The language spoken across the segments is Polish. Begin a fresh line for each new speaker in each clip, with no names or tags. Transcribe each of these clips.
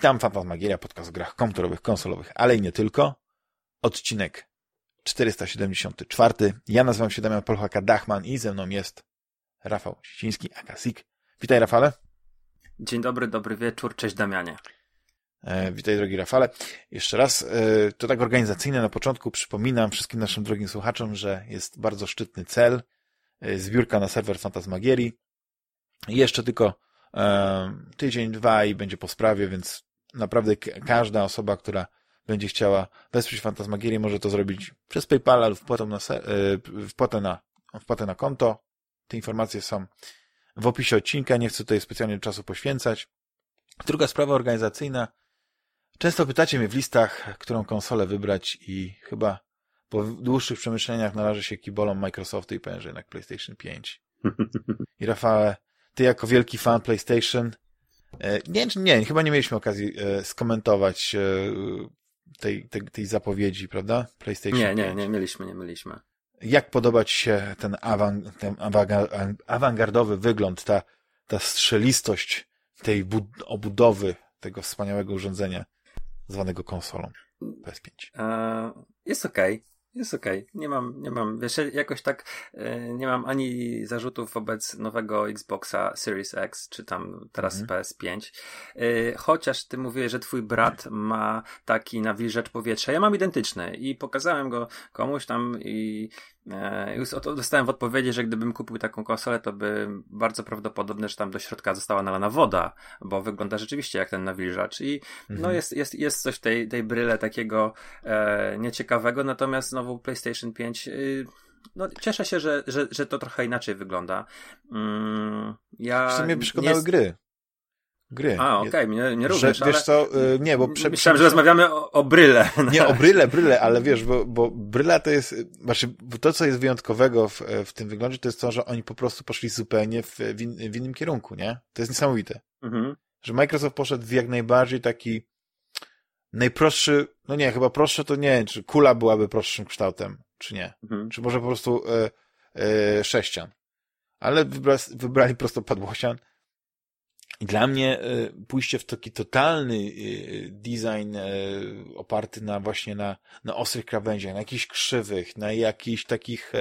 Witam, Fantasmagieria, podcast o grach komputerowych, konsolowych, ale i nie tylko. Odcinek 474. Ja nazywam się Damian Polchaka-Dachman i ze mną jest Rafał Siciński, Akasik. Witaj, Rafale.
Dzień dobry, dobry wieczór, cześć Damianie.
E, witaj, drogi Rafale. Jeszcze raz, e, to tak organizacyjne na początku przypominam wszystkim naszym drogim słuchaczom, że jest bardzo szczytny cel, e, zbiórka na serwer Fantasmagierii. Jeszcze tylko e, tydzień, dwa i będzie po sprawie, więc naprawdę każda osoba, która będzie chciała wesprzeć Fantasmagierię, może to zrobić przez PayPal lub wpłatę na, e, wpłatę na, wpłatę na konto. Te informacje są w opisie odcinka, nie chcę tutaj specjalnie czasu poświęcać. Druga sprawa organizacyjna. Często pytacie mnie w listach, którą konsolę wybrać i chyba po dłuższych przemyśleniach należy się kibolom Microsoftu i powiem, że jednak PlayStation 5. I Rafale, ty jako wielki fan PlayStation, nie, nie, chyba nie mieliśmy okazji e, skomentować e, tej, tej, tej zapowiedzi, prawda?
PlayStation Nie, 5. nie, nie mieliśmy, nie mieliśmy.
Jak podoba Ci się ten, awang, ten awangardowy wygląd, ta, ta strzelistość tej obudowy tego wspaniałego urządzenia zwanego konsolą PS5?
E, jest okej. Okay. Jest okej. Okay. Nie mam, nie mam, wiesz, jakoś tak e, nie mam ani zarzutów wobec nowego Xboxa Series X, czy tam teraz mm. PS5. E, chociaż ty mówiłeś, że twój brat ma taki nawilżacz powietrza. Ja mam identyczny i pokazałem go komuś tam i E, już dostałem w odpowiedzi, że gdybym kupił taką konsolę, to by bardzo prawdopodobne, że tam do środka została nalana woda, bo wygląda rzeczywiście jak ten nawilżacz. I no, mhm. no jest, jest, jest coś tej, tej bryle takiego e, nieciekawego, natomiast znowu PlayStation 5 y, no, cieszę się, że, że, że to trochę inaczej wygląda. Mm,
ja w sumie przekonały nie... gry gry.
A, okej, okay, mnie, mnie również,
że, Wiesz co, y, nie, bo...
Prze, Myślałem, że rozmawiamy o, o bryle.
Nie, o bryle, bryle, ale wiesz, bo, bo bryla to jest, znaczy to, co jest wyjątkowego w, w tym wyglądzie, to jest to, że oni po prostu poszli zupełnie w, w, in, w innym kierunku, nie? To jest niesamowite. Mhm. Że Microsoft poszedł w jak najbardziej taki najprostszy, no nie, chyba prostsze to nie, czy kula byłaby prostszym kształtem, czy nie. Mhm. Czy może po prostu e, e, sześcian. Ale wybrali, wybrali prostopadłosian, i dla mnie e, pójście w taki totalny e, design e, oparty na właśnie na, na ostrych krawędziach, na jakichś krzywych, na jakichś takich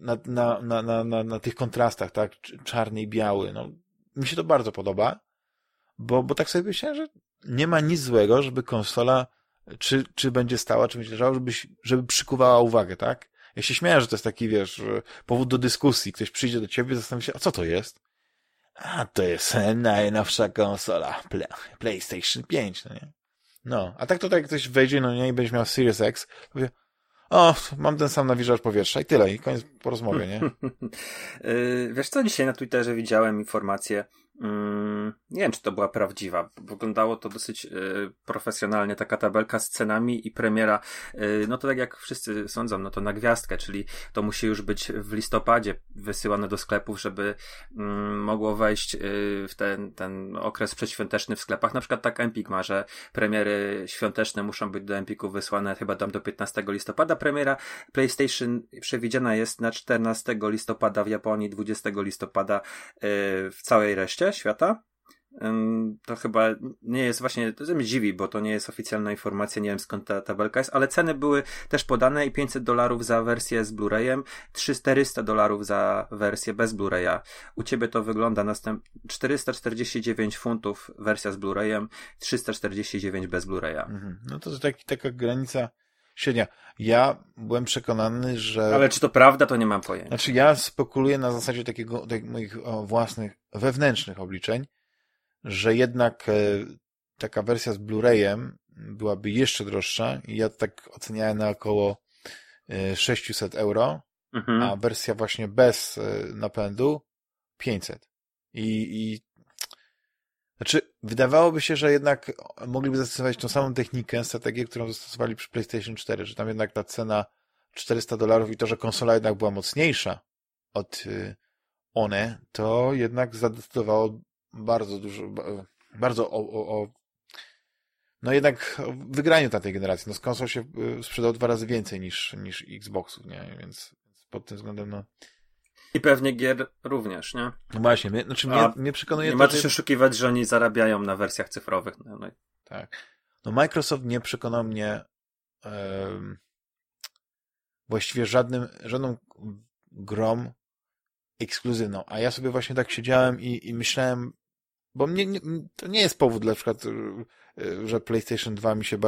na, na, na, na, na, na tych kontrastach, tak, czarny i biały, no, mi się to bardzo podoba, bo, bo tak sobie myślałem, że nie ma nic złego, żeby konsola czy, czy będzie stała, czy będzie leżała, żeby, żeby przykuwała uwagę, tak? Ja się śmiałem, że to jest taki, wiesz, powód do dyskusji. Ktoś przyjdzie do ciebie i zastanawia się, a co to jest? A to jest najnowsza konsola PlayStation 5, no nie? No, a tak to jak ktoś wejdzie, no nie, i będziesz miał Series X, powie, o, mam ten sam nawilżacz powietrza i tyle, i koniec po nie?
Y, wiesz co, dzisiaj na Twitterze widziałem informację, Mm, nie wiem, czy to była prawdziwa. Wyglądało to dosyć y, profesjonalnie, taka tabelka z cenami i premiera. Y, no to tak jak wszyscy sądzą, no to na gwiazdkę, czyli to musi już być w listopadzie wysyłane do sklepów, żeby y, mogło wejść y, w ten, ten okres przedświąteczny w sklepach. Na przykład tak Empik ma, że premiery świąteczne muszą być do Empiku wysłane chyba tam do 15 listopada. Premiera PlayStation przewidziana jest na 14 listopada w Japonii, 20 listopada w całej reszcie świata. To chyba nie jest właśnie, to mnie dziwi, bo to nie jest oficjalna informacja, nie wiem skąd ta tabelka jest, ale ceny były też podane i 500 dolarów za wersję z Blu-rayem, 400 dolarów za wersję bez Blu-raya. U ciebie to wygląda następ 449 funtów wersja z Blu-rayem, 349 bez Blu-raya. Mhm.
No to jest taki, taka granica średnia. Ja byłem przekonany, że...
Ale czy to prawda, to nie mam pojęcia.
Znaczy ja spekuluję na zasadzie takiego, tak, moich własnych, wewnętrznych obliczeń, że jednak e, taka wersja z Blu-rayem byłaby jeszcze droższa i ja tak oceniałem na około e, 600 euro, mhm. a wersja właśnie bez e, napędu 500. I, i znaczy, wydawałoby się, że jednak mogliby zastosować tą samą technikę, strategię, którą zastosowali przy PlayStation 4, że tam jednak ta cena 400 dolarów i to, że konsola jednak była mocniejsza od y, one, to jednak zadecydowało bardzo dużo, bardzo o, o, o no jednak wygraniu tej generacji. No z konsol się y, sprzedał dwa razy więcej niż, niż Xboxów, nie? Więc pod tym względem, no
I pewnie gier również, nie?
No właśnie, mnie, znaczy mnie, mnie przekonuje
nie
to,
ma co
że...
się oszukiwać, że oni zarabiają na wersjach cyfrowych. No, no.
Tak. No Microsoft nie przekonał mnie um, właściwie żadnym, żadną grom ekskluzywną. A ja sobie właśnie tak siedziałem i, i myślałem, bo mnie nie, to nie jest powód na przykład, że PlayStation 2 mi się,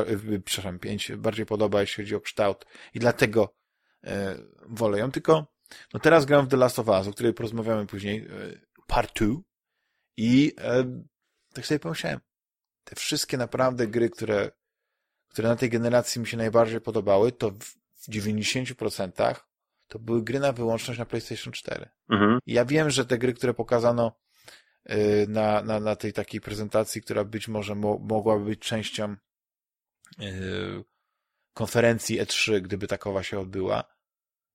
przepraszam, 5 bardziej podoba, jeśli chodzi o kształt i dlatego e, wolę ją, tylko no teraz gram w The Last of Us, o której porozmawiamy później, e, part 2 i e, tak sobie pomyślałem, te wszystkie naprawdę gry, które, które na tej generacji mi się najbardziej podobały, to w, w 90% to były gry na wyłączność na PlayStation 4.
Mhm.
Ja wiem, że te gry, które pokazano y, na, na, na tej takiej prezentacji, która być może mo mogłaby być częścią y, konferencji E3, gdyby takowa się odbyła.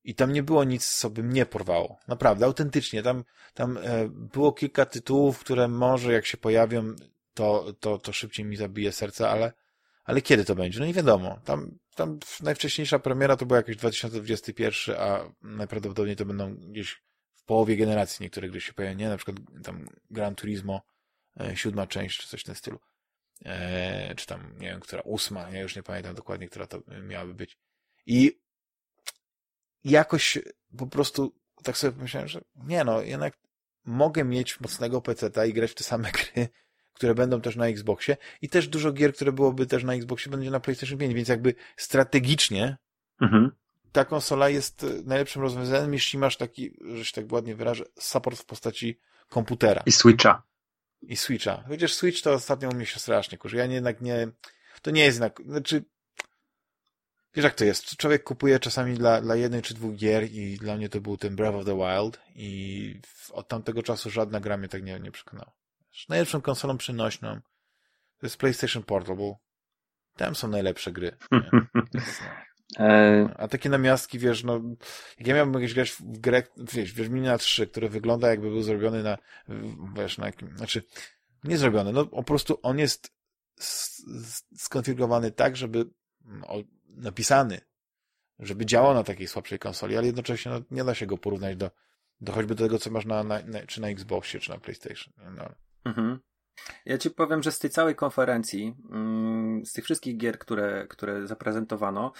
I tam nie było nic, co by mnie porwało. Naprawdę, autentycznie. Tam, tam e, było kilka tytułów, które może jak się pojawią, to, to, to szybciej mi zabije serce, ale, ale kiedy to będzie? No nie wiadomo. Tam, tam najwcześniejsza premiera to była jakoś 2021, a najprawdopodobniej to będą gdzieś w połowie generacji niektóre gry się pojawią, nie? Na przykład tam Gran Turismo, e, siódma część, czy coś w tym stylu. E, czy tam, nie wiem, która ósma, ja już nie pamiętam dokładnie, która to miałaby być. I jakoś po prostu tak sobie pomyślałem, że nie no, jednak mogę mieć mocnego peceta i grać w te same gry, które będą też na Xboxie i też dużo gier, które byłoby też na Xboxie, będzie na PlayStation 5, więc jakby strategicznie
Mhm.
ta konsola jest najlepszym rozwiązaniem, jeśli masz taki, że się tak ładnie wyrażę, support w postaci komputera.
I Switcha.
I Switcha. Chociaż Switch to ostatnio u mnie się strasznie kurzy. Ja nie, jednak nie, to nie jest jednak, znaczy, wiesz jak to jest. Człowiek kupuje czasami dla, dla jednej czy dwóch gier i dla mnie to był ten Breath of the Wild i od tamtego czasu żadna gra mnie tak nie, nie przekonała. Najlepszą konsolą przynośną to jest PlayStation Portable. Tam są najlepsze gry.
E,
A takie namiastki, wiesz, no, jak ja miałbym jakieś grać w grę, wiesz, Wiedźmina 3, który wygląda jakby był zrobiony na, wiesz, na jakim, znaczy, nie zrobiony, no po prostu on jest skonfigurowany tak, żeby, o, napisany, żeby działał na takiej słabszej konsoli, ale jednocześnie no, nie da się go porównać do, do choćby do tego, co masz na, na, na czy na Xboxie, czy na PlayStation. No.
Mhm. Ja ci powiem, że z tej całej konferencji, mm, z tych wszystkich gier, które, które zaprezentowano,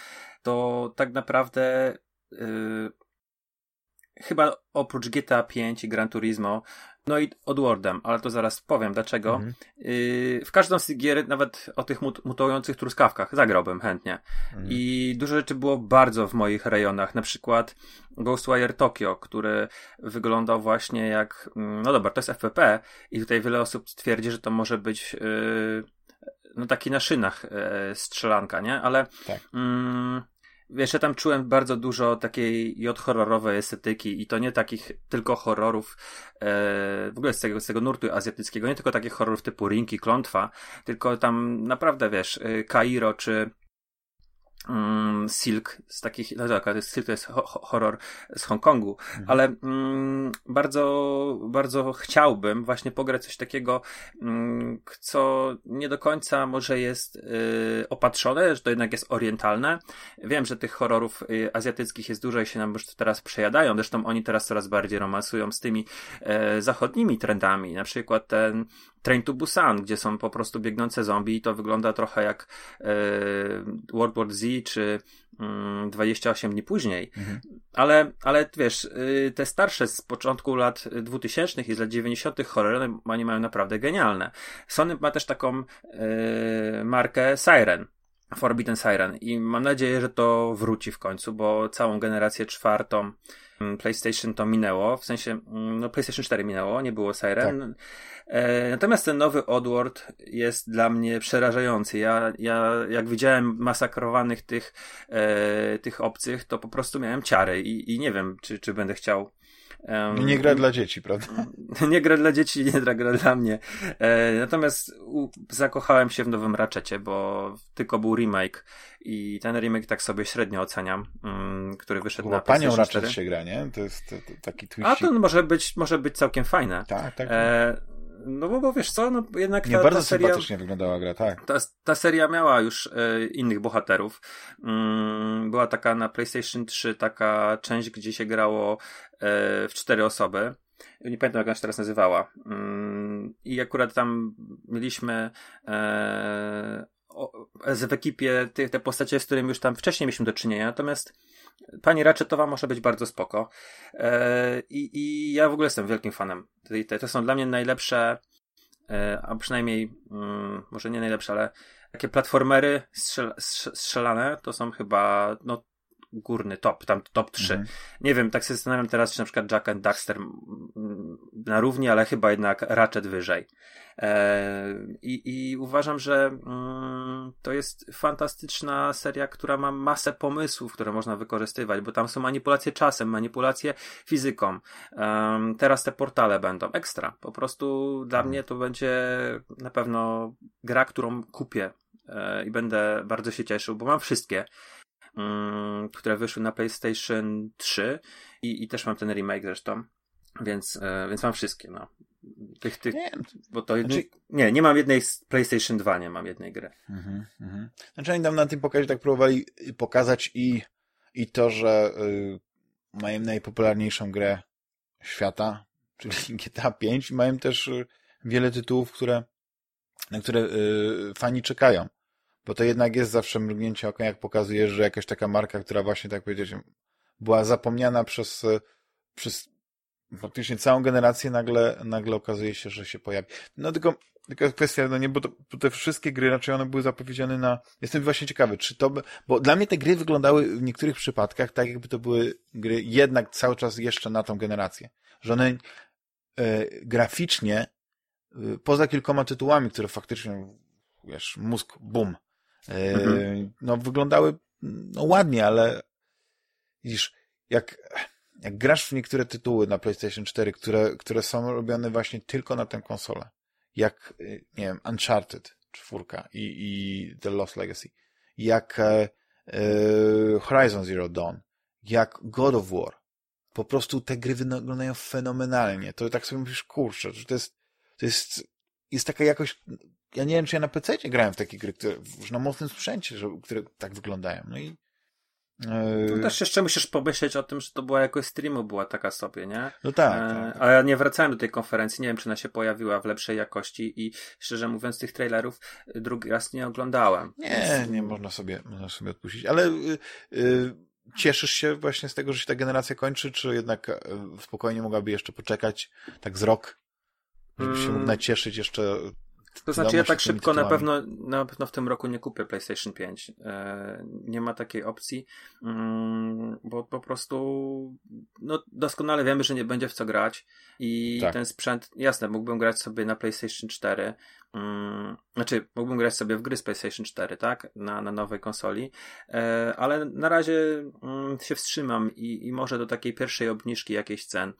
to tak naprawdę yy, chyba oprócz GTA 5 i Gran Turismo, no i Oddworldem, ale to zaraz powiem dlaczego.
Mhm.
Yy, w każdą z tych gier, nawet o tych mut mutujących truskawkach, zagrałbym chętnie.
Mhm.
I dużo rzeczy było bardzo w moich rejonach. Na przykład Ghostwire Tokyo, który wyglądał właśnie jak. mm, No dobra, to jest FPP, i tutaj wiele osób twierdzi, że to może być. Yy, no taki na szynach yy, strzelanka, nie? Ale.
Tak.
Mm, Wiesz, ja tam czułem bardzo dużo takiej J-horrorowej estetyki i to nie takich tylko horrorów e, w ogóle z tego, z tego nurtu azjatyckiego, nie tylko takich horrorów typu Rinki, Klątwa, tylko tam naprawdę, wiesz, e, Kairo czy mm, Silk z takich, no tak, ale Silk to jest ho horror z Hongkongu,
Mhm.
ale mm, bardzo, bardzo chciałbym właśnie pograć coś takiego, mm, co nie do końca może jest y, opatrzone, że to jednak jest orientalne. Wiem, że tych horrorów y, azjatyckich jest dużo i się nam już teraz przejadają, zresztą oni teraz coraz bardziej romansują z tymi e, zachodnimi trendami, na przykład ten Train to Busan, gdzie są po prostu biegnące zombie i to wygląda trochę jak e, World War Z czy mm, 28 dni później.
Mhm.
Ale, ale wiesz, y, te starsze z początku lat 2000 i z lat 90. horrory, oni mają naprawdę genialne. Sony ma też taką y, markę Siren. Forbidden Siren i mam nadzieję, że to wróci w końcu, bo całą generację czwartą PlayStation to minęło, w sensie mm, no PlayStation 4 minęło, nie było Siren. E, natomiast ten nowy Oddworld jest dla mnie przerażający. Ja, ja jak widziałem masakrowanych tych, e, tych obcych, to po prostu miałem ciary i, i nie wiem, czy, czy będę chciał em,
Nie gra dla dzieci, prawda?
nie gra dla dzieci, nie gra, gra dla mnie. E, natomiast u, zakochałem się w nowym Ratchetie, bo tylko był remake i ten remake tak sobie średnio oceniam, mm, który wyszedł
Chyba
na
panią Ratchet
4.
się gra, nie? To jest to, to taki
A
twist.
to może być, może być całkiem fajne.
Tak, tak.
E, no bo, bo wiesz co, no jednak
Nie,
ta,
bardzo
ta seria...
sympatycznie wyglądała gra, tak.
Ta, ta seria miała już e, innych bohaterów. Mm, była taka na PlayStation 3 taka część, gdzie się grało e, w cztery osoby. Nie pamiętam, jak ona się teraz nazywała. Mm, I akurat tam mieliśmy e, w ekipie te, te postacie, z którymi już tam wcześniej mieliśmy do czynienia. Natomiast pani Ratchetowa może być bardzo spoko. E, i, I ja w ogóle jestem wielkim fanem. tej- To są dla mnie najlepsze E, a przynajmniej, mm, może nie najlepsze, ale takie platformery strzel, strz- strzelane to są chyba, no, górny top, tam top 3.
Mhm.
Nie wiem, tak się zastanawiam teraz, czy na przykład Jack and Daxter mm, na równi, ale chyba jednak Ratchet wyżej. E, I, I uważam, że mm, to jest fantastyczna seria, która ma masę pomysłów, które można wykorzystywać, bo tam są manipulacje czasem, manipulacje fizyką. Em, teraz te portale będą ekstra. Po prostu dla
Mhm.
mnie to będzie na pewno gra, którą kupię e, i będę bardzo się cieszył, bo mam wszystkie, mm, które wyszły na PlayStation 3 i, i też mam ten remake zresztą, więc, e, więc mam wszystkie. No. Tych, tych,
Nie,
bo to
Znaczy-
nie, nie mam jednej z PlayStation 2, nie mam jednej gry.
Mhm, mhm. Znaczy oni tam na tym pokazie tak próbowali pokazać i, i to, że y, mają najpopularniejszą grę świata, czyli GTA 5 i mają też y, wiele tytułów, które, na które y, fani czekają. Bo to jednak jest zawsze mrugnięcie oka, jak pokazujesz, że jakaś taka marka, która właśnie, tak powiedzieć, była zapomniana przez, y, przez praktycznie całą generację, nagle, nagle okazuje się, że się pojawi. No tylko tylko kwestia, no nie, bo, to, bo te wszystkie gry raczej one były zapowiedziane na... Jestem właśnie ciekawy, czy to by... Bo dla mnie te gry wyglądały w niektórych przypadkach tak, jakby to były gry jednak cały czas jeszcze na tą generację. Że one e, graficznie, e, poza kilkoma tytułami, które faktycznie, wiesz, mózg, bum,
Mhm.
no wyglądały no ładnie, ale widzisz, jak, jak grasz w niektóre tytuły na PlayStation 4, które, które są robione właśnie tylko na tę konsolę, jak, y, nie wiem, Uncharted, czwórka i, i The Lost Legacy, jak e, e, Horizon Zero Dawn, jak God of War. Po prostu te gry wyglądają fenomenalnie. To tak sobie mówisz, kurczę, że to jest, to jest, jest taka jakość, ja nie wiem, czy ja na PC grałem w takie gry, które, już na mocnym sprzęcie, że, które tak wyglądają. No i e,
No też jeszcze musisz pomyśleć o tym, że to była jakość streamu, była taka sobie, nie?
no tak,
E,
tak.
Ale ja nie wracałem do tej konferencji, nie wiem, czy ona się pojawiła w lepszej jakości i szczerze mówiąc, tych trailerów y, drugi raz nie oglądałem.
Nie, nie można sobie, można sobie odpuścić, ale y, y, cieszysz się właśnie z tego, że się ta generacja kończy, czy jednak spokojnie mogłaby jeszcze poczekać tak z rok, żeby się
Mm.
mógł nacieszyć jeszcze
To znaczy, ja tak szybko na pewno, na pewno w tym roku nie kupię PlayStation 5. E, nie ma takiej opcji, mm, bo po prostu no, doskonale wiemy, że nie będzie w co grać i
Tak.
ten sprzęt, jasne, mógłbym grać sobie na PlayStation 4, mm, znaczy mógłbym grać sobie w gry z PlayStation 4, tak, na, na nowej konsoli, e, ale na razie mm, się wstrzymam i, i może do takiej pierwszej obniżki jakiejś cen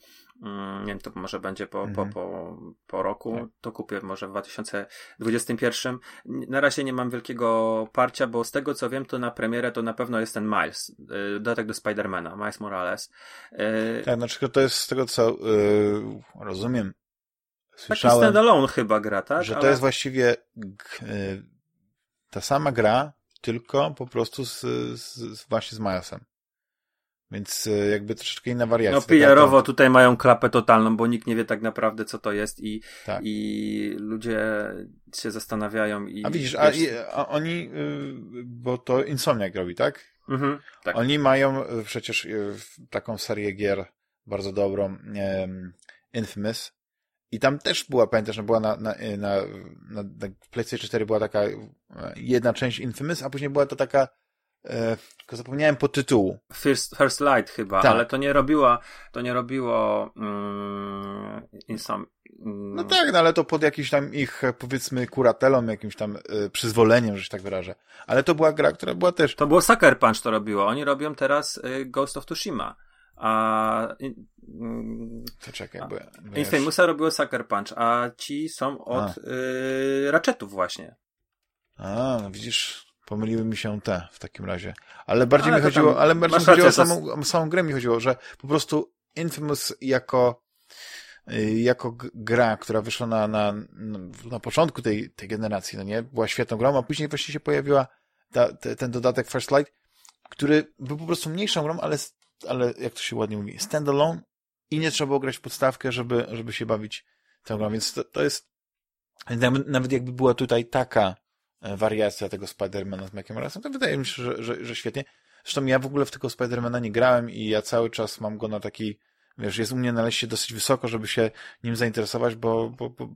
Mm, nie wiem, to może będzie po,
Mhm.
po, po, po roku,
Tak.
to kupię może w 2021. Na razie nie mam wielkiego parcia, bo z tego co wiem, to na premierę to na pewno jest ten Miles, y, dodatek do Spidermana, Miles Morales. Y,
Tak, znaczy to jest z tego, co y, rozumiem,
Taki
słyszałem,
standalone chyba gra, tak?
że to
Ale-
jest właściwie y, ta sama gra, tylko po prostu z, z, właśnie z Milesem. Więc y, jakby troszeczkę inna wariacja.
No
Taka-
PR-owo tutaj mają klapę totalną, bo nikt nie wie tak naprawdę co to jest i,
Tak.
i ludzie się zastanawiają i...
A widzisz, a, i- a oni, y, bo to Insomniac robi, tak?
Mhm, tak.
Oni mają y, przecież taką serię gier bardzo dobrą, Infamous. I tam też była, pamiętasz, że była na, na, y, na, na, na PlayStation 4 była taka e, jedna część Infamous, a później była to taka, e, tylko zapomniałem po tytułu.
First, First Light chyba,
Tak.
ale to nie robiło, to nie robiło mm, mm,
No tak, no ale to pod jakimś tam ich, powiedzmy, kuratelą, jakimś tam e, przyzwoleniem, że się tak wyrażę. Ale to była gra, która była też...
To było Sucker Punch to robiło. Oni robią teraz y, Ghost of Tsushima. A
To czekaj, bo, ja- bo ja już-
Infamousa robiło Sucker Punch, a ci są od y, Ratchetów właśnie.
A, no widzisz, pomyliły mi się te w takim razie. Ale bardziej
Ale
mi chodziło, ale bardziej mi chodziło o samą, o samą grę mi chodziło, że po prostu Infamous jako y, jako gra, która wyszła na, na, na początku tej, tej generacji, no nie, była świetną grą, a później właśnie się pojawiła ta, te, ten dodatek First Light, który był po prostu mniejszą grą, ale, ale jak to się ładnie mówi, standalone i nie trzeba było grać w podstawkę, żeby, żeby się bawić tą grą, więc to, to jest nawet, jakby była tutaj taka e, wariacja tego Spidermana z Mike'em Moralesem, to wydaje mi się, że, że, że świetnie. Zresztą ja w ogóle w tego Spidermana nie grałem i ja cały czas mam go na taki, wiesz, jest u mnie na liście dosyć wysoko, żeby się nim zainteresować, bo, bo, bo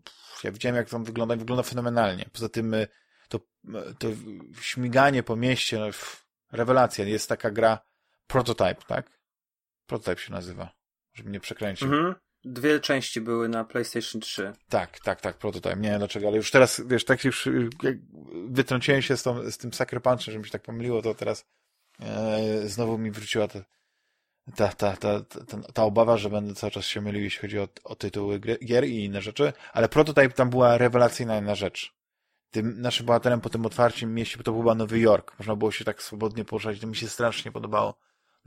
ja widziałem, jak to wygląda i wygląda fenomenalnie. Poza tym e, to, e, to śmiganie po mieście, no, rewelacja. Jest taka gra Prototype, tak? Prototype się nazywa, żeby nie przekręcił. Mhm.
Dwie części były na PlayStation 3.
Tak, tak, tak, Prototype. Nie wiem dlaczego, ale już teraz, wiesz, tak już wytrąciłem się z, tą, z tym Sucker Punchem, że mi się tak pomyliło, to teraz e, znowu mi wróciła ta, ta, ta, ta, ta, ta obawa, że będę cały czas się mylił, jeśli chodzi o, o tytuły gier i inne rzeczy, ale Prototype tam była rewelacyjna inna rzecz. Tym naszym bohaterem po tym otwarciem mieście to był Nowy Jork. Można było się tak swobodnie poruszać, to mi się strasznie podobało.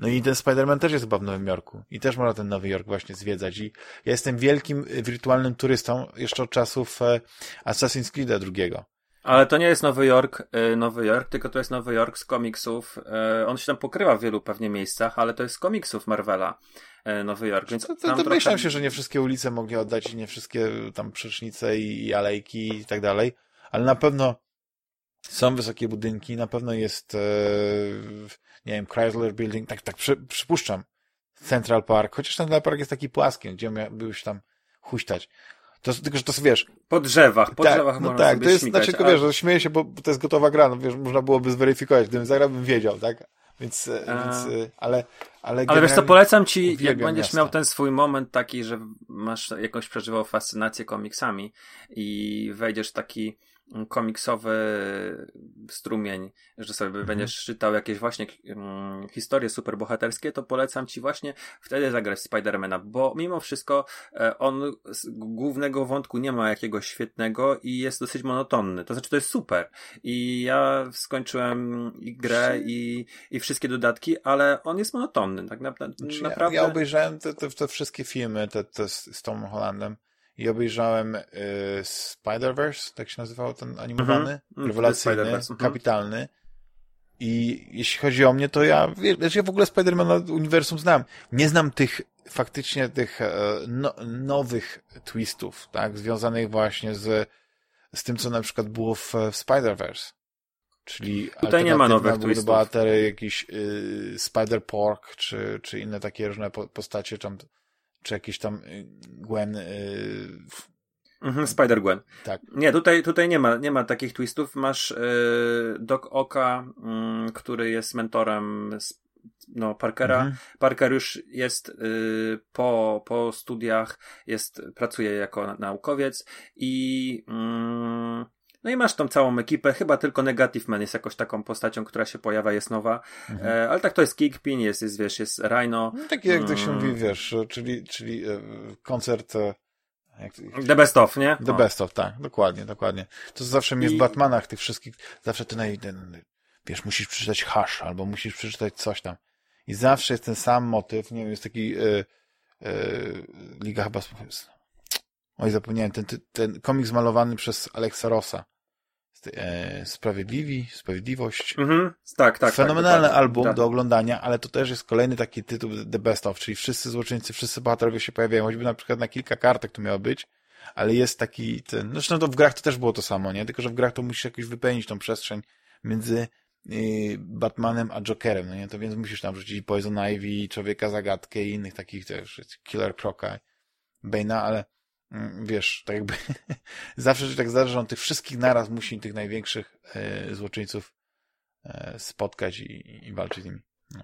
No i ten Spider-Man też jest chyba w Nowym Jorku. I też można ten Nowy Jork właśnie zwiedzać. I ja jestem wielkim y, wirtualnym turystą jeszcze od czasów e, Assassin's Creed drugiego.
Ale to nie jest Nowy Jork, y, Nowy Jork, tylko to jest Nowy Jork z komiksów. E, on się tam pokrywa w wielu pewnie miejscach, ale to jest z komiksów Marvela. E, Nowy Jork. Więc
to, to, to domyślam trochę... się, że nie wszystkie ulice mogli oddać i nie wszystkie tam przecznice i alejki i tak dalej, ale na pewno są wysokie budynki, na pewno jest, e, nie wiem, Chrysler Building, tak, tak przy, przypuszczam, Central Park, chociaż Central Park jest taki płaski, gdzie byłeś tam huśtać. To, tylko, że to wiesz...
Po drzewach, po tak, drzewach
no tak, to jest, śmigać, znaczy, wiesz, śmieję się, bo to jest gotowa gra, no wiesz, można byłoby zweryfikować, gdybym zagrał, bym wiedział, tak? Więc, e, a... więc e, ale, ale...
Ale wiesz co, polecam ci, jak będziesz miasta. miał ten swój moment taki, że masz jakąś przeżywał fascynację komiksami i wejdziesz taki komiksowy strumień, że sobie mhm. będziesz czytał jakieś właśnie um, historie superbohaterskie, to polecam ci właśnie wtedy zagrać Spidermana, bo mimo wszystko e, on z głównego wątku nie ma jakiegoś świetnego i jest dosyć monotonny. To znaczy, to jest super. I ja skończyłem i grę i, i wszystkie dodatki, ale on jest monotonny. Tak na, na,
znaczy,
naprawdę.
Ja, ja obejrzałem te, te, te wszystkie filmy te, te z, z Tom Hollandem i obejrzałem y, Spider-Verse, tak się nazywał ten animowany, mm-hmm. rewelacyjny, mm-hmm. kapitalny. I jeśli chodzi o mnie, to ja, wiesz, ja w ogóle Spider-Mana uniwersum znam. Nie znam tych, faktycznie tych e, no, nowych twistów, tak, związanych właśnie z, z tym, co na przykład było w, w Spider-Verse. Czyli
Tutaj nie ma nowych twistów.
bohatery, jakiś y, Spider-Pork, czy, czy inne takie różne postacie, tam czy jakiś tam y, Gwen. Yy...
Mhm, Spider-Gwen.
Tak.
Nie, tutaj, tutaj nie ma, nie ma takich twistów. Masz yy, Doc Oka, yy, który jest mentorem no, Parkera. Mhm. Parker już jest y, po, po studiach, jest, pracuje jako naukowiec i mm, no i masz tą całą ekipę, chyba tylko Negative Man jest jakoś taką postacią, która się pojawia, jest nowa, mhm. e, ale tak to jest Kickpin, jest, jest wiesz, jest Rhino.
No, takie jak to się mm. mówi, wiesz, czyli, czyli e, koncert e,
jak, The Best of, nie?
The o. Best of, tak, dokładnie, dokładnie. To zawsze mnie I... w Batmanach tych wszystkich, zawsze ten, ten, wiesz, musisz przeczytać hash, albo musisz przeczytać coś tam. I zawsze jest ten sam motyw, nie wiem, jest taki e, e, Liga chyba Oj, zapomniałem, ten, ten, ten komiks malowany przez Alexa Rossa. E, Sprawiedliwi, Sprawiedliwość. Mhm,
tak, tak.
Fenomenalny
tak,
album
tak.
do oglądania, ale to też jest kolejny taki tytuł The Best of, czyli wszyscy złoczyńcy, wszyscy bohaterowie się pojawiają, choćby na przykład na kilka kartek to miało być, ale jest taki ten, zresztą to w grach to też było to samo, nie? Tylko, że w grach to musisz jakoś wypełnić tą przestrzeń między y, Batmanem a Jokerem, no nie? To więc musisz tam wrzucić Poison Ivy, Człowieka Zagadkę i innych takich też, Killer Croca, Bane'a, ale wiesz, tak jakby zawsze się tak zdarza, że on tych wszystkich naraz musi tych największych e, złoczyńców e, spotkać i, i walczyć z nimi. No.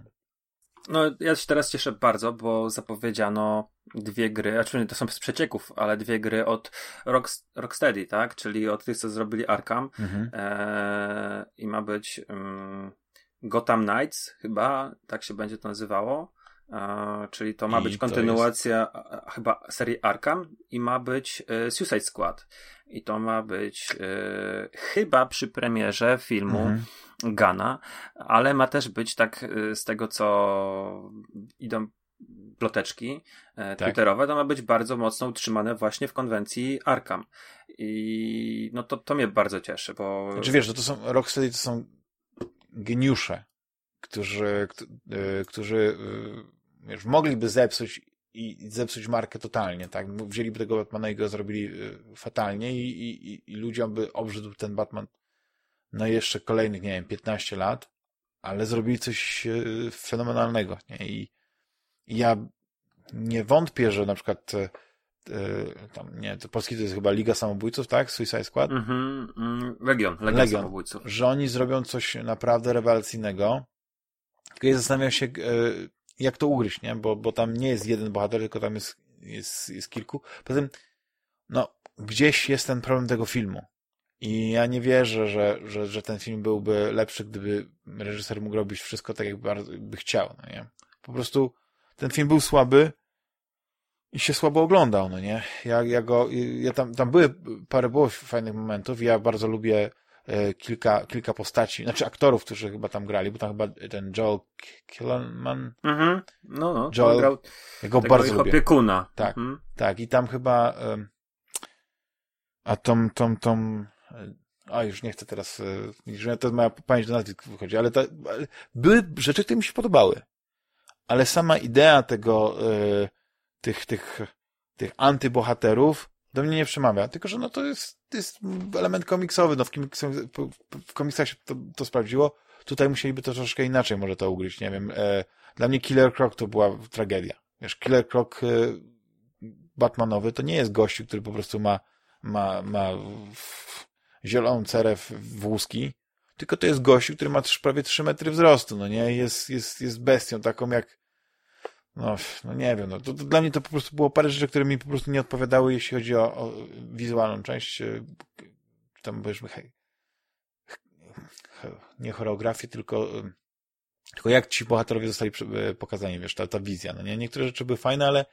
no. ja się teraz cieszę bardzo, bo zapowiedziano dwie gry, znaczy to są z przecieków, ale dwie gry od Rock, Rocksteady, tak? Czyli od tych, co zrobili Arkham. Mhm. E, I ma być um, Gotham Knights, chyba, tak się będzie to nazywało czyli to ma I być kontynuacja jest... chyba serii Arkham i ma być e, Suicide Squad. I to ma być e, chyba przy premierze filmu mhm. Gana, ale ma też być tak e, z tego co idą ploteczki e, tak. twitterowe, to ma być bardzo mocno utrzymane właśnie w konwencji Arkham. I no to, to mnie bardzo cieszy, bo...
Znaczy wiesz, że to są, Rocksteady to są geniusze, którzy, e, którzy e, wiesz, mogliby zepsuć i zepsuć markę totalnie, tak? Wzięliby tego Batmana i go zrobili fatalnie i, i, i ludziom by obrzydł ten Batman na jeszcze kolejnych, nie wiem, 15 lat, ale zrobili coś fenomenalnego, nie? I, i ja nie wątpię, że na przykład e, tam, nie, to polski to jest chyba Liga Samobójców, tak? Suicide Squad?
Mm -hmm, Legion, Legion, Legion Samobójców.
Że oni zrobią coś naprawdę rewelacyjnego. Tylko ja zastanawiam się, jak to ugryźć, nie? Bo, bo tam nie jest jeden bohater, tylko tam jest, jest, jest kilku. Poza tym, no, gdzieś jest ten problem tego filmu. I ja nie wierzę, że, że, że ten film byłby lepszy, gdyby reżyser mógł robić wszystko tak, jak bardzo by chciał, no nie? Po prostu ten film był słaby i się słabo oglądał, no nie? Ja, ja go, ja tam, tam były, parę było fajnych momentów, ja bardzo lubię kilka, kilka postaci, znaczy aktorów, którzy chyba tam grali, bo tam chyba ten Joel Killerman.
Mhm. No, no.
Joel, grał ja go bardzo lubię.
opiekuna.
Tak, mhm. tak. I tam chyba a tą, tą, tą a już nie chcę teraz, że to moja pamięć do nazwisk wychodzi, ale, były rzeczy, które mi się podobały ale sama idea tego, tych, tych, tych antybohaterów do mnie nie przemawia. Tylko, że no to jest, jest element komiksowy. No w, w komiksach się to, to sprawdziło. Tutaj musieliby to troszeczkę inaczej może to ugryźć. Nie wiem. E, dla mnie Killer Croc to była tragedia. Wiesz, Killer Croc e, Batmanowy to nie jest gościu, który po prostu ma, ma, ma zieloną cerę w wózki, tylko to jest gościu, który ma prawie 3 metry wzrostu, no nie? Jest, jest, jest bestią taką jak no, no nie wiem, no to, to, dla mnie to po prostu było parę rzeczy, które mi po prostu nie odpowiadały, jeśli chodzi o, o wizualną część, e, tam powiedzmy hej, nie choreografię, tylko tylko jak ci bohaterowie zostali e, pokazani, wiesz, ta, ta wizja, no nie? Niektóre rzeczy były fajne, ale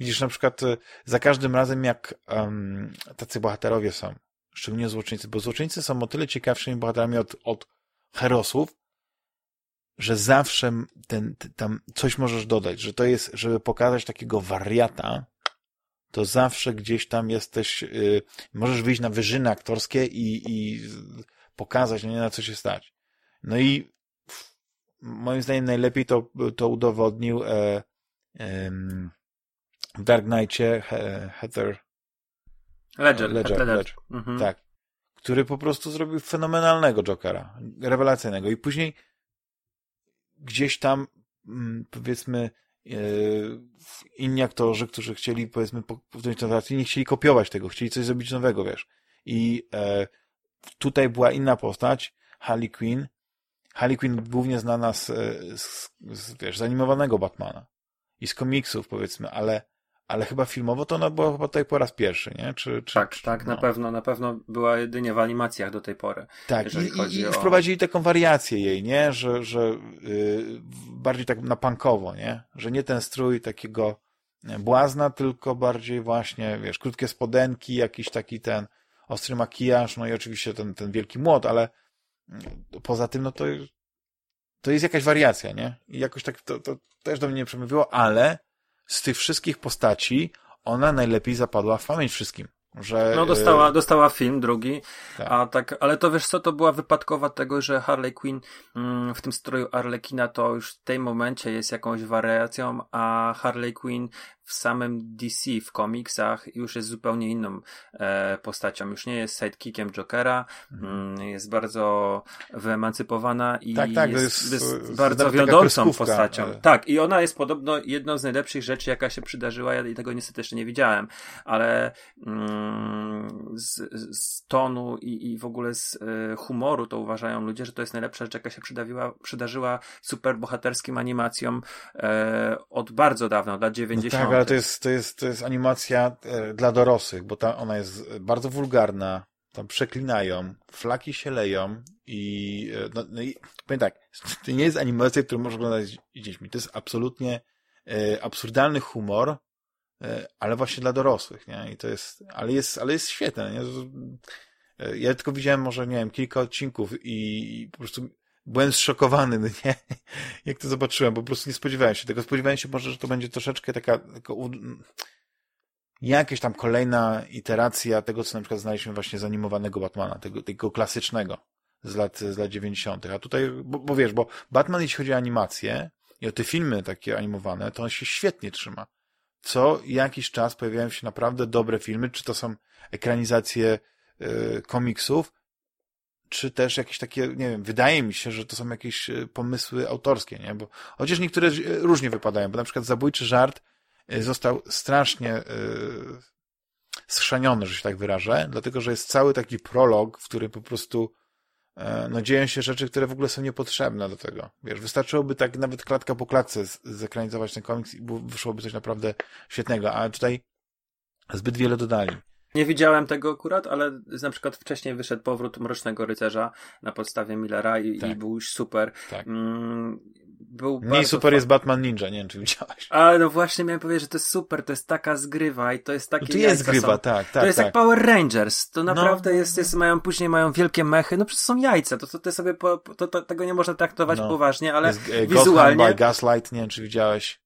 widzisz, na przykład e, za każdym razem, jak um, tacy bohaterowie są, szczególnie złoczyńcy, bo złoczyńcy są o tyle ciekawszymi bohaterami od, od herosów, że zawsze ten, tam coś możesz dodać, że to jest, żeby pokazać takiego wariata, to zawsze gdzieś tam jesteś, yy, możesz wyjść na wyżyny aktorskie i, i pokazać, nie na co się stać. No i moim zdaniem najlepiej to, to udowodnił e, e, w Dark Knightie Heather
Ledger.
Ledger, Ledger. Ledger. Mhm. Tak. Który po prostu zrobił fenomenalnego Jokera. Rewelacyjnego. I później gdzieś tam, mm, powiedzmy, e, inni aktorzy, którzy chcieli, powiedzmy, powtórzyć tę narrację, nie chcieli kopiować tego, chcieli coś zrobić nowego, wiesz. I e, tutaj była inna postać, Harley Quinn. Harley Quinn głównie znana z, z, z, wiesz, z animowanego Batmana i z komiksów, powiedzmy, ale ale chyba filmowo to ona była chyba tutaj po raz pierwszy, nie? Czy, czy,
tak, tak, no. na pewno, na pewno była jedynie w animacjach do tej pory.
Tak, i, i, o... wprowadzili taką wariację jej, nie? Że, że yy, bardziej tak na punkowo, nie? Że nie ten strój takiego błazna, tylko bardziej właśnie, wiesz, krótkie spodenki, jakiś taki ten ostry makijaż, no i oczywiście ten, ten wielki młot, ale mm, poza tym, no to, to jest jakaś wariacja, nie? I jakoś tak to, to też do mnie nie przemówiło, ale z tych wszystkich postaci ona najlepiej zapadła w pamięć wszystkim. Że,
no dostała, y, dostała film drugi, tak. a tak, ale to wiesz co, to była wypadkowa tego, że Harley Quinn mm, w tym stroju Arlekina to już w tym momencie jest jakąś wariacją, a Harley Quinn w samym DC, w komiksach już jest zupełnie inną e, postacią. Już nie jest sidekickiem Jokera, mhm. mm, jest bardzo wyemancypowana i tak, tak, jest, jest, jest bardzo wiodącą postacią. Ale... Tak, i ona jest podobno jedną z najlepszych rzeczy, jaka się przydarzyła. Ja tego niestety jeszcze nie widziałem, ale mm, z, z, tonu i, i w ogóle z e, humoru to uważają ludzie, że to jest najlepsza rzecz, jaka się przydawiła, przydarzyła superbohaterskim animacjom e, od bardzo dawna, od lat 90.
No tak, ale to jest, to jest, to jest animacja e, dla dorosłych, bo ta, ona jest bardzo wulgarna, tam przeklinają, flaki się leją i, e, no, no i powiem tak, to nie jest animacja, którą można oglądać z dziećmi. To jest absolutnie e, absurdalny humor, e, ale właśnie dla dorosłych, nie? I to jest, ale jest, ale jest świetne, nie? Ja tylko widziałem może, nie wiem, kilka odcinków i, i po prostu byłem zszokowany, no nie? Jak to zobaczyłem, po prostu nie spodziewałem się tego. Spodziewałem się może, że to będzie troszeczkę taka, taka jakaś tam kolejna iteracja tego, co na przykład znaliśmy właśnie z animowanego Batmana, tego, tego klasycznego z lat, z lat 90. A tutaj, bo, bo wiesz, bo Batman, jeśli chodzi o animację i o te filmy takie animowane, to on się świetnie trzyma. Co jakiś czas pojawiają się naprawdę dobre filmy, czy to są ekranizacje y, komiksów, czy też jakieś takie, nie wiem, wydaje mi się, że to są jakieś y, pomysły autorskie, nie? Bo chociaż niektóre y, różnie wypadają, bo na przykład Zabójczy Żart y, został strasznie schrzaniony, że się tak wyrażę, dlatego, że jest cały taki prolog, w którym po prostu E, no dzieją się rzeczy, które w ogóle są niepotrzebne do tego. Wiesz, wystarczyłoby tak nawet klatka po klatce zekranizować ten komiks i wyszłoby coś naprawdę świetnego, a tutaj zbyt wiele dodali.
Nie widziałem tego akurat, ale na przykład wcześniej wyszedł powrót Mrocznego Rycerza na podstawie Millera i, tak. i był już super. Tak. Mm,
był Mniej super jest Batman Ninja, nie wiem czy widziałeś.
Ale no właśnie miałem powiedzieć, że to jest super, to jest taka zgrywa i to jest takie... No
to jest zgrywa, są, tak, tak.
To jest
tak.
jak Power Rangers, to no. naprawdę no. jest, jest, mają, później mają wielkie mechy, no przecież są jajca, to, to, to sobie, po, to, to, tego nie można traktować no. poważnie, ale jest, e, wizualnie...
Gotham by Gaslight, nie wiem czy widziałeś.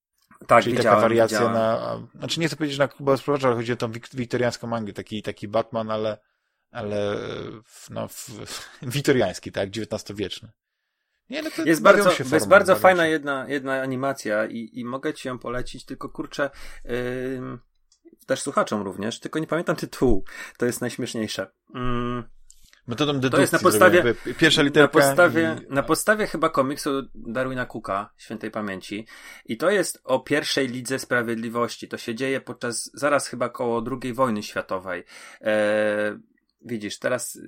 Tak, Czyli taka wariacja widziałem. na, znaczy nie chcę powiedzieć na Kuba ale chodzi o tą wiktoriańską mangę, taki, taki Batman, ale, ale no, w, wiktoriański, tak, XIX-wieczny.
Nie, no jest bardzo, formą, jest bardzo fajna się. jedna, jedna animacja i, i mogę ci ją polecić, tylko kurczę, yy, też słuchaczom również, tylko nie pamiętam tytułu. To jest najśmieszniejsze. Yy,
Metodą dedukcji to jest na podstawie, pierwsza literka.
Na podstawie, i... na podstawie chyba komiksu Darwina Cooka, świętej pamięci. I to jest o pierwszej lidze sprawiedliwości. To się dzieje podczas, zaraz chyba koło II wojny światowej. E, widzisz, teraz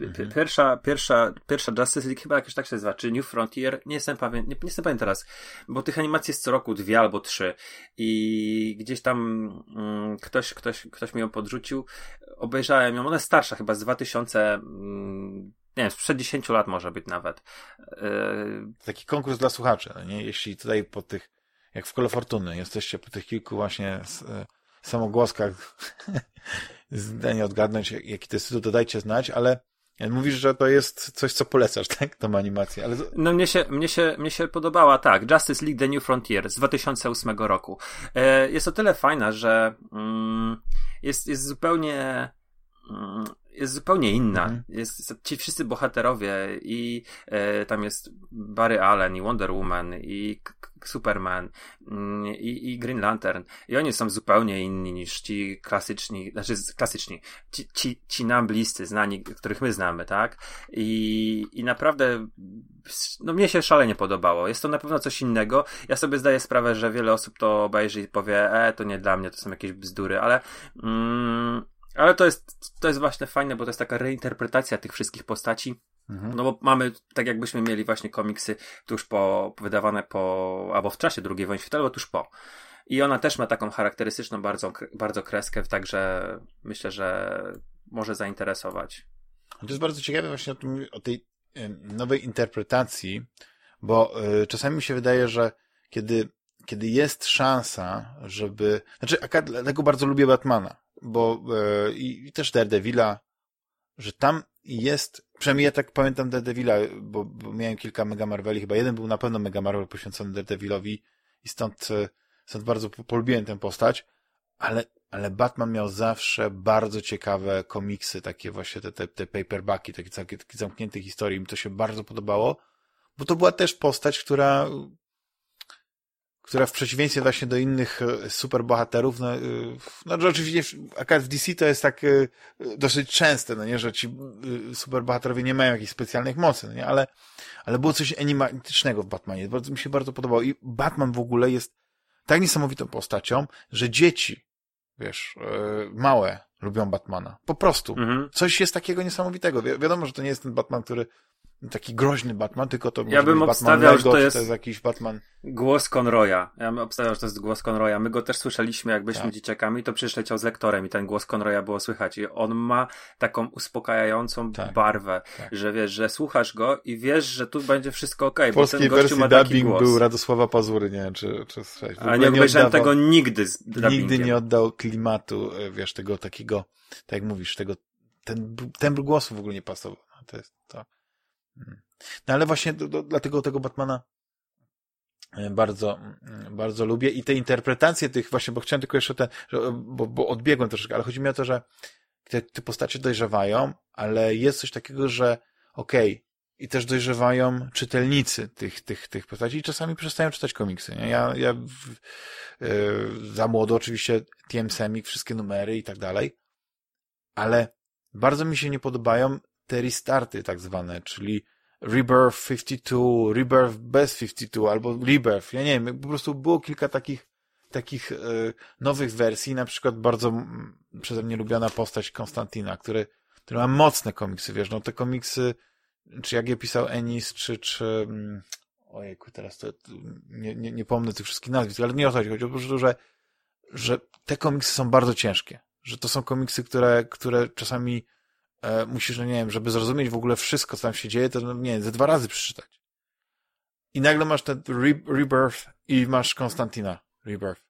mhm. pierwsza, pierwsza, pierwsza Justice League chyba jakoś tak się nazywa, czy New Frontier, nie jestem pewien, nie, nie jestem pewien teraz, bo tych animacji jest co roku dwie albo trzy i gdzieś tam mm, ktoś, ktoś, ktoś mi ją podrzucił, obejrzałem ją, ona jest starsza chyba z 2000, mm, nie wiem, sprzed 10 lat może być nawet.
Yy... Taki konkurs dla słuchaczy, nie? Jeśli tutaj po tych, jak w Kole Fortuny, jesteście po tych kilku właśnie samogłoskach zdanie odgadnąć, jaki to jest tytuł, to dajcie znać, ale mówisz, że to jest coś, co polecasz, tak? Tą animację, ale...
No mnie się, mnie się, mnie się podobała, tak. Justice League The New Frontier z 2008 roku. E, jest o tyle fajna, że mm, jest, jest zupełnie mm, jest zupełnie inna. Mhm. Jest, ci wszyscy bohaterowie i e, tam jest Barry Allen i Wonder Woman i Superman mm, i, i Green Lantern i oni są zupełnie inni niż ci klasyczni, znaczy klasyczni, ci, ci, ci nam bliscy, znani, których my znamy, tak? I, i naprawdę no mnie się szalenie podobało. Jest to na pewno coś innego. Ja sobie zdaję sprawę, że wiele osób to obejrzy i powie, e, to nie dla mnie, to są jakieś bzdury, ale mm, ale to jest, to jest właśnie fajne, bo to jest taka reinterpretacja tych wszystkich postaci. Mhm. No bo mamy, tak jakbyśmy mieli właśnie komiksy tuż po, wydawane po, albo w czasie II wojny światowej, albo tuż po. I ona też ma taką charakterystyczną bardzo, bardzo kreskę, także myślę, że może zainteresować.
To jest bardzo ciekawe właśnie o, tym, o tej nowej interpretacji, bo y, czasami mi się wydaje, że kiedy, kiedy jest szansa, żeby... Znaczy, dlatego bardzo lubię Batmana, bo e, i, też Daredevila, że tam jest, przynajmniej ja tak pamiętam Daredevila, bo, bo miałem kilka Mega Marveli, chyba jeden był na pewno Mega Marvel poświęcony Daredevilowi i stąd, e, stąd bardzo polubiłem tę postać, ale, ale Batman miał zawsze bardzo ciekawe komiksy, takie właśnie te, te, te paperbacki, takie, takie, takie zamknięte historie, mi to się bardzo podobało, bo to była też postać, która która w przeciwieństwie właśnie do innych e, superbohaterów, no, e, no oczywiście akurat w DC to jest tak e, dosyć częste, no nie, że ci superbohaterowie nie mają jakichś specjalnych mocy, no nie, ale, ale było coś enigmatycznego w Batmanie, bardzo, mi się bardzo podobało i Batman w ogóle jest tak niesamowitą postacią, że dzieci, wiesz, małe lubią Batmana. Po prostu. Mhm. Coś jest takiego niesamowitego. Wi wiadomo, że to nie jest ten Batman, który taki groźny Batman, tylko to
ja bym obstawiał,
Lego,
że to jest,
to jest jakiś Batman.
Głos Conroya. Ja bym obstawiał, że to jest głos Conroya. My go też słyszeliśmy, jak byliśmy tak. dzieciakami, to przecież leciał z lektorem i ten głos Conroya było słychać. I on ma taką uspokajającą tak. barwę, tak. że wiesz, że słuchasz go i wiesz, że tu będzie wszystko ok.
W polskiej wersji dubbing był Radosława Pazury, nie wiem, czy, czy słyszałeś.
A nie obejrzałem tego nigdy z dubbingiem.
Nigdy nie oddał klimatu, e, wiesz, tego takiego, tak jak mówisz, tego, ten, ten głosu w ogóle nie pasował. No, to jest to. No ale właśnie do, do, dlatego tego Batmana e, bardzo, mm, bardzo lubię i te interpretacje tych właśnie, bo chciałem tylko jeszcze te, bo, bo odbiegłem troszeczkę, ale chodzi mi o to, że te, te postacie dojrzewają, ale jest coś takiego, że okej, okay, i też dojrzewają czytelnicy tych, tych, tych postaci i czasami przestają czytać komiksy. Nie? Ja, ja w, yy, za młodo oczywiście TM Semik, wszystkie numery i tak dalej, ale bardzo mi się nie podobają te restarty tak zwane, czyli Rebirth 52, Rebirth bez 52 albo Rebirth, ja nie wiem, po prostu było kilka takich takich yy, nowych wersji, na przykład bardzo przeze mnie lubiana postać Konstantina, który, który ma mocne komiksy, wiesz, no te komiksy czy jak je pisał Ennis, czy, czy mm, ojejku, teraz to nie, nie, nie pomnę tych wszystkich nazwisk, ale nie o to chodzi. Chodzi o to, że, że te komiksy są bardzo ciężkie. Że to są komiksy, które, które czasami e, musisz, no nie wiem, żeby zrozumieć w ogóle wszystko, co tam się dzieje, to no, nie wiem, ze dwa razy przeczytać. I nagle masz ten Re Rebirth i masz Konstantina Rebirth.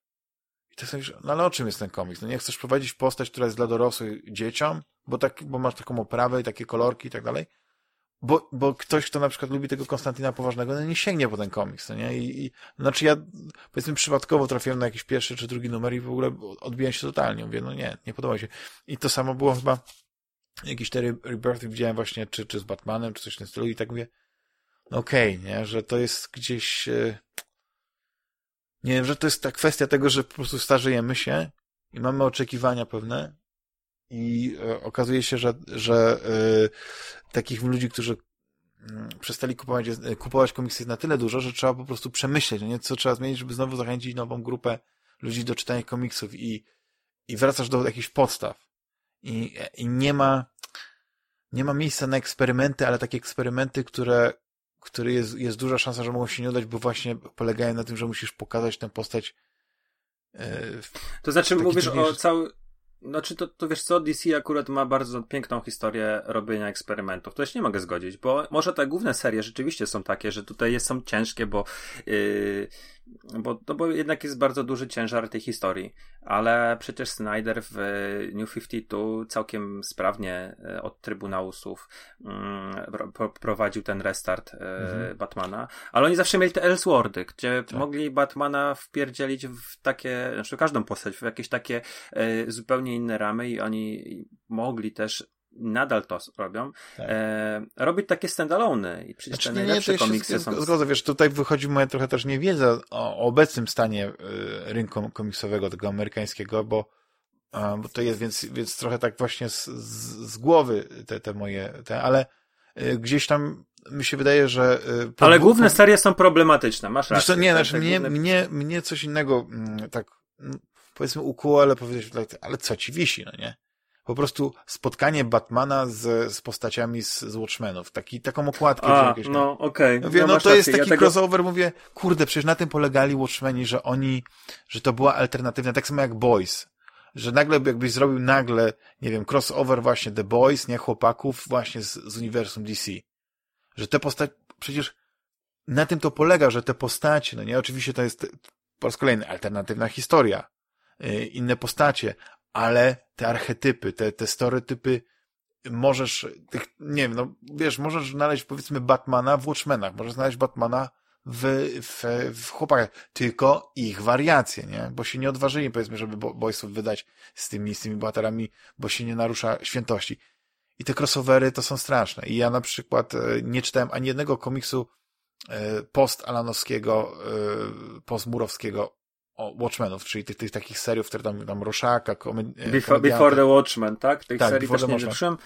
I to sobie, no ale o czym jest ten komiks? No nie chcesz prowadzić postać, która jest dla dorosłych dzieciom, bo, tak, bo masz taką oprawę i takie kolorki i tak dalej, bo, bo ktoś, kto na przykład lubi tego Konstantina Poważnego, no nie sięgnie po ten komiks, no nie? I, i znaczy ja, powiedzmy, przypadkowo trafiłem na jakiś pierwszy czy drugi numer i w ogóle odbiłem się totalnie. Mówię, no nie, nie podoba się. I to samo było chyba jakieś cztery rebirthy widziałem właśnie, czy, czy z Batmanem, czy coś w tym stylu i tak mówię, no okej, okay, nie? Że to jest gdzieś, e, nie wiem, że to jest ta kwestia tego, że po prostu starzejemy się i mamy oczekiwania pewne i e, okazuje się, że, że e, takich ludzi, którzy mm, przestali kupować, kupować komiksy jest na tyle dużo, że trzeba po prostu przemyśleć, nie? co trzeba zmienić, żeby znowu zachęcić nową grupę ludzi do czytania komiksów i, i wracasz do jakichś podstaw. I, i nie ma nie ma miejsca na eksperymenty, ale takie eksperymenty, które, które jest, jest duża szansa, że mogą się nie udać, bo właśnie polegają na tym, że musisz pokazać tę postać.
to znaczy, mówisz o cały, znaczy to, to wiesz co, DC akurat ma bardzo piękną historię robienia eksperymentów. To się nie mogę zgodzić, bo może te główne serie rzeczywiście są takie, że tutaj są ciężkie, bo yy, bo, no bo jednak jest bardzo duży ciężar tej historii, ale przecież Snyder w New 52 całkiem sprawnie e, od Trybunału Słów mm, prowadził ten restart e, mhm. Batmana, ale oni zawsze mieli te Elseworldy, gdzie tak. mogli Batmana wpierdzielić w takie, znaczy każdą postać, w jakieś takie e, zupełnie inne ramy i oni mogli też nadal to robią, tak. e, robić takie standalone i przecież znaczy, te najlepsze nie, komiksy są...
Zgodzę, wiesz, tutaj wychodzi moja trochę też niewiedza o obecnym stanie y, rynku komiksowego, tego amerykańskiego, bo, bo to jest, więc, więc trochę tak właśnie z, z, z głowy te, te moje, te, ale y, gdzieś tam mi się wydaje, że...
Y, ale główne serie są problematyczne, masz rację.
To nie, znaczy mnie, główne... mnie, mnie coś innego mm, tak mm, powiedzmy ukuło, ale powiedzieć, ale co ci wisi, no nie? Po prostu spotkanie Batmana z, z postaciami z, z Watchmenów. Taki, taką okładkę.
A, jakieś, no okej.
Okay. no, no to jest taki ja crossover, mówię, kurde, przecież na tym polegali Watchmeni, że oni, że to była alternatywna, tak samo jak Boys. Że nagle jakbyś zrobił nagle, nie wiem, crossover właśnie The Boys, nie, chłopaków właśnie z, z uniwersum DC. Że te postacie, przecież na tym to polega, że te postacie, no nie, oczywiście to jest po raz kolejny alternatywna historia, yy, inne postacie, ale te archetypy, te, te stereotypy możesz, tych, nie wiem, no wiesz, możesz znaleźć powiedzmy Batmana w Watchmenach, możesz znaleźć Batmana w, w, w chłopakach, tylko ich wariacje, nie? Bo się nie odważyli, powiedzmy, żeby boysów wydać z tymi, z tymi bohaterami, bo się nie narusza świętości. I te crossovery to są straszne. I ja na przykład e, nie czytałem ani jednego komiksu e, post-alanowskiego, e, post-murowskiego Watchmenów, czyli tych, tych takich seriów, które tam, tam Roszaka, komedi-
Before, Before the Watchmen, tak? Tych tak, serii też nie czytałem.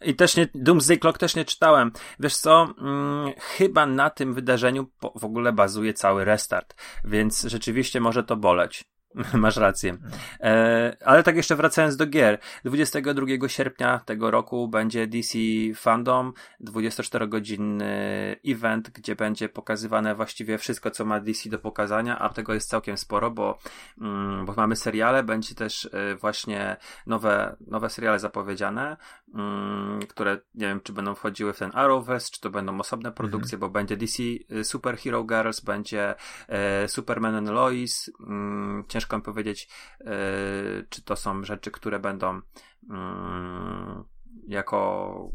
I też nie, Doomsday Clock też nie czytałem. Wiesz co, hmm, chyba na tym wydarzeniu w ogóle bazuje cały restart, więc rzeczywiście może to boleć. Masz rację. E, ale tak jeszcze wracając do gier. 22 sierpnia tego roku będzie DC Fandom, 24-godzinny event, gdzie będzie pokazywane właściwie wszystko, co ma DC do pokazania, a tego jest całkiem sporo, bo, mm, bo mamy seriale, będzie też e, właśnie nowe, nowe seriale zapowiedziane, mm, które nie wiem, czy będą wchodziły w ten Arrowverse, czy to będą osobne produkcje, mhm. bo będzie DC e, Super Hero Girls, będzie e, Superman and Lois, mm, ciężko mi powiedzieć, yy, czy to są rzeczy, które będą yy, jako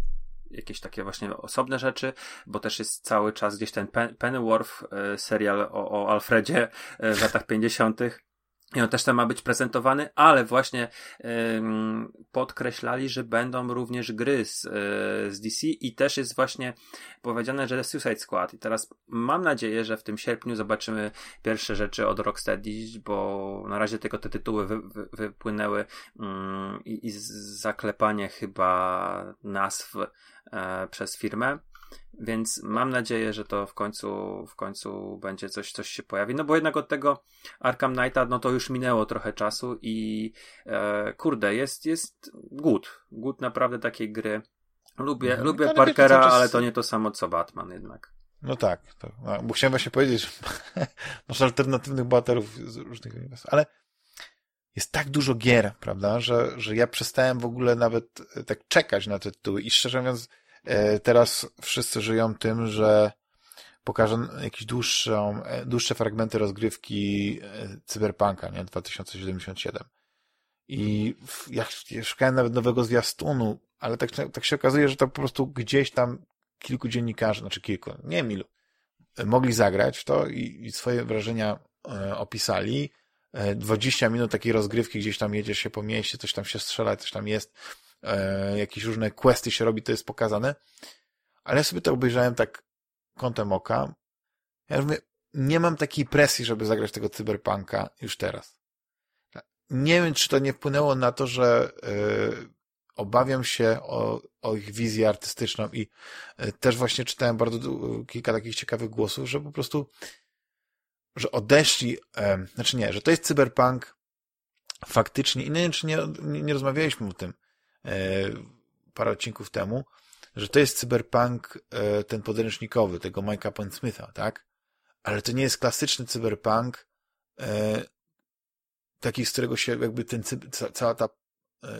jakieś takie właśnie osobne rzeczy, bo też jest cały czas gdzieś ten Pennyworth, e, serial o, o Alfredzie e, w latach 50. I on też tam ma być prezentowany, ale właśnie ym, podkreślali, że będą również gry z, yy, z DC i też jest właśnie powiedziane, że Suicide Squad. I teraz mam nadzieję, że w tym sierpniu zobaczymy pierwsze rzeczy od Rocksteady, bo na razie tylko te tytuły wy, wy, wypłynęły yy, i, i zaklepanie chyba nazw yy, przez firmę. Więc mam nadzieję, że to w końcu, w końcu będzie coś, coś się pojawi. No bo jednak od tego Arkham Knighta, no to już minęło trochę czasu i e, kurde, jest, jest głód. Głód naprawdę takiej gry. Lubię, mhm. lubię Parkera, czas... ale to nie to samo co Batman jednak.
No tak, to, no, bo chciałem właśnie powiedzieć, że masz alternatywnych bohaterów z różnych uniwersów, ale jest tak dużo gier, prawda, że, że ja przestałem w ogóle nawet e, tak czekać na te tytuły i szczerze mówiąc, teraz wszyscy żyją tym, że pokażę jakieś dłuższą, e, dłuższe fragmenty rozgrywki e, Cyberpunka, nie? 2077. I ja, szukałem nawet nowego zwiastunu, ale tak, tak się okazuje, że to po prostu gdzieś tam kilku dziennikarzy, znaczy kilku, nie wiem ilu, mogli zagrać w to i, i swoje wrażenia e, opisali. 20 minut takiej rozgrywki, gdzieś tam jedziesz się po mieście, coś tam się strzela, coś tam jest e, jakieś różne questy się robi, to jest pokazane. Ale ja sobie to obejrzałem tak kątem oka. Ja mówię, nie mam takiej presji, żeby zagrać tego cyberpunka już teraz. Nie wiem, czy to nie wpłynęło na to, że e, obawiam się o, o ich wizję artystyczną i e, też właśnie czytałem bardzo kilka takich ciekawych głosów, że po prostu że odeszli, znaczy nie, że to jest cyberpunk faktycznie, i nie czy nie, nie, rozmawialiśmy o tym, parę odcinków temu, że to jest cyberpunk e, ten podręcznikowy, tego Mike'a Pondsmitha, tak? Ale to nie jest klasyczny cyberpunk e, taki, z którego się jakby ten, cała ta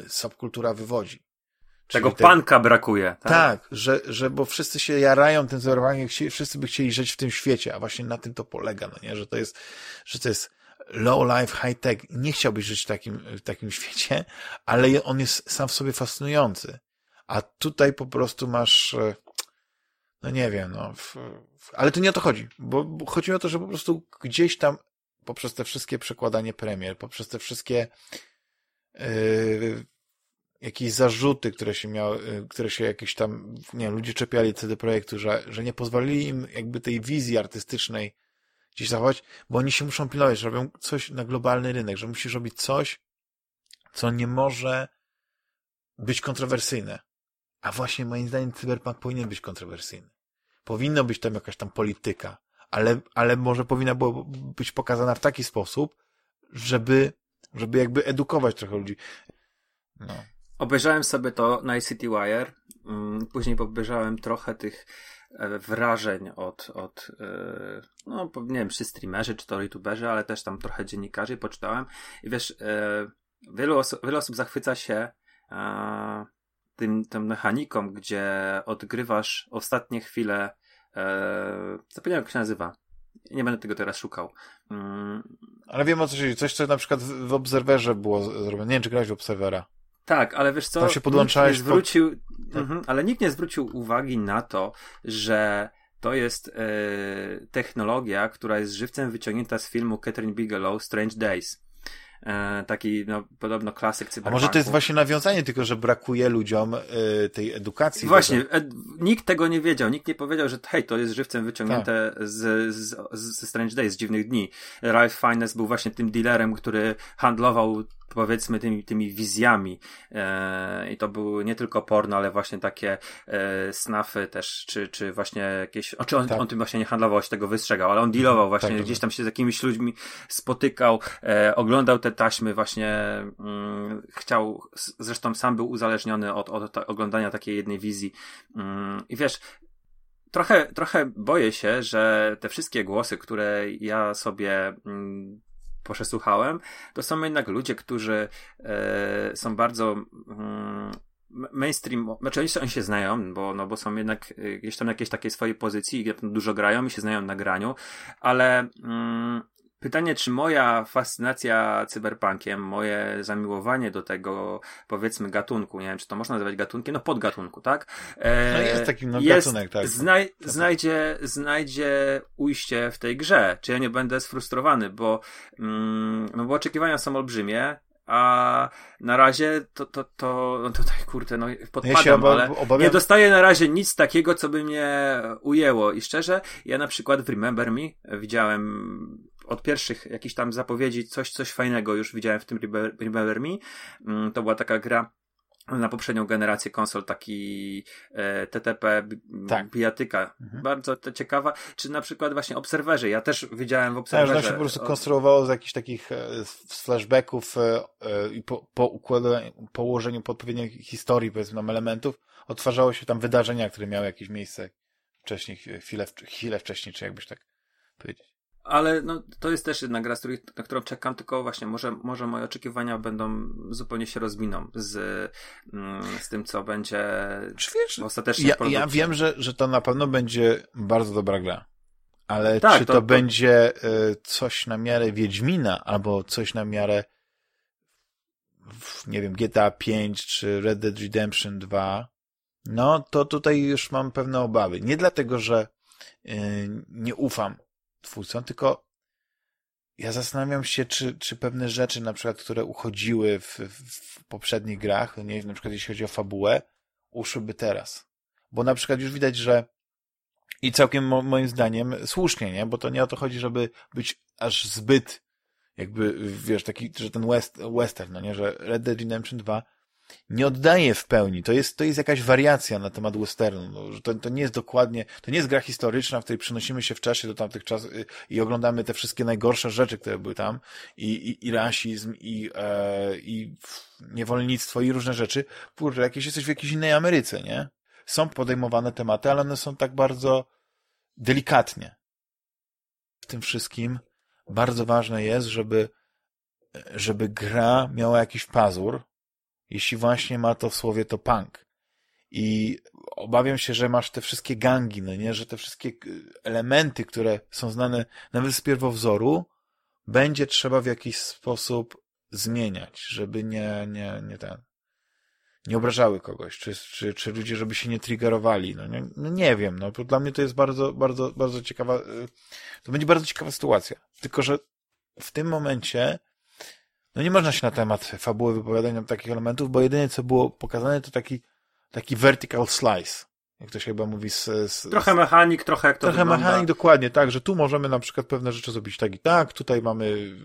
subkultura wywodzi.
Tego te... panka brakuje.
Tak? tak, że, że bo wszyscy się jarają tym cyberpunkiem, wszyscy by chcieli żyć w tym świecie, a właśnie na tym to polega, no nie? Że to jest, że to jest low life, high tech. Nie chciałbyś żyć w takim, w takim świecie, ale on jest sam w sobie fascynujący. A tutaj po prostu masz, e, no nie wiem, no, w, w, ale to nie o to chodzi, bo, bo chodzi o to, że po prostu gdzieś tam poprzez te wszystkie przekładanie premier, poprzez te wszystkie yy, jakieś zarzuty, które się miały, e, które się jakieś tam, nie wiem, ludzie czepiali CD Projektu, że, że nie pozwolili im jakby tej wizji artystycznej gdzieś zachować, bo oni się muszą pilnować, że robią coś na globalny rynek, że musisz robić coś, co nie może być kontrowersyjne. A właśnie moim zdaniem cyberpunk powinien być kontrowersyjny. Powinno być tam jakaś tam polityka, ale, ale może powinna było być pokazana w taki sposób, żeby, żeby jakby edukować trochę ludzi. No.
Obejrzałem sobie to na ICT Wire, mm, później obejrzałem trochę tych wrażeń od, od e, no nie wiem, czy streamerzy, czy to youtuberzy, ale też tam trochę dziennikarzy poczytałem i wiesz, e, wielu, oso wiele osób zachwyca się tym, tą mechaniką, gdzie odgrywasz ostatnie chwile zapomniałem jak się nazywa nie będę tego teraz szukał. Mm.
Ale wiem o co chodzi. Coś, co na przykład w Obserwerze było zrobione. Nie wiem, czy grałeś w Obserwera.
Tak, ale wiesz co?
Tam się podłączałeś.
Nikt nie zwrócił, po... mhm, ale nikt nie zwrócił uwagi na to, że to jest e, technologia, która jest żywcem wyciągnięta z filmu Catherine Bigelow Strange Days. E, taki no, podobno klasyk cyberpunku.
A może to jest właśnie nawiązanie, tylko że brakuje ludziom e, tej edukacji.
Właśnie, ed, nikt tego nie wiedział, nikt nie powiedział, że hej, to jest żywcem wyciągnięte tak. z, z, z Strange Days, z dziwnych dni. Ralph Fiennes był właśnie tym dealerem, który handlował powiedzmy tymi, tymi wizjami e, i to były nie tylko porno, ale właśnie takie e, snafy też, czy, czy właśnie jakieś, o, czy on, tak. on tym właśnie nie handlował, się tego wystrzegał, ale on dealował mhm. właśnie, tak, gdzieś tam się z jakimiś ludźmi spotykał, e, oglądał te taśmy właśnie, mm, chciał, zresztą sam był uzależniony od, od oglądania takiej jednej wizji mm, i wiesz, trochę, trochę boję się, że te wszystkie głosy, które ja sobie mm, przesłuchałem, to są jednak ludzie, którzy e, są bardzo mm, mainstream, znaczy oni, się znają, bo, no, bo są jednak e, gdzieś tam na jakiejś takiej swojej pozycji, dużo grają i się znają na graniu, ale mm, pytanie, czy moja fascynacja cyberpunkiem, moje zamiłowanie do tego, powiedzmy, gatunku, nie wiem, czy to można nazywać gatunkiem, no podgatunku, tak?
E, no jest taki no, jest, gatunek, tak.
Znaj znajdzie, znajdzie ujście w tej grze. Czy ja nie będę sfrustrowany, bo, mm, no bo oczekiwania są olbrzymie, a na razie to, to, to no tutaj kurde, no podpadam, ja oba, ale obawiam... nie dostaję na razie nic takiego, co by mnie ujęło i szczerze, ja na przykład w Remember Me widziałem od pierwszych jakichś tam zapowiedzi coś, coś fajnego już widziałem w tym Remember Me. Mm, to była taka gra na poprzednią generację konsol taki e, TTP tak. bijatyka. Mhm. Bardzo to ciekawa. Czy na przykład właśnie Obserwerzy. Ja też widziałem w Obserwerze.
Tak, że się po prostu konstruowało z jakichś takich e, flashbacków e, e, i po, po układaniu, położeniu odpowiedniej historii, powiedzmy, elementów, odtwarzało się tam wydarzenia, które miały jakieś miejsce wcześniej, chwilę, chwilę wcześniej, czy jakbyś tak powiedzieć.
Ale no, to jest też jedna gra, na którą czekam, tylko właśnie może, może moje oczekiwania będą zupełnie się rozminą z, mm, z tym, co będzie
czy wiesz, ostatecznie ja, ja wiem, że, że to na pewno będzie bardzo dobra gra. Ale tak, czy to, to, będzie e, coś na miarę Wiedźmina, albo coś na miarę nie wiem, GTA 5 czy Red Dead Redemption 2, no to tutaj już mam pewne obawy. Nie dlatego, że yy, nie ufam twórcą, tylko ja zastanawiam się, czy, czy pewne rzeczy, na przykład, które uchodziły w, w poprzednich grach, nie na przykład jeśli chodzi o fabułę, uszłyby teraz. Bo na przykład już widać, że i całkiem moim zdaniem słusznie, nie? Bo to nie o to chodzi, żeby być aż zbyt jakby, wiesz, taki, że ten west, western, no nie? Że Red Dead Redemption 2 nie oddaje w pełni. To jest, to jest jakaś wariacja na temat westernu. No, to, to nie jest dokładnie, to nie jest gra historyczna, w której przenosimy się w czasie do tamtych czasów y, i oglądamy te wszystkie najgorsze rzeczy, które były tam i, i, i rasizm i, e, i niewolnictwo i różne rzeczy. Kurde, jakieś jesteś w jakiejś innej Ameryce, nie? Są podejmowane tematy, ale one są tak bardzo delikatnie. W tym wszystkim bardzo ważne jest, żeby żeby gra miała jakiś pazur, jeśli właśnie ma to w słowie to punk. I obawiam się, że masz te wszystkie gangi, no nie, że te wszystkie elementy, które są znane nawet z pierwowzoru, będzie trzeba w jakiś sposób zmieniać, żeby nie, nie, nie ten, nie obrażały kogoś, czy, czy, czy ludzie, żeby się nie triggerowali, no nie, no nie wiem, no dla mnie to jest bardzo, bardzo, bardzo ciekawa, y, to będzie bardzo ciekawa sytuacja, tylko, że w tym momencie no nie można się na temat fabuły wypowiadać na takich elementów, bo jedynie co było pokazane to taki, taki vertical slice. Jak to się chyba mówi z... z
trochę mechanik, trochę jak to
Trochę
wygląda.
mechanik, dokładnie, tak, że tu możemy na przykład pewne rzeczy zrobić tak i tak, tutaj mamy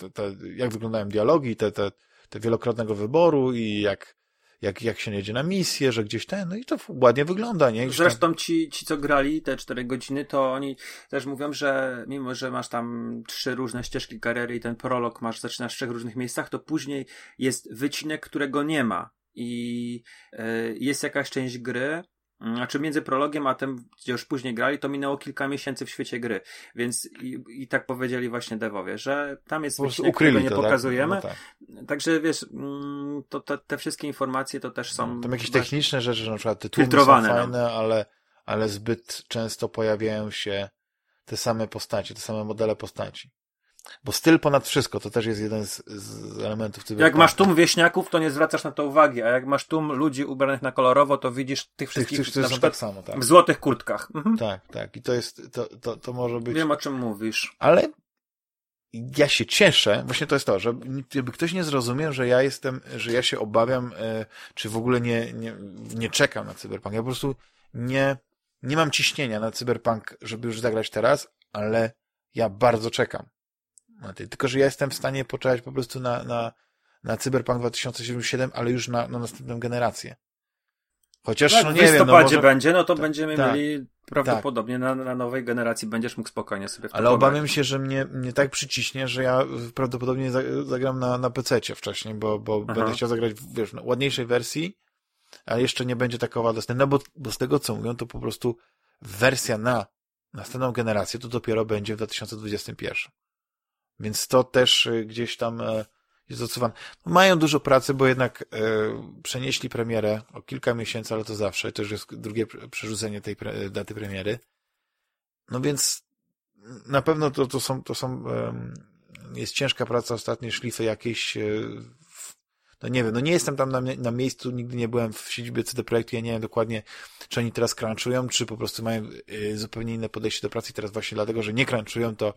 te, te, jak wyglądają dialogi, te, te, te wielokrotnego wyboru i jak jak, jak się jedzie na misję, że gdzieś ten, no i to ładnie wygląda, nie?
Zresztą ci, ci, co grali te cztery godziny, to oni też mówią, że mimo, że masz tam trzy różne ścieżki kariery i ten prolog masz, zaczynasz w trzech różnych miejscach, to później jest wycinek, którego nie ma. I y, jest jakaś część gry, znaczy między prologiem a tym, gdzie już później grali, to minęło kilka miesięcy w świecie gry. Więc i, i tak powiedzieli właśnie devowie, że tam jest wycinek, którego nie to, pokazujemy. Tak? No tak. Także wiesz, mm, to, to, te wszystkie informacje to też są...
No, tam jakieś techniczne rzeczy, że na przykład tytuły są fajne, no. ale, ale zbyt często pojawiają się te same postacie, te same modele postaci. Bo styl ponad wszystko to też jest jeden z, z elementów
cyberpunku. Jak masz tłum wieśniaków, to nie zwracasz na to uwagi, a jak masz tłum ludzi ubranych na kolorowo, to widzisz tych wszystkich tych, którzy są tak samo, tak. w złotych kurtkach.
Mhm. Tak, tak. I to jest, to, to, to może być...
Wiem, o czym mówisz.
Ale ja się cieszę, właśnie to jest to, że gdyby ktoś nie zrozumiał, że ja jestem, że ja się obawiam, e, czy w ogóle nie, nie, nie czekam na cyberpunk. Ja po prostu nie, nie mam ciśnienia na cyberpunk, żeby już zagrać teraz, ale ja bardzo czekam na tej. Tylko, że ja jestem w stanie poczekać po prostu na, na, na Cyberpunk 2077, ale już na, na następną generację. Chociaż,
tak,
no
nie w listopadzie wiem, no może... będzie, no to tak, będziemy tak, mieli prawdopodobnie tak. na, na nowej generacji będziesz mógł spokojnie sobie
Ale obawiam się, że mnie, mnie tak przyciśnie, że ja prawdopodobnie zagram na, na PC wcześniej, bo, bo będę chciał zagrać w wiesz, no, ładniejszej wersji, a jeszcze nie będzie takowa dostępna, no bo, bo z tego co mówią, to po prostu wersja na następną generację to dopiero będzie w 2021. Więc to też y, gdzieś tam e, jest odsuwane. Mają dużo pracy, bo jednak e, przenieśli premierę o kilka miesięcy, ale to zawsze. To już jest drugie przerzucenie tej daty premiery. No więc na pewno to, to są, to są jest ciężka praca, ostatnie szlify jakieś no nie wiem, no nie jestem tam na, na miejscu, nigdy nie byłem w siedzibie CD Projektu, ja nie wiem dokładnie, czy oni teraz crunchują, czy po prostu mają y, zupełnie inne podejście do pracy i teraz właśnie dlatego, że nie crunchują, to,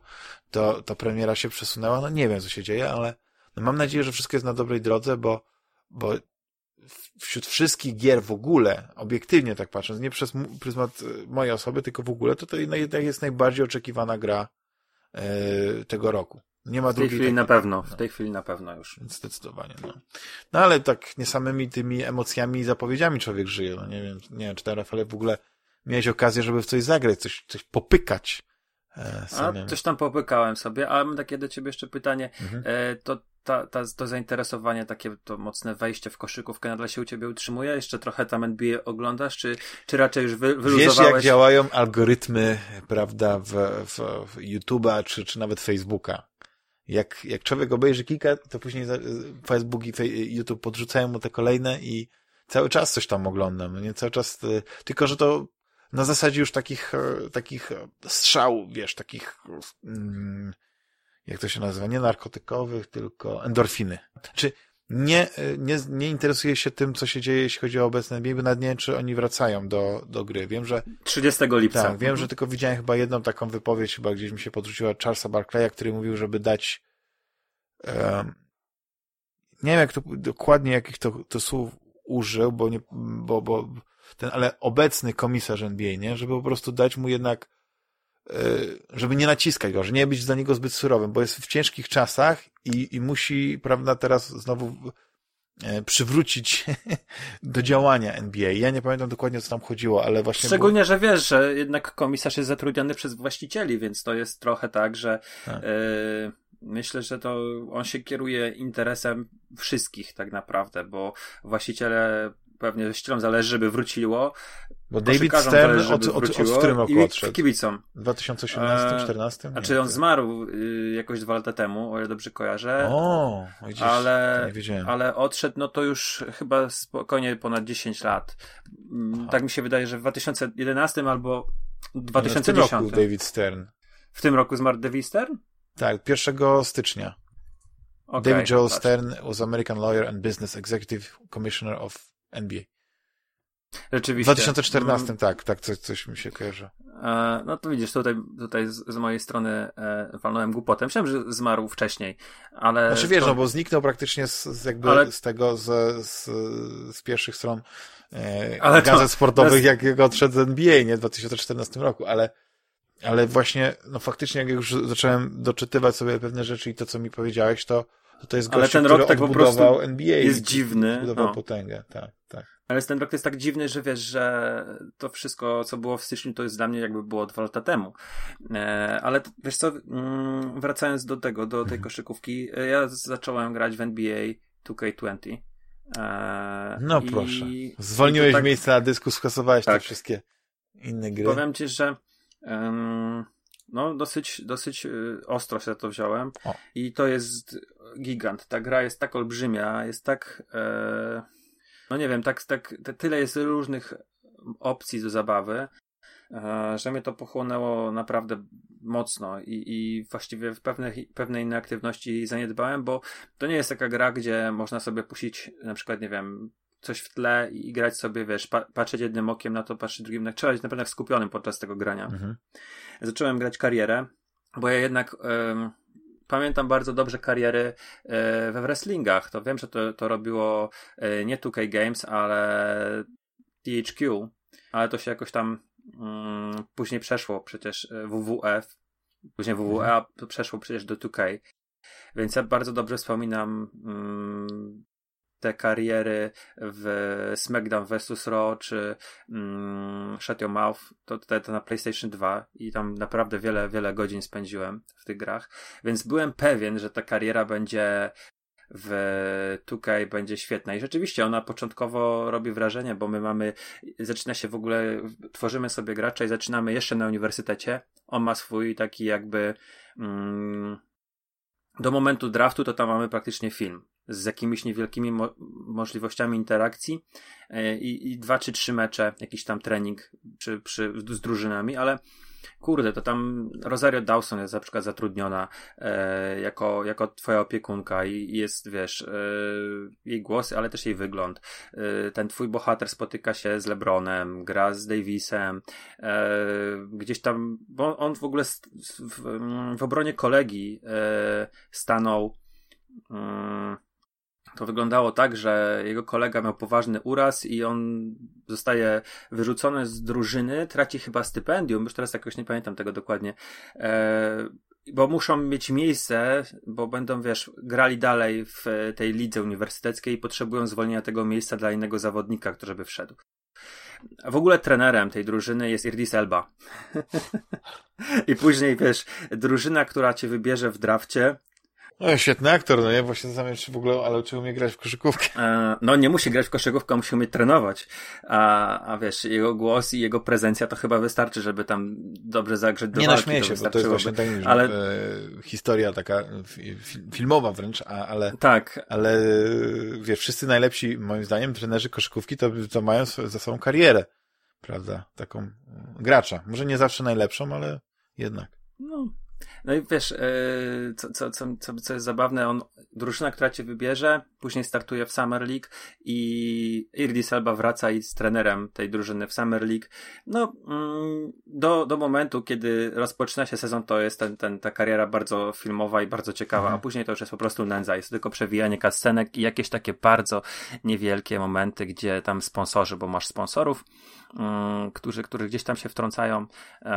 to, to premiera się przesunęła, no nie wiem, co się dzieje, ale no mam nadzieję, że wszystko jest na dobrej drodze, bo, bo wśród wszystkich gier w ogóle, obiektywnie tak patrząc, nie przez pryzmat y, mojej osoby, tylko w ogóle, to to jest najbardziej oczekiwana gra tego roku. Nie ma
w tej chwili takiej... na pewno, w no. tej chwili na pewno już.
Zdecydowanie, no. No ale tak nie samymi tymi emocjami i zapowiedziami człowiek żyje. No nie wiem, nie wiem, czy ten Rafale w ogóle miałeś okazję, żeby w coś zagrać, coś, coś popykać.
E, a, coś tam popykałem sobie, ale mam takie do ciebie jeszcze pytanie. Mhm. E, to ta, ta, to zainteresowanie, takie to mocne wejście w koszykówkę nadal się u ciebie utrzymuje? Jeszcze trochę tam NBA oglądasz, czy, czy raczej już wy, wyluzowałeś?
Wiesz, jak działają algorytmy, prawda, w, w, w YouTube'a, czy, czy nawet Facebooka jak, jak człowiek obejrzy kilka, to później Facebook i YouTube podrzucają mu te kolejne i cały czas coś tam oglądam, nie cały czas, e, tylko że to na zasadzie już takich, e, takich strzał, wiesz, takich, mm, jak to się nazywa, nie narkotykowych, tylko endorfiny. Czy nie, nie, nie interesuję się tym, co się dzieje, jeśli chodzi o obecne NBA, bo nawet nie wiem, czy oni wracają do, do gry. Wiem, że...
30 lipca.
Tak, wiem, mhm. że tylko widziałem chyba jedną taką wypowiedź, chyba gdzieś mi się podrzuciła Charlesa Barclaya, który mówił, żeby dać um, nie wiem, jak to dokładnie, jakich to, to słów użył, bo nie, bo, bo ten, ale obecny komisarz NBA, nie? Żeby po prostu dać mu jednak żeby nie naciskać go, że nie być dla niego zbyt surowym, bo jest w ciężkich czasach i, i musi, prawda, teraz znowu e, przywrócić do działania NBA. Ja nie pamiętam dokładnie, co tam chodziło, ale właśnie...
Szczególnie, było... że wiesz, że jednak komisarz jest zatrudniony przez właścicieli, więc to jest trochę tak, że tak. Yy, myślę, że to on się kieruje interesem wszystkich tak naprawdę, bo właściciele pewnie właścicielom zależy, żeby wróciło.
Bo David Stern od, od, od, w którym roku odszedł?
Kibicom.
W 2018, 2014?
A czy on zmarł y, jakoś dwa lata temu, o ile dobrze kojarzę.
O,
widzisz, ale, ale odszedł, no to już chyba spokojnie ponad 10 lat. Mm, Aha. Tak mi się wydaje, że w 2011 albo 2010. No, w tym roku
David Stern.
W tym roku zmarł David Stern?
Tak, 1 stycznia. Okay, David Joel Stern was American lawyer and business executive commissioner of NBA.
Rzeczywiście.
W 2014, mm. tak, tak, coś, coś mi się kojarzy.
E, no to widzisz, tutaj, tutaj z, z mojej strony e, walnąłem głupotę. Myślałem, że zmarł wcześniej, ale...
Znaczy wiesz, to... no bo zniknął praktycznie z, z jakby ale... z tego, z, z, z pierwszych stron e, ale gazet to... sportowych, jak, jak odszedł z NBA, nie, w 2014 roku, ale ale właśnie, no faktycznie jak już zacząłem doczytywać sobie pewne rzeczy i to, co mi powiedziałeś, to to, jest gość, Ale ten rok tak po prostu NBA
jest dziwny.
Zbudował no. potęgę, tak, tak.
Ale ten rok jest tak dziwny, że wiesz, że to wszystko, co było w styczniu, to jest dla mnie jakby było dwa lata temu. E, ale wiesz co, mm, wracając do tego, do tej mhm. koszykówki, e, ja zacząłem grać w NBA 2K20.
E, no proszę. Zwolniłeś tak, miejsce na dysku, skasowałeś tak, te wszystkie inne gry.
Powiem ci, że um, no dosyć, dosyć ostro się to wziąłem o. i to jest gigant. Ta gra jest tak olbrzymia, jest tak e, no nie wiem, tak, tak tyle jest różnych opcji do zabawy, e, że mnie to pochłonęło naprawdę mocno i, i właściwie w pewnej, pewnej innej aktywności zaniedbałem, bo to nie jest taka gra, gdzie można sobie puścić na przykład, nie wiem, coś w tle i grać sobie, wiesz, pa patrzeć jednym okiem na to, patrzeć drugim, na trzeba być naprawdę skupionym podczas tego grania. Mhm. Zacząłem grać karierę, bo ja jednak pamiętam bardzo dobrze kariery e, we wrestlingach. To wiem, że to, to robiło e, nie 2K Games, ale THQ, ale to się jakoś tam um, później przeszło przecież e, WWF, później WWE mhm. przeszło przecież do 2K. Więc ja bardzo dobrze wspominam um, te kariery w SmackDown vs. Raw czy mm, Shut Your Mouth, to, to, to na PlayStation 2 i tam naprawdę wiele, wiele godzin spędziłem w tych grach, więc byłem pewien, że ta kariera będzie w 2K będzie świetna. I rzeczywiście ona początkowo robi wrażenie, bo my mamy, zaczyna się w ogóle, tworzymy sobie gracza i zaczynamy jeszcze na uniwersytecie. On ma swój taki jakby mm, do momentu draftu to tam mamy praktycznie film z jakimiś niewielkimi mo możliwościami interakcji e, i, i, dwa czy trzy mecze, jakiś tam trening przy, przy, z drużynami, ale kurde, to tam Rosario Dawson jest na przykład zatrudniona e, jako, jako twoja opiekunka i jest, wiesz, e, jej głosy, ale też jej wygląd. E, ten twój bohater spotyka się z LeBronem, gra z Davisem, e, gdzieś tam, bo on w ogóle w, w obronie kolegi e, stanął mm, to wyglądało tak, że jego kolega miał poważny uraz i on zostaje wyrzucony z drużyny, traci chyba stypendium, już teraz jakoś nie pamiętam tego dokładnie, e, bo muszą mieć miejsce, bo będą, wiesz, grali dalej w tej lidze uniwersyteckiej i potrzebują zwolnienia tego miejsca dla innego zawodnika, który by wszedł. W ogóle trenerem tej drużyny jest Irdis Elba. I później, wiesz, drużyna, która cię wybierze w drafcie,
no, świetny aktor, no nie? Właśnie zastanawiam się w ogóle, ale czy umie grać w koszykówkę?
E, no, nie musi grać w koszykówkę, musi umieć trenować. A, a wiesz, jego głos i jego prezencja to chyba wystarczy, żeby tam dobrze zagrzeć do
Nie
walki.
naśmieję się, bo to jest właśnie tak, ale... e, historia taka fi, filmowa wręcz, a, ale...
Tak.
Ale, wiesz, wszyscy najlepsi, moim zdaniem, trenerzy koszykówki to, to mają za sobą karierę, prawda? Taką gracza. Może nie zawsze najlepszą, ale jednak.
No, no i wiesz, e, co, co, co, co jest zabawne, on, drużyna, która cię wybierze, później startuje w Summer League i Irdis Alba wraca i jest trenerem tej drużyny w Summer League. No, mm, do, do momentu, kiedy rozpoczyna się sezon, to jest ten, ten, ta kariera bardzo filmowa i bardzo ciekawa, mhm. a później to już jest po prostu nędza. Jest tylko przewijanie kascenek i jakieś takie bardzo niewielkie momenty, gdzie tam sponsorzy, bo masz sponsorów, mm, którzy, którzy gdzieś tam się wtrącają e,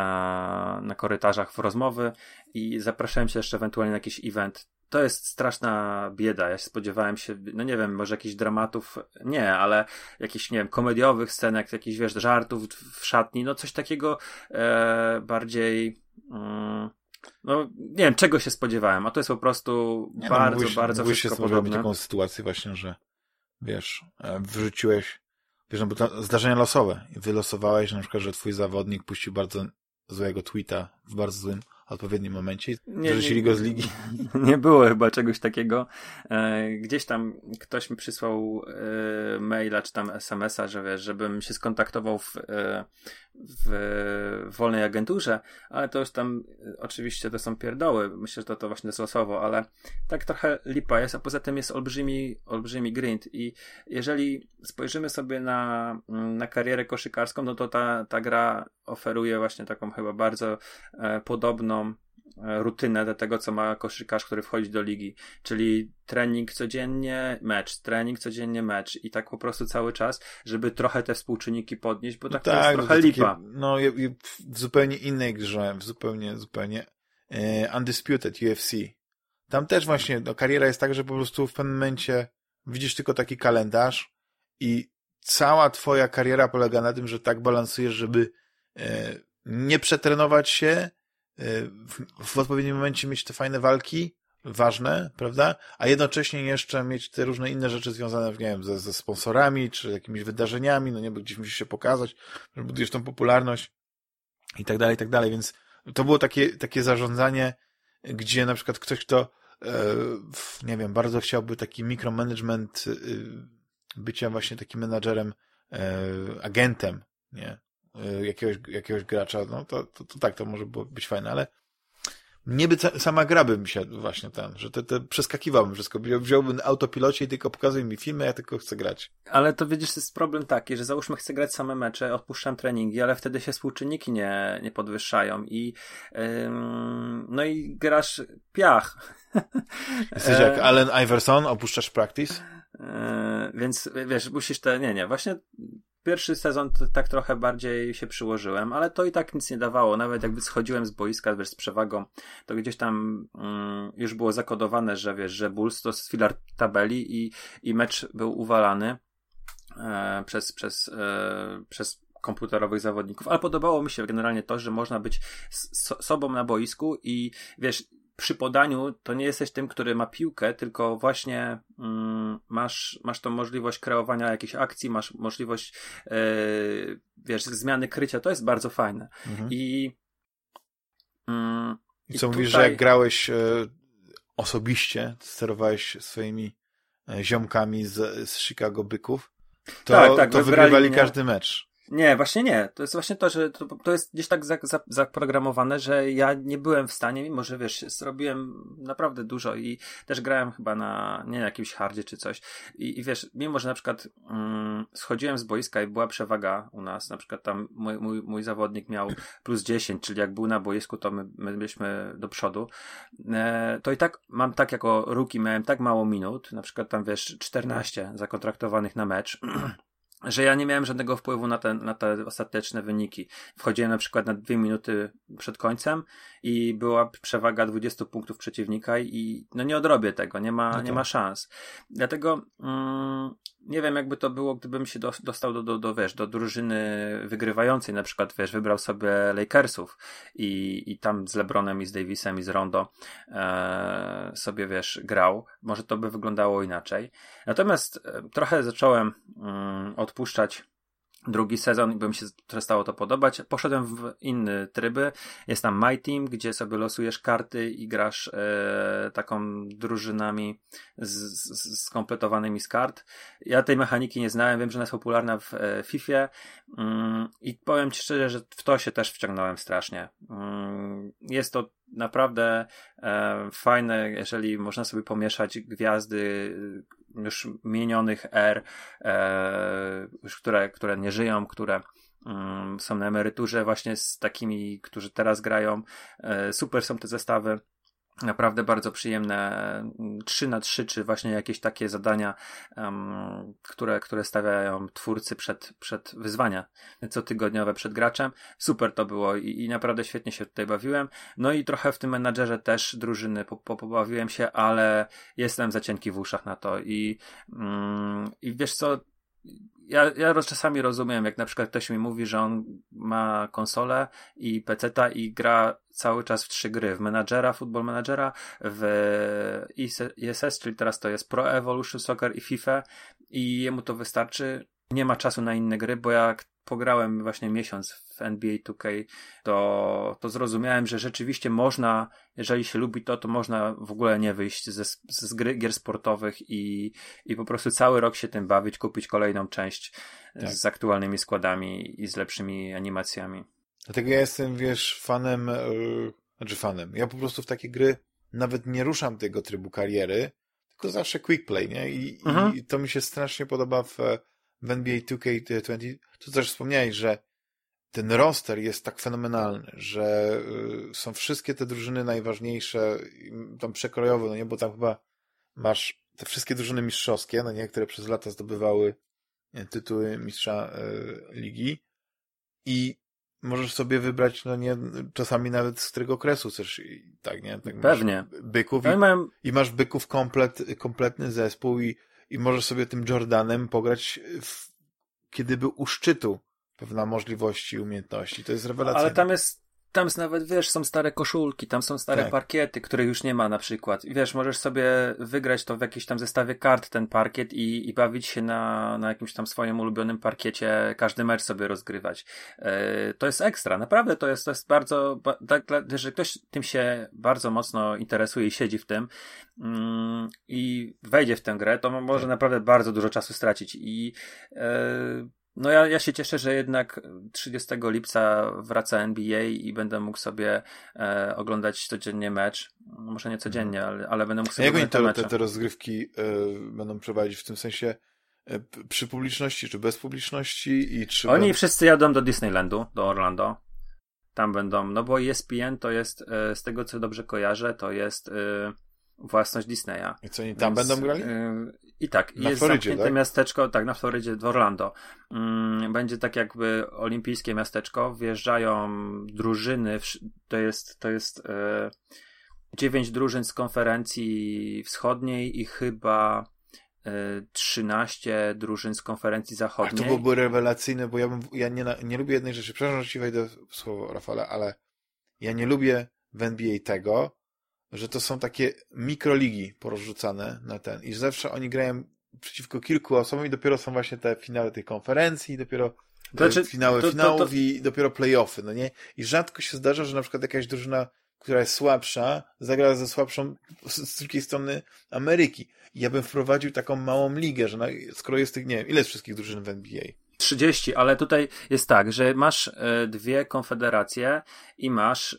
na korytarzach w rozmowy i zapraszałem się jeszcze ewentualnie na jakiś event. To jest straszna bieda. Ja się spodziewałem się, no nie wiem, może jakichś dramatów, nie, ale jakichś, nie wiem, komediowych scenek, jakichś, wiesz, żartów w szatni, no coś takiego e, bardziej. Mm, no, nie wiem, czego się spodziewałem, a to jest po prostu nie, no, bardzo, mówisz, bardzo mówisz wszystko podobne.
taką sytuację właśnie, że wiesz, e, wrzuciłeś, wiesz, no bo to zdarzenia losowe. Wylosowałeś na przykład, że twój zawodnik puścił bardzo złego tweeta w bardzo złym odpowiednim momencie i wyrzucili go z ligi.
Nie było chyba czegoś takiego. E, gdzieś tam ktoś mi przysłał e, maila czy tam smsa, że wiesz, żebym się skontaktował w, e, w wolnej agenturze, ale to już tam oczywiście to są pierdoły. Myślę, że to, to właśnie jest losowo, ale tak trochę lipa jest, a poza tym jest olbrzymi, olbrzymi grind i jeżeli spojrzymy sobie na, na karierę koszykarską, no to ta, ta gra oferuje właśnie taką chyba bardzo e, podobną rutynę do tego, co ma koszykarz, który wchodzi do ligi. Czyli trening codziennie, mecz, trening codziennie, mecz i tak po prostu cały czas, żeby trochę te współczynniki podnieść, bo tak, no tak to jest tak, trochę to lipa.
Takie, no w zupełnie innej grze, w zupełnie, zupełnie e, Undisputed UFC. Tam też właśnie no, kariera jest tak, że po prostu w pewnym momencie widzisz tylko taki kalendarz i cała twoja kariera polega na tym, że tak balansujesz, żeby E, nie przetrenować się, e, w odpowiednim momencie mieć te fajne walki, ważne, prawda? A jednocześnie jeszcze mieć te różne inne rzeczy związane, nie wiem, ze, ze sponsorami, czy jakimiś wydarzeniami, no nie, bo gdzieś musisz się pokazać, że budujesz tą popularność i tak dalej, i tak dalej, więc to było takie, takie zarządzanie, gdzie na przykład ktoś, kto e, nie wiem, bardzo chciałby taki mikromanagement bycia właśnie takim menadżerem, agentem, nie? Y, jakiegoś, jakiegoś gracza, no to, to, to tak, to może być fajne, ale nie by sama gra by mi się właśnie ten, że te, te przeskakiwałbym wszystko. Wziąłbym autopilocie i tylko pokazuj mi filmy, ja tylko chcę grać.
Ale to widzisz, jest problem taki, że załóżmy chcę grać same mecze, odpuszczam treningi, ale wtedy się współczynniki nie, nie podwyższają i ym, no i grasz piach.
Jesteś jak e, Allen Iverson, opuszczasz practice? Yy,
więc wiesz, musisz te, nie, nie, właśnie Pierwszy sezon tak trochę bardziej się przyłożyłem, ale to i tak nic nie dawało. Nawet jakby schodziłem z boiska wiesz, z przewagą, to gdzieś tam mm, już było zakodowane, że wiesz, że Bulls to jest filar tabeli i, i mecz był uwalany e, przez, przez, e, przez komputerowych zawodników, ale podobało mi się generalnie to, że można być sobą na boisku i wiesz, przy podaniu to nie jesteś tym, który ma piłkę, tylko właśnie mm, masz, masz tą możliwość kreowania jakiejś akcji, masz możliwość yy, wiesz, zmiany krycia, to jest bardzo fajne. Mhm. I,
mm, I co i mówisz, tutaj... że jak grałeś e, osobiście, sterowałeś swoimi e, ziomkami z, z Chicago Byków, to, tak, tak, to wygrywali mnie... każdy mecz.
Nie, właśnie nie. To jest właśnie to, że to, to jest gdzieś tak zaprogramowane, że ja nie byłem w stanie, mimo że wiesz, zrobiłem naprawdę dużo i też grałem chyba na, nie na jakimś hardzie czy coś. I, i wiesz, mimo że na przykład mm, schodziłem z boiska i była przewaga u nas, na przykład tam mój, mój, mój zawodnik miał plus 10, czyli jak był na boisku, to my, my byliśmy do przodu. E, to i tak mam tak jako ruki miałem tak mało minut, na przykład tam wiesz 14 zakontraktowanych na mecz. że ja nie miałem żadnego wpływu na te, na te ostateczne wyniki. Wchodziłem na przykład na dwie minuty przed końcem i była przewaga 20 punktów przeciwnika i no nie odrobię tego, nie ma, no nie ma szans. Dlatego mm, nie wiem, jakby to było, gdybym się dostał do, do, do, wiesz, do drużyny wygrywającej, na przykład, wiesz, wybrał sobie Lakersów i, i tam z LeBronem i z Davisem i z Rondo e, sobie, wiesz, grał. Może to by wyglądało inaczej. Natomiast e, trochę zacząłem mm, odpuszczać drugi sezon i by mi się przestało to podobać. Poszedłem w inne tryby. Jest tam My Team, gdzie sobie losujesz karty i grasz e, taką drużynami z, z, skompletowanymi z kart. Ja tej mechaniki nie znałem, wiem, że ona jest popularna w e, FIFA mm, i powiem Ci szczerze, że w to się też wciągnąłem strasznie. Mm, jest to naprawdę e, fajne, jeżeli można sobie pomieszać gwiazdy już minionych er, e, już które, które nie żyją, które mm, są na emeryturze właśnie z takimi, którzy teraz grają. E, super są te zestawy naprawdę bardzo przyjemne 3 na 3 czy właśnie jakieś takie zadania, um, które, które stawiają twórcy przed, przed wyzwania cotygodniowe przed graczem. Super to było i, i naprawdę świetnie się tutaj bawiłem. No i trochę w tym menadżerze też drużyny po, po, pobawiłem się, ale jestem za cienki w uszach na to i, um, i wiesz co, ja, ja czasami rozumiem, jak na przykład ktoś mi mówi, że on ma konsolę i peceta i gra cały czas w trzy gry. W menadżera, Football Managera, w ISS, czyli teraz to jest Pro Evolution Soccer i FIFA i jemu to wystarczy. Nie ma czasu na inne gry, bo jak pograłem właśnie miesiąc w NBA 2K, to, to zrozumiałem, że rzeczywiście można, jeżeli się lubi to, to można w ogóle nie wyjść ze, z gry, gier sportowych i, i po prostu cały rok się tym bawić, kupić kolejną część tak. z aktualnymi składami i z lepszymi animacjami.
Dlatego ja jestem, wiesz, fanem, yy, znaczy fanem. Ja po prostu w takie gry nawet nie ruszam tego trybu kariery, tylko zawsze quick play, nie? I, mhm. i to mi się strasznie podoba w, w NBA 2K20. To też wspomniałeś, że ten roster jest tak fenomenalny, że y, są wszystkie te drużyny najważniejsze, tam przekrojowe, no nie, bo tam chyba masz te wszystkie drużyny mistrzowskie, no nie, które przez lata zdobywały tytuły mistrza y, ligi i możesz sobie wybrać, no nie, czasami nawet z którego okresu chcesz, tak, nie? Tak
Pewnie.
Byków i, mają... i, masz byków komplet, kompletny zespół i, i możesz sobie tym Jordanem pograć w, kiedy był u szczytu pewna możliwości i umiejętności. To jest rewelacja.
Ale tam jest tam nawet, wiesz, są stare koszulki, tam są stare tak. parkiety, których już nie ma na przykład. I wiesz, możesz sobie wygrać to w jakimś tam zestawie kart, ten parkiet i, i bawić się na, na jakimś tam swoim ulubionym parkiecie, każdy mecz sobie rozgrywać. Yy, to jest ekstra, naprawdę to jest, to jest bardzo, tak, że ktoś tym się bardzo mocno interesuje i siedzi w tym yy, i wejdzie w tę grę, to może tak. naprawdę bardzo dużo czasu stracić i yy, no ja, ja się cieszę, że jednak 30 lipca wraca NBA i będę mógł sobie e, oglądać codziennie mecz. Może nie codziennie, mhm. ale, ale będę mógł sobie
oglądać Jak oni te, te, rozgrywki e, będą prowadzić w tym sensie e, przy publiczności czy bez publiczności? i czy
Oni wszyscy jadą do Disneylandu, do Orlando. Tam będą, no bo ESPN to jest, e, z tego co dobrze kojarzę, to jest e, własność Disneya.
I co oni tam Więc, będą grali?
I tak, na jest Florydzie, zamknięte tak? miasteczko, tak, na Florydzie, w Orlando. Yy, będzie tak jakby olimpijskie miasteczko, wjeżdżają drużyny, to jest, to jest yy, dziewięć drużyn z konferencji wschodniej i chyba 13 y, drużyn z konferencji zachodniej.
A to byłoby rewelacyjne, bo ja, bym, ja nie, nie lubię jednej rzeczy, przepraszam, że ci wejdę w słowo, Rafale, ale ja nie lubię w NBA tego, że to są takie mikroligi porozrzucane na ten i zawsze oni grają przeciwko kilku osobom i dopiero są właśnie te finały tej konferencji, dopiero znaczy, finały to, finałów to, to... i dopiero playoffy, no nie? I rzadko się zdarza, że na przykład jakaś drużyna, która jest słabsza, zagra ze słabszą z drugiej strony Ameryki. I ja bym wprowadził taką małą ligę, że na, skoro jest tych, nie wiem, ile jest wszystkich drużyn w NBA?
30, ale tutaj jest tak, że masz e, dwie konfederacje i masz e,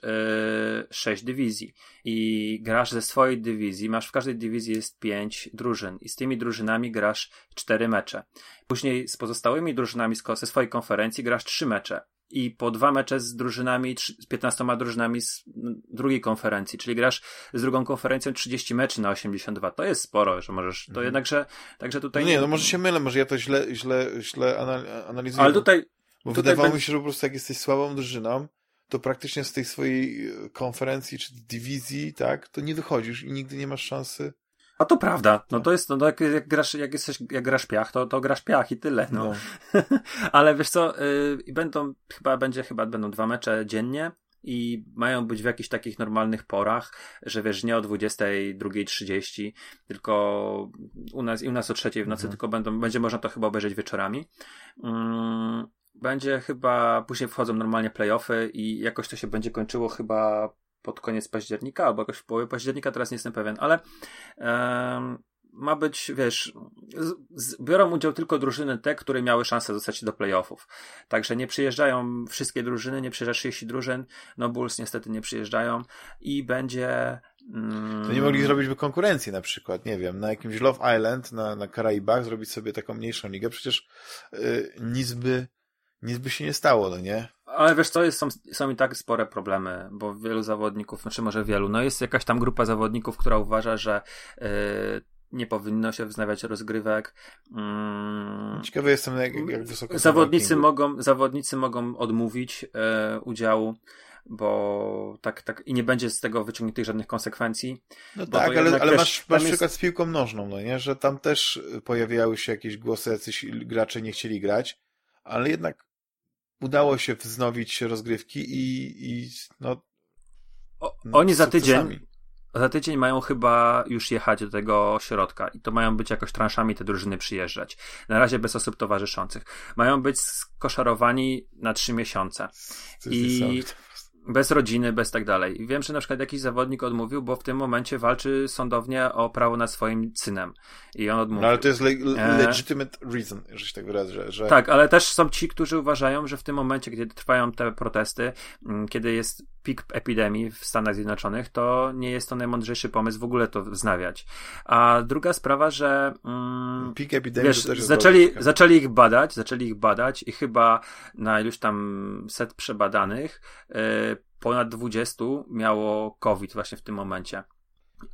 sześć dywizji. I grasz ze swojej dywizji, masz w każdej dywizji jest pięć drużyn i z tymi drużynami grasz cztery mecze. Później z pozostałymi drużynami ze swojej konferencji grasz trzy mecze i po dwa mecze z drużynami, z 15 drużynami z drugiej konferencji, czyli grasz z drugą konferencją 30 meczy na 82. To jest sporo, że możesz, to mhm. jednakże, także tutaj...
No nie, no może się mylę, może ja to źle, źle, źle analizuję. Ale tutaj... Bo tutaj wydawało mi się, że po prostu jak jesteś słabą drużyną, to praktycznie z tej swojej e, konferencji czy dywizji, tak, to nie wychodzisz i nigdy nie masz szansy
a to prawda. No to jest, no jak, jak grasz, jak jesteś, jak grasz piach, to, to grasz piach i tyle, no. no. Ale wiesz co, yy, będą, chyba będzie, chyba będą dwa mecze dziennie i mają być w jakichś takich normalnych porach, że wiesz, nie o 22.30, tylko u nas i u nas o trzeciej w nocy, mhm. tylko będą, będzie można to chyba obejrzeć wieczorami. Mm, będzie chyba, później wchodzą normalnie playoffy i jakoś to się będzie kończyło chyba pod koniec października, albo jakoś w połowie października, teraz nie jestem pewien, ale ma być, wiesz, z, z, biorą udział tylko drużyny te, które miały szansę dostać do playoffów. Także nie przyjeżdżają wszystkie drużyny, nie przyjeżdża 30 drużyn, no Bulls niestety nie przyjeżdżają i będzie...
Mm, to nie mogli zrobić by konkurencji na przykład, nie wiem, na jakimś Love Island, na, na Karaibach, zrobić sobie taką mniejszą ligę, przecież yy, nic by nic by się nie stało, no nie?
Ale wiesz co, jest, są, są i tak spore problemy, bo wielu zawodników, znaczy może wielu, no jest jakaś tam grupa zawodników, która uważa, że yy, nie powinno się wznawiać rozgrywek.
Mm, Ciekawy jestem, jak, jak wysoko
zawodnicy mogą, zawodnicy mogą odmówić yy, udziału bo tak, tak i nie będzie z tego wyciągniętych żadnych konsekwencji.
No tak, ale, ale masz, masz jest... przykład z piłką nożną, no nie? Że tam też pojawiały się jakieś głosy, jacyś gracze nie chcieli grać, ale jednak udało się wznowić rozgrywki i, i no,
o, oni za tydzień za tydzień mają chyba już jechać do tego środka i to mają być jakoś transzami te drużyny przyjeżdżać. Na razie bez osób towarzyszących. Mają być skoszarowani na trzy miesiące. I bez rodziny, bez tak dalej. Wiem, że na przykład jakiś zawodnik odmówił, bo w tym momencie walczy sądownie o prawo nad swoim synem. I on odmówił.
No ale to jest le e, legitimate reason, że się tak wyrażę. Że...
Tak, ale też są ci, którzy uważają, że w tym momencie, kiedy trwają te protesty, mm, kiedy jest pik epidemii w Stanach Zjednoczonych, to nie jest to najmądrzejszy pomysł w ogóle to wznawiać. A druga sprawa, że
mm, pik epidemii wiesz,
też zaczęli, zaczęli ich badać, zaczęli ich badać i chyba na iluś tam set przebadanych yy, ponad 20 miało COVID właśnie w tym momencie.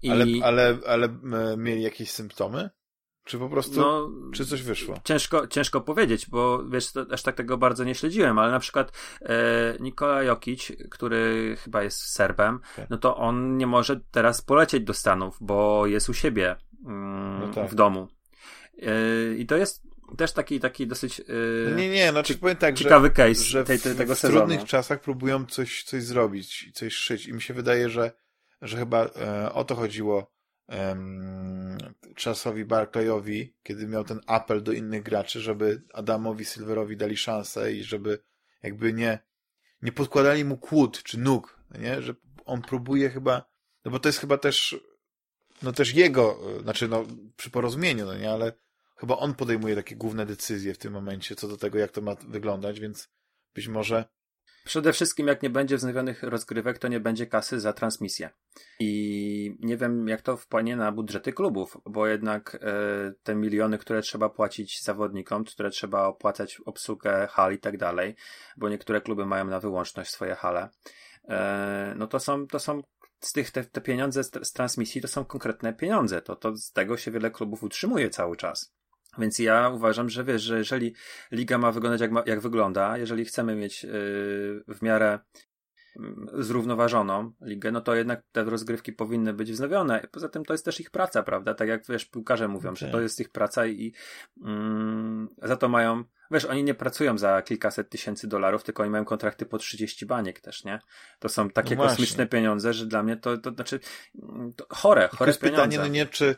I... Ale, ale, ale e, mieli jakieś symptomy? Czy po prostu, no, czy coś wyszło?
Ciężko, ciężko powiedzieć, bo wiesz, to, aż tak tego bardzo nie śledziłem, ale na przykład e, Nikola Jokic, który chyba jest Serbem, okay. no to on nie może teraz polecieć do Stanów, bo jest u siebie mm, no tak. w domu. E, I to jest też taki, taki dosyć
e, nie, nie, znaczy powiem tak,
ciekawy
że,
case
że tej, tej, tego w sezonu. W trudnych czasach próbują coś, coś zrobić, coś szyć i mi się wydaje, że, że chyba e, o to chodziło czasowi Barclayowi, kiedy miał ten apel do innych graczy, żeby Adamowi Silverowi dali szansę i żeby jakby nie, nie podkładali mu kłód czy nóg, nie? że on próbuje chyba, no bo to jest chyba też, no też jego, znaczy no przy porozumieniu, no nie, ale chyba on podejmuje takie główne decyzje w tym momencie co do tego, jak to ma wyglądać, więc być może
Przede wszystkim, jak nie będzie wznowionych rozgrywek, to nie będzie kasy za transmisję. I nie wiem, jak to wpłynie na budżety klubów, bo jednak e, te miliony, które trzeba płacić zawodnikom, które trzeba opłacać obsługę hal i tak dalej, bo niektóre kluby mają na wyłączność swoje hale, e, no to są, to są z tych te, te pieniądze z, z, transmisji to są konkretne pieniądze. To, to z tego się wiele klubów utrzymuje cały czas. Więc ja uważam, że wiesz, że jeżeli liga ma wyglądać jak, ma, jak wygląda, jeżeli chcemy mieć yy, w miarę mm, zrównoważoną ligę, no to jednak te rozgrywki powinny być wznowione. Poza tym to jest też ich praca, prawda? Tak jak wiesz, piłkarze mówią, okay. że to jest ich praca i mm, za to mają. Wiesz, oni nie pracują za kilkaset tysięcy dolarów, tylko oni mają kontrakty po 30 baniek też, nie? To są takie no kosmiczne pieniądze, że dla mnie to, to znaczy mm, to chore, chore
pieniądze. pytanie, no nie, czy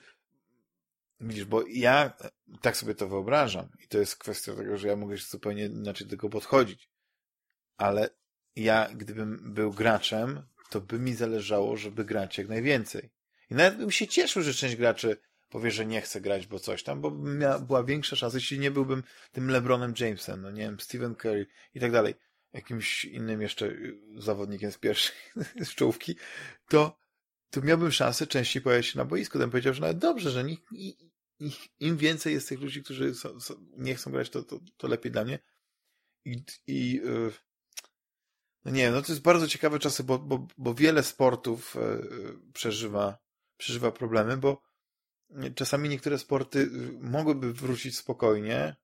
Widzisz, bo ja tak sobie to wyobrażam i to jest kwestia tego, że ja mogę zupełnie inaczej do tego podchodzić. Ale ja, gdybym był graczem, to by mi zależało, żeby grać jak najwięcej. I nawet bym się cieszył, że część graczy powie, że nie chce grać, bo coś tam, bo mia, była większa szansa, jeśli nie byłbym tym LeBronem Jamesem, no nie wiem, Stephen Curry i tak dalej, jakimś innym jeszcze y, zawodnikiem z pierwszej z czołówki, to, to miałbym szansę częściej pojawić się na boisku. Ten powiedział, że nawet dobrze, że nikt, im więcej jest tych ludzi, którzy są, są, nie chcą grać, to, to, to lepiej dla mnie. I, i yy, no nie no to jest bardzo ciekawe czasy, bo, bo, bo wiele sportów yy, przeżywa, przeżywa problemy, bo czasami niektóre sporty y, mogłyby wrócić spokojnie,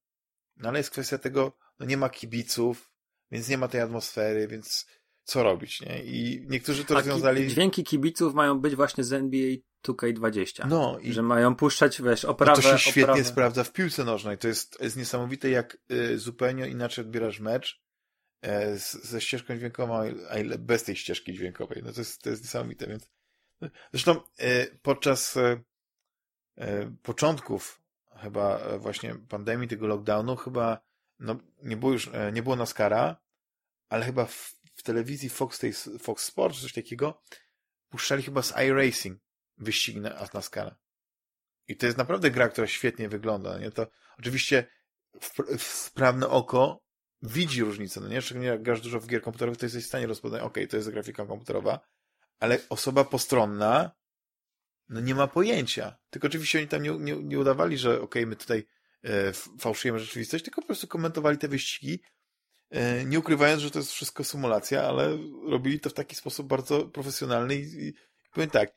no ale jest kwestia tego, no nie ma kibiców, więc nie ma tej atmosfery, więc co robić, nie? I niektórzy to A rozwiązali...
dźwięki kibiców mają być właśnie z NBA 2K20. No i... Że mają puszczać, wiesz, oprawę...
To się świetnie oprawę. sprawdza w piłce nożnej. To jest, jest niesamowite, jak y, zupełnie inaczej odbierasz mecz y, z, ze ścieżką dźwiękową, a ile bez tej ścieżki dźwiękowej. No to jest, to jest niesamowite, więc... Zresztą y, podczas y, początków chyba e, właśnie pandemii, tego lockdownu, chyba no, nie było już, nie było Nascara, ale chyba w telewizji Fox, Fox Sports, coś takiego, puszczali chyba z iRacing wyścigi na NASCAR. I to jest naprawdę gra, która świetnie wygląda. Nie? To oczywiście w, w sprawne oko widzi różnicę, no nie? Szczególnie jak grasz dużo w gier komputerowych, to jesteś w stanie rozpoznać, ok, to jest grafika komputerowa, ale osoba postronna no nie ma pojęcia. Tylko oczywiście oni tam nie, nie, nie udawali, że ok, my tutaj e, fałszujemy rzeczywistość, tylko po prostu komentowali te wyścigi, nie ukrywając, że to jest wszystko symulacja, ale robili to w taki sposób bardzo profesjonalny i, i powiem tak,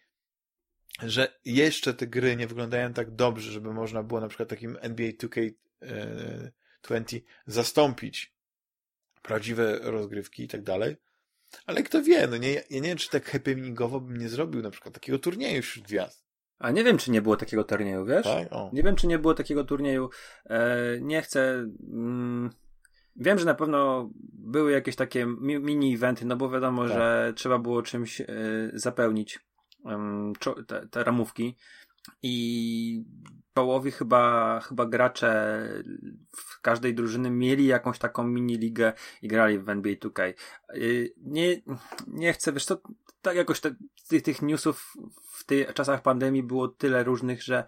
że jeszcze te gry nie wyglądają tak dobrze, żeby można było na przykład takim NBA 2K20 zastąpić prawdziwe rozgrywki i tak dalej. Ale kto wie, no nie, ja nie wiem, czy tak happeningowo bym nie zrobił na przykład takiego turnieju wśród gwiazd.
A nie wiem, czy nie było takiego turnieju, wiesz? Tak? Nie wiem, czy nie było takiego turnieju. E, nie chcę... Mm, wiem, że na pewno były jakieś takie mini-eventy, no bo wiadomo, tak. że trzeba było czymś e, zapełnić te, te ramówki i połowie chyba, chyba gracze w każdej drużyny mieli jakąś taką mini ligę i grali w NBA 2K. Y, nie, nie chcę, wiesz co, tak jakoś te, tych, tych newsów w tych czasach pandemii było tyle różnych, że,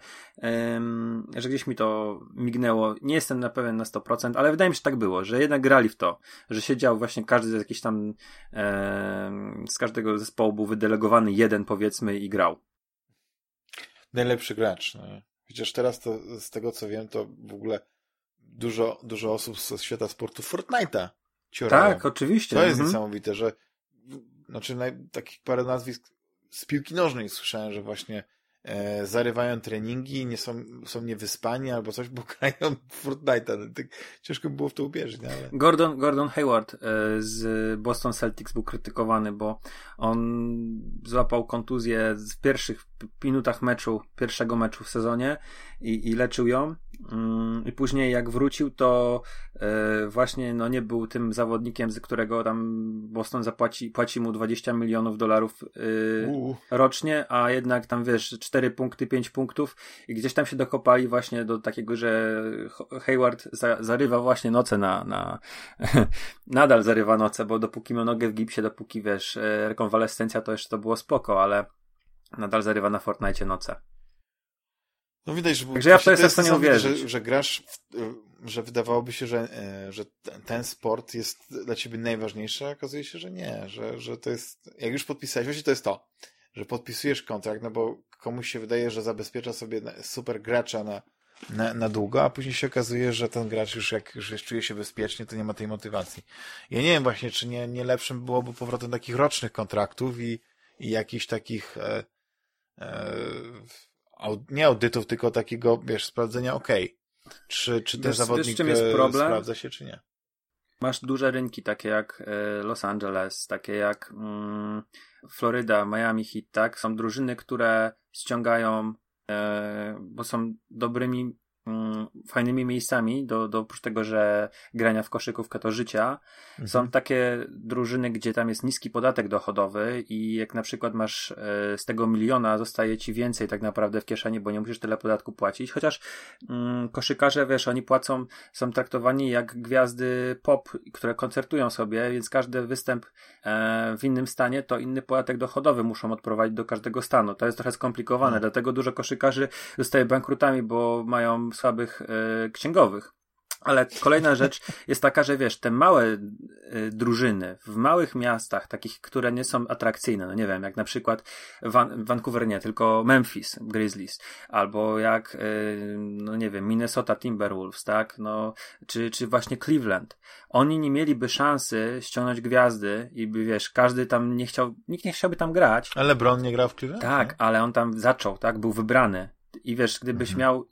że gdzieś mi to mignęło. Nie jestem na pewien na 100%, ale wydaje mi się, że tak było, że jednak grali w to, że siedział właśnie każdy z jakiś tam z każdego zespołu był wydelegowany jeden powiedzmy i grał.
Najlepszy gracz. No. Chociaż teraz to z tego co wiem, to w ogóle dużo, dużo osób ze świata sportu Fortnite'a
ciurają. Tak, oczywiście.
To jest mhm. niesamowite, że znaczy naj, takich parę nazwisk z piłki nożnej słyszałem, że właśnie e, zarywają treningi, nie są, są niewyspani albo coś, bo grają Fortnite'a. No, tak ciężko było w to uwierzyć. Ale...
Gordon, Gordon Hayward e, z Boston Celtics był krytykowany, bo on złapał kontuzję w pierwszych minutach meczu, pierwszego meczu w sezonie i, i leczył ją. Mm, I później jak wrócił, to e, właśnie no nie był tym zawodnikiem, z którego tam Boston zapłaci płaci mu 20 milionów dolarów e, rocznie, a jednak tam wiesz, 4 punkty, 5 punktów i gdzieś tam się dokopali właśnie do takiego, że Hayward za, zarywa właśnie noce na, na nadal zarywa noce, bo dopóki miał nogę w gipsie, dopóki wiesz, e, rekonwalescencja to jeszcze to było spoko, ale nadal zarywa na Fortnite noce.
No widać, że,
Także ja w to jestem w stanie
uwierzyć. Że, że grasz, w, że wydawałoby się, że, e, że ten sport jest dla ciebie najważniejszy, a okazuje się, że nie, że, że to jest, jak już podpisałeś, właśnie to jest to, że podpisujesz kontrakt, no bo komuś się wydaje, że zabezpiecza sobie super gracza na, na, na długo, a później się okazuje, że ten gracz już jak już czuje się bezpiecznie, to nie ma tej motywacji. Ja nie wiem właśnie, czy nie, nie lepszym byłoby powrotem takich rocznych kontraktów i, i jakichś takich e, e, nie audytów, tylko takiego, wiesz, sprawdzenia, ok, czy, czy ten wiesz, zawodnik wiesz, jest problem? sprawdza się, czy nie.
Masz duże rynki, takie jak e, Los Angeles, takie jak mm, Floryda, Miami Heat, tak? Są drużyny, które ściągają, e, bo są dobrymi mm, fajnymi miejscami, do, do oprócz tego, że grania w koszykówkę to życia, mhm. są takie drużyny, gdzie tam jest niski podatek dochodowy i jak na przykład masz e, z tego miliona, zostaje ci więcej tak naprawdę w kieszeni, bo nie musisz tyle podatku płacić, chociaż mm, koszykarze, wiesz, oni płacą, są traktowani jak gwiazdy pop, które koncertują sobie, więc każdy występ e, w innym stanie to inny podatek dochodowy muszą odprowadzić do każdego stanu. To jest trochę skomplikowane, hmm. dlatego dużo koszykarzy zostaje bankrutami, bo mają słabych e, księgowych. Ale kolejna rzecz jest taka, że wiesz, te małe y, drużyny w małych miastach, takich, które nie są atrakcyjne, no nie wiem, jak na przykład Van Vancouver nie, tylko Memphis Grizzlies, albo jak, y, no nie wiem, Minnesota Timberwolves, tak, no, czy, czy właśnie Cleveland. Oni nie mieliby szansy ściągnąć gwiazdy i by, wiesz, każdy tam nie chciał, nikt nie chciałby tam grać.
Ale LeBron nie grał w Cleveland?
Tak, ale on tam zaczął, tak, był wybrany. I wiesz, gdybyś mhm. miał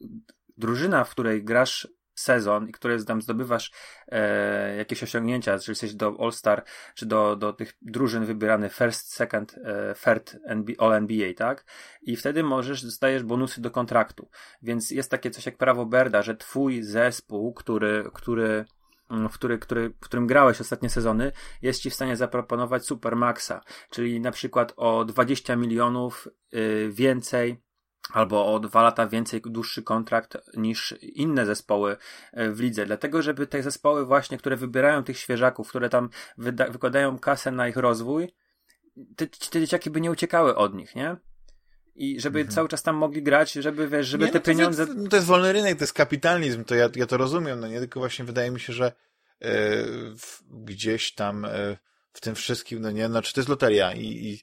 drużyna, w której grasz sezon i które tam zdobywasz e, jakieś osiągnięcia, czy jesteś do All-Star, czy do, do tych drużyn wybierany first, second, e, third NBA, All-NBA, tak? I wtedy możesz, dostajesz bonusy do kontraktu. Więc jest takie coś jak prawo Berda, że twój zespół, który, który mm, w, który, który, w którym grałeś ostatnie sezony, jest ci w stanie zaproponować Supermaxa, czyli na przykład o 20 milionów y, więcej albo o dwa lata więcej dłuższy kontrakt niż inne zespoły e, w lidze. Dlatego, żeby te zespoły właśnie, które wybierają tych świeżaków, które tam wyda- wykładają kasę na ich rozwój, te, te dzieciaki by nie uciekały od nich, nie? I żeby mhm. cały czas tam mogli grać, żeby wiesz, żeby nie, te no to pieniądze.
Jest, to jest wolny rynek, to jest kapitalizm, to ja, ja to rozumiem, no nie tylko właśnie wydaje mi się, że yy, w, gdzieś tam yy, w tym wszystkim, no nie, znaczy to jest loteria i, i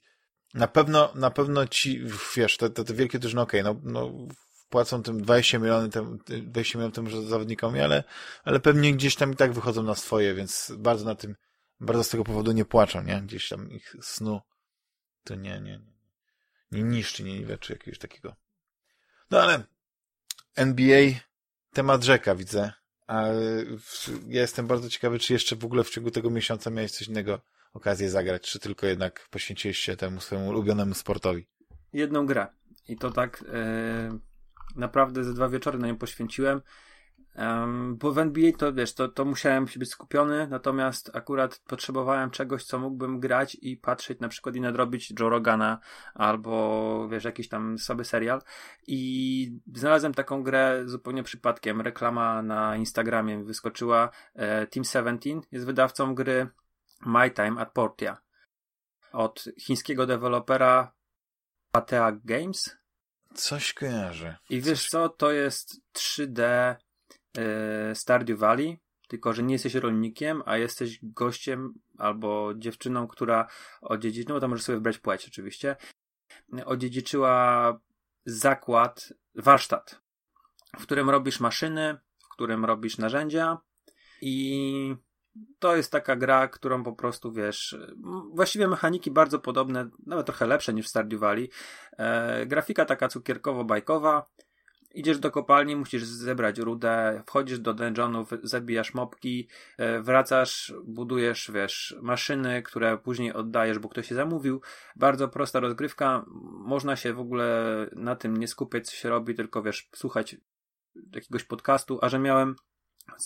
na pewno, na pewno ci, wiesz, te, te, te wielkie drużyny, okej, okay, no, no płacą tym 20 milionów tym, 20 milionów tym zawodnikom, ale, ale pewnie gdzieś tam i tak wychodzą na swoje, więc bardzo na tym, bardzo z tego powodu nie płaczą, nie? Gdzieś tam ich snu to nie, nie, nie, nie niszczy, nie niweczy jakiegoś takiego. No ale NBA, temat rzeka, widzę. A ja jestem bardzo ciekawy, czy jeszcze w ogóle w ciągu tego miesiąca miałeś coś innego okazję zagrać, czy tylko jednak poświęciłeś się temu swojemu ulubionemu sportowi?
Jedną grę. I to tak e, naprawdę ze dwa wieczory na nią poświęciłem. Um, bo w NBA to wiesz, to, to musiałem być skupiony, natomiast akurat potrzebowałem czegoś, co mógłbym grać i patrzeć na przykład i nadrobić Joe Rogana albo wiesz, jakiś tam sobie serial. I znalazłem taką grę zupełnie przypadkiem. Reklama na Instagramie wyskoczyła. E, Team 17 jest wydawcą gry My Time at Portia od chińskiego dewelopera Patea Games.
Coś kojarzy.
I wiesz co, to jest 3D yy, Stardew Valley, tylko że nie jesteś rolnikiem, a jesteś gościem albo dziewczyną, która odziedziczyła, no to możesz sobie wybrać płeć oczywiście, odziedziczyła zakład, warsztat, w którym robisz maszyny, w którym robisz narzędzia i to jest taka gra, którą po prostu wiesz, właściwie mechaniki bardzo podobne, nawet trochę lepsze niż w Stardew Valley. E, grafika taka cukierkowo-bajkowa. Idziesz do kopalni, musisz zebrać rudę, wchodzisz do dungeonów, zabijasz mopki, e, wracasz, budujesz, wiesz, maszyny, które później oddajesz, bo ktoś się zamówił. Bardzo prosta rozgrywka. Można się w ogóle na tym nie skupiać, co się robi, tylko wiesz, słuchać jakiegoś podcastu, a że miałem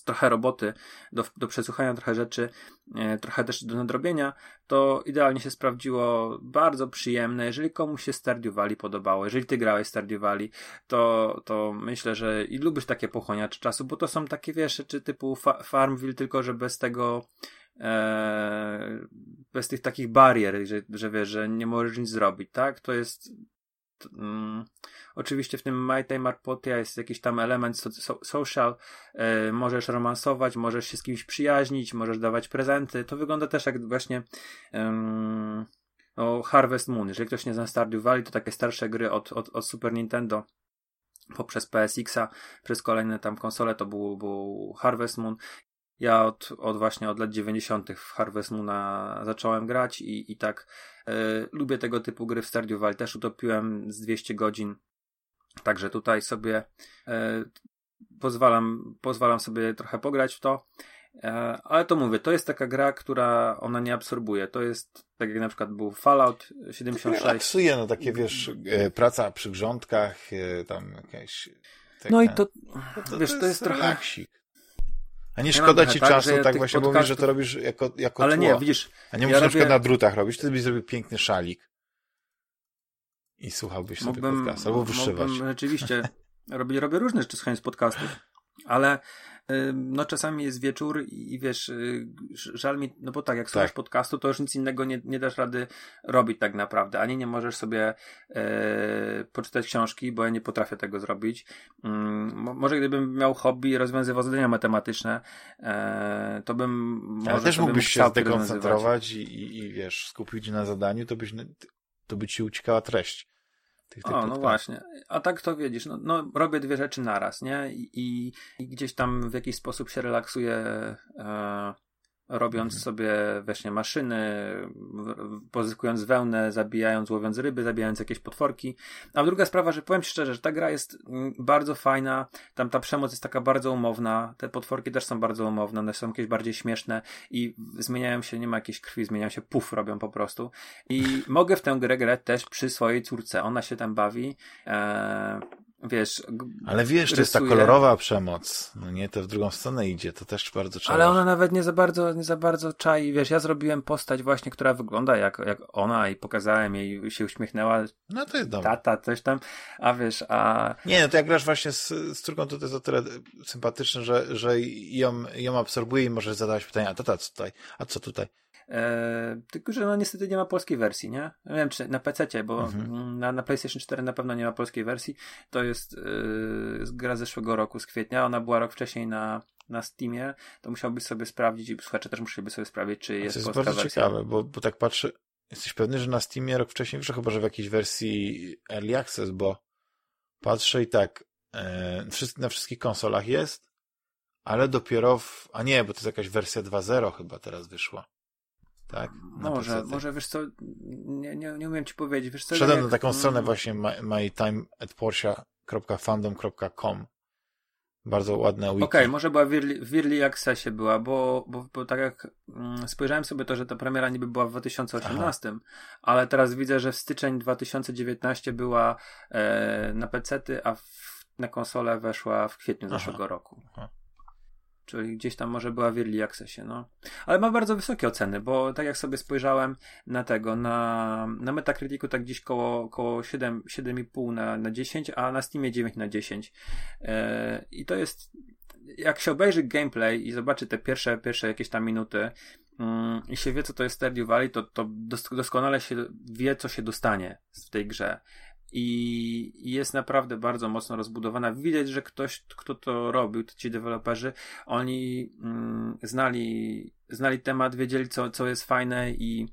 trochę roboty do, do przesłuchania, trochę rzeczy, e, trochę też do nadrobienia, to idealnie się sprawdziło, bardzo przyjemne. Jeżeli komuś się Stardew Valley podobało, jeżeli ty grałeś Stardew Valley, to, to myślę, że i lubisz takie pochłaniacze czasu, bo to są takie, wiesz, rzeczy typu fa Farmville, tylko że bez tego e, bez tych takich barier, że, że wiesz, że nie możesz nic zrobić, tak? To jest Mm, oczywiście w tym My Time Arpotia jest jakiś tam element so, social, e, możesz romansować, możesz się z kimś przyjaźnić, możesz dawać prezenty. To wygląda też jak właśnie o Harvest Moon. Jeżeli ktoś nie zna Stardew Valley, to takie starsze gry od, od, od Super Nintendo poprzez PSX-a, przez kolejne tam konsole to był, był Harvest Moon ja od, od właśnie od lat 90. w Harvest Moona zacząłem grać i, i tak lubię tego typu gry w Stardew Valley. Też utopiłem z 200 godzin. Także tutaj sobie e, pozwalam, pozwalam sobie trochę pograć w to. E, ale to mówię, to jest taka gra, która ona nie absorbuje. To jest tak jak na przykład był Fallout 76.
Relaksuje, no takie wiesz, praca przy grządkach, tam jakieś
no i to,
no to
wiesz,
to
to jest trochę...
Relaksik. A nie
Ja
szkoda ci
tak,
czasu, tak właśnie mówisz, że to
podcastów-
robisz jako, jako
Ale
tło.
nie, widzisz,
A nie
ja
musisz na przykład na drutach robić, wtedy byś zrobił piękny szalik. I słuchałbyś sobie
mógłbym,
podcastu, albo wyszywać.
mógłbym rzeczywiście, robię, robię różne rzeczy słuchając podcastów, ale no czasami jest wieczór i, wiesz, y, żal mi, no bo tak, jak słuchasz
Tak.
podcastu, to już nic innego nie, nie dasz rady robić tak naprawdę, ani nie możesz sobie e, poczytać książki, bo ja nie potrafię tego zrobić. Mm, mo- może gdybym miał hobby i rozwiązywał zadania matematyczne, e, to bym może
Ale też mógłbyś
mógł
się zdekoncentrować i, i, i wiesz, skupić na zadaniu, to byś, to by ci uciekała treść. Tych, tych
O, no właśnie. A tak to wiedzisz, no, no robię dwie rzeczy naraz, nie? I, i, i gdzieś tam w jakiś sposób się relaksuję, e, robiąc
Mhm.
sobie właśnie maszyny, pozyskując wełnę, zabijając, łowiąc ryby, zabijając jakieś potworki. A druga sprawa, że powiem ci szczerze, że ta gra jest mm, bardzo fajna, tam ta przemoc jest taka bardzo umowna, te potworki też są bardzo umowne, one są jakieś bardziej śmieszne i zmieniają się, nie ma jakiejś krwi, zmieniają się, puf, robią po prostu. I mogę w tę grę grać też przy swojej córce, ona się tam bawi, e, wiesz...
Ale wiesz, to jest ta
rysuje.
kolorowa przemoc. No nie, to w drugą stronę idzie, to też bardzo trzeba.
Ale ona nawet nie za bardzo, nie za bardzo czai, wiesz, ja zrobiłem postać właśnie, która wygląda jak, jak ona i pokazałem jej, się uśmiechnęła,
No to jest dobre.
tata, coś tam, a wiesz, a
Nie, no to jak grasz właśnie z, z córką, to to jest o tyle sympatyczne, że, że ją, ją absorbuje i możesz zadawać pytania, a tata, co tutaj? A co tutaj?
E, tylko, że no niestety nie ma polskiej wersji, nie? Nie wiem, czy na PC, bo
Mhm.
na, na PlayStation 4 na pewno nie ma polskiej wersji. To jest e, gra zeszłego roku, z kwietnia. Ona była rok wcześniej na, na Steamie. To musiałbyś sobie sprawdzić i słuchacze też musieliby sobie sprawdzić, czy
To
jest,
jest
polska
bardzo
wersja.
ciekawe, bo, bo tak patrzę, jesteś pewny, że na Steamie rok wcześniej wyszło, chyba że w jakiejś wersji Early Access, bo patrzę i tak, e, na wszystkich konsolach jest, ale dopiero w, a nie, bo to jest jakaś wersja 2.0 chyba teraz wyszła. Tak? Na
Może,
PC-ty.
może wiesz co, nie, nie, nie umiem ci powiedzieć. Wiesz co,
Wszedłem
jak-
na taką
mm,
stronę właśnie my, mytimeatporsia.fandom.com Bardzo ładne wiki.
Okej, może była w early, accessie była, bo, bo, bo tak jak mm, spojrzałem sobie to, że ta premiera niby była w 2018, ale teraz widzę, że w styczeń 2019 była e, na PC-ty, a w, na konsolę weszła w kwietniu
Aha.
zeszłego roku.
Aha.
Czyli gdzieś tam może była w early accessie, no. Ale ma bardzo wysokie oceny, bo tak jak sobie spojrzałem na tego, na, na Metacriticu tak gdzieś koło, koło 7, 7,5 na, na 10, a na Steamie 9 na 10. E, I to jest, jak się obejrzy gameplay i zobaczy te pierwsze, pierwsze jakieś tam minuty mm, i się wie, co to jest Stardew Valley, to, to dos- doskonale się wie, co się dostanie w tej grze. I jest naprawdę bardzo mocno rozbudowana. Widać, że ktoś, kto to robił, ci deweloperzy, oni mm, znali, znali temat, wiedzieli, co, co jest fajne i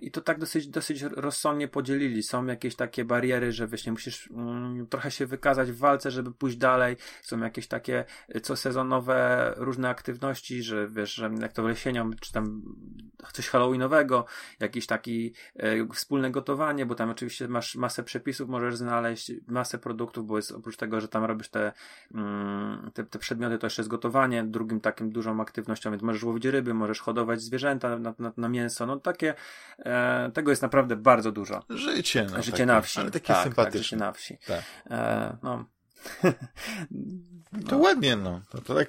I to tak dosyć, dosyć rozsądnie podzielili. Są jakieś takie bariery, że właśnie musisz mm, trochę się wykazać w walce, żeby pójść dalej. Są jakieś takie y, co sezonowe różne aktywności, że wiesz, że jak to jesienią, czy tam coś halloweenowego, jakiś taki e, wspólne gotowanie, bo tam oczywiście masz masę przepisów, możesz znaleźć masę produktów, bo jest oprócz tego, że tam robisz te, mm, te, te przedmioty, to jeszcze jest gotowanie, drugim takim dużą aktywnością, więc możesz łowić ryby, możesz hodować zwierzęta na, na, na mięso, no takie, e, tego jest naprawdę bardzo dużo.
Życie, no,
życie
takie,
na wsi.
Ale takie
tak, tak,
sympatyczne.
życie na wsi.
Tak.
E, no.
To ładnie, no. To, to tak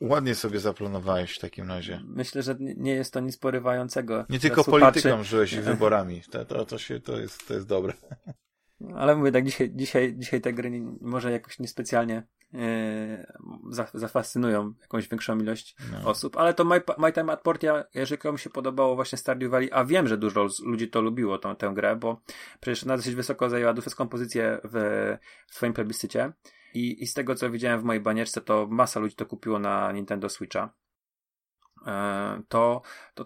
ładnie sobie zaplanowałeś w takim razie.
Myślę, że nie jest to nic porywającego.
Nie tylko
słuchaczy.
polityką żyłeś i wyborami. To, to, to, się, to, jest, to jest dobre.
Ale mówię tak, dzisiaj, dzisiaj, dzisiaj te gry nie, może jakoś niespecjalnie zafascynują jakąś większą ilość
No.
osób, ale to My, My Time at Portia, jeżeli komuś się podobało właśnie Stardew Valley, a wiem, że dużo ludzi to lubiło, tą, tę grę, bo przecież ona dosyć wysoko zajęła wysoką pozycję w, w swoim plebiscycie i, i z tego, co widziałem w mojej banieczce, to masa ludzi to kupiło na Nintendo Switcha. E, To, to,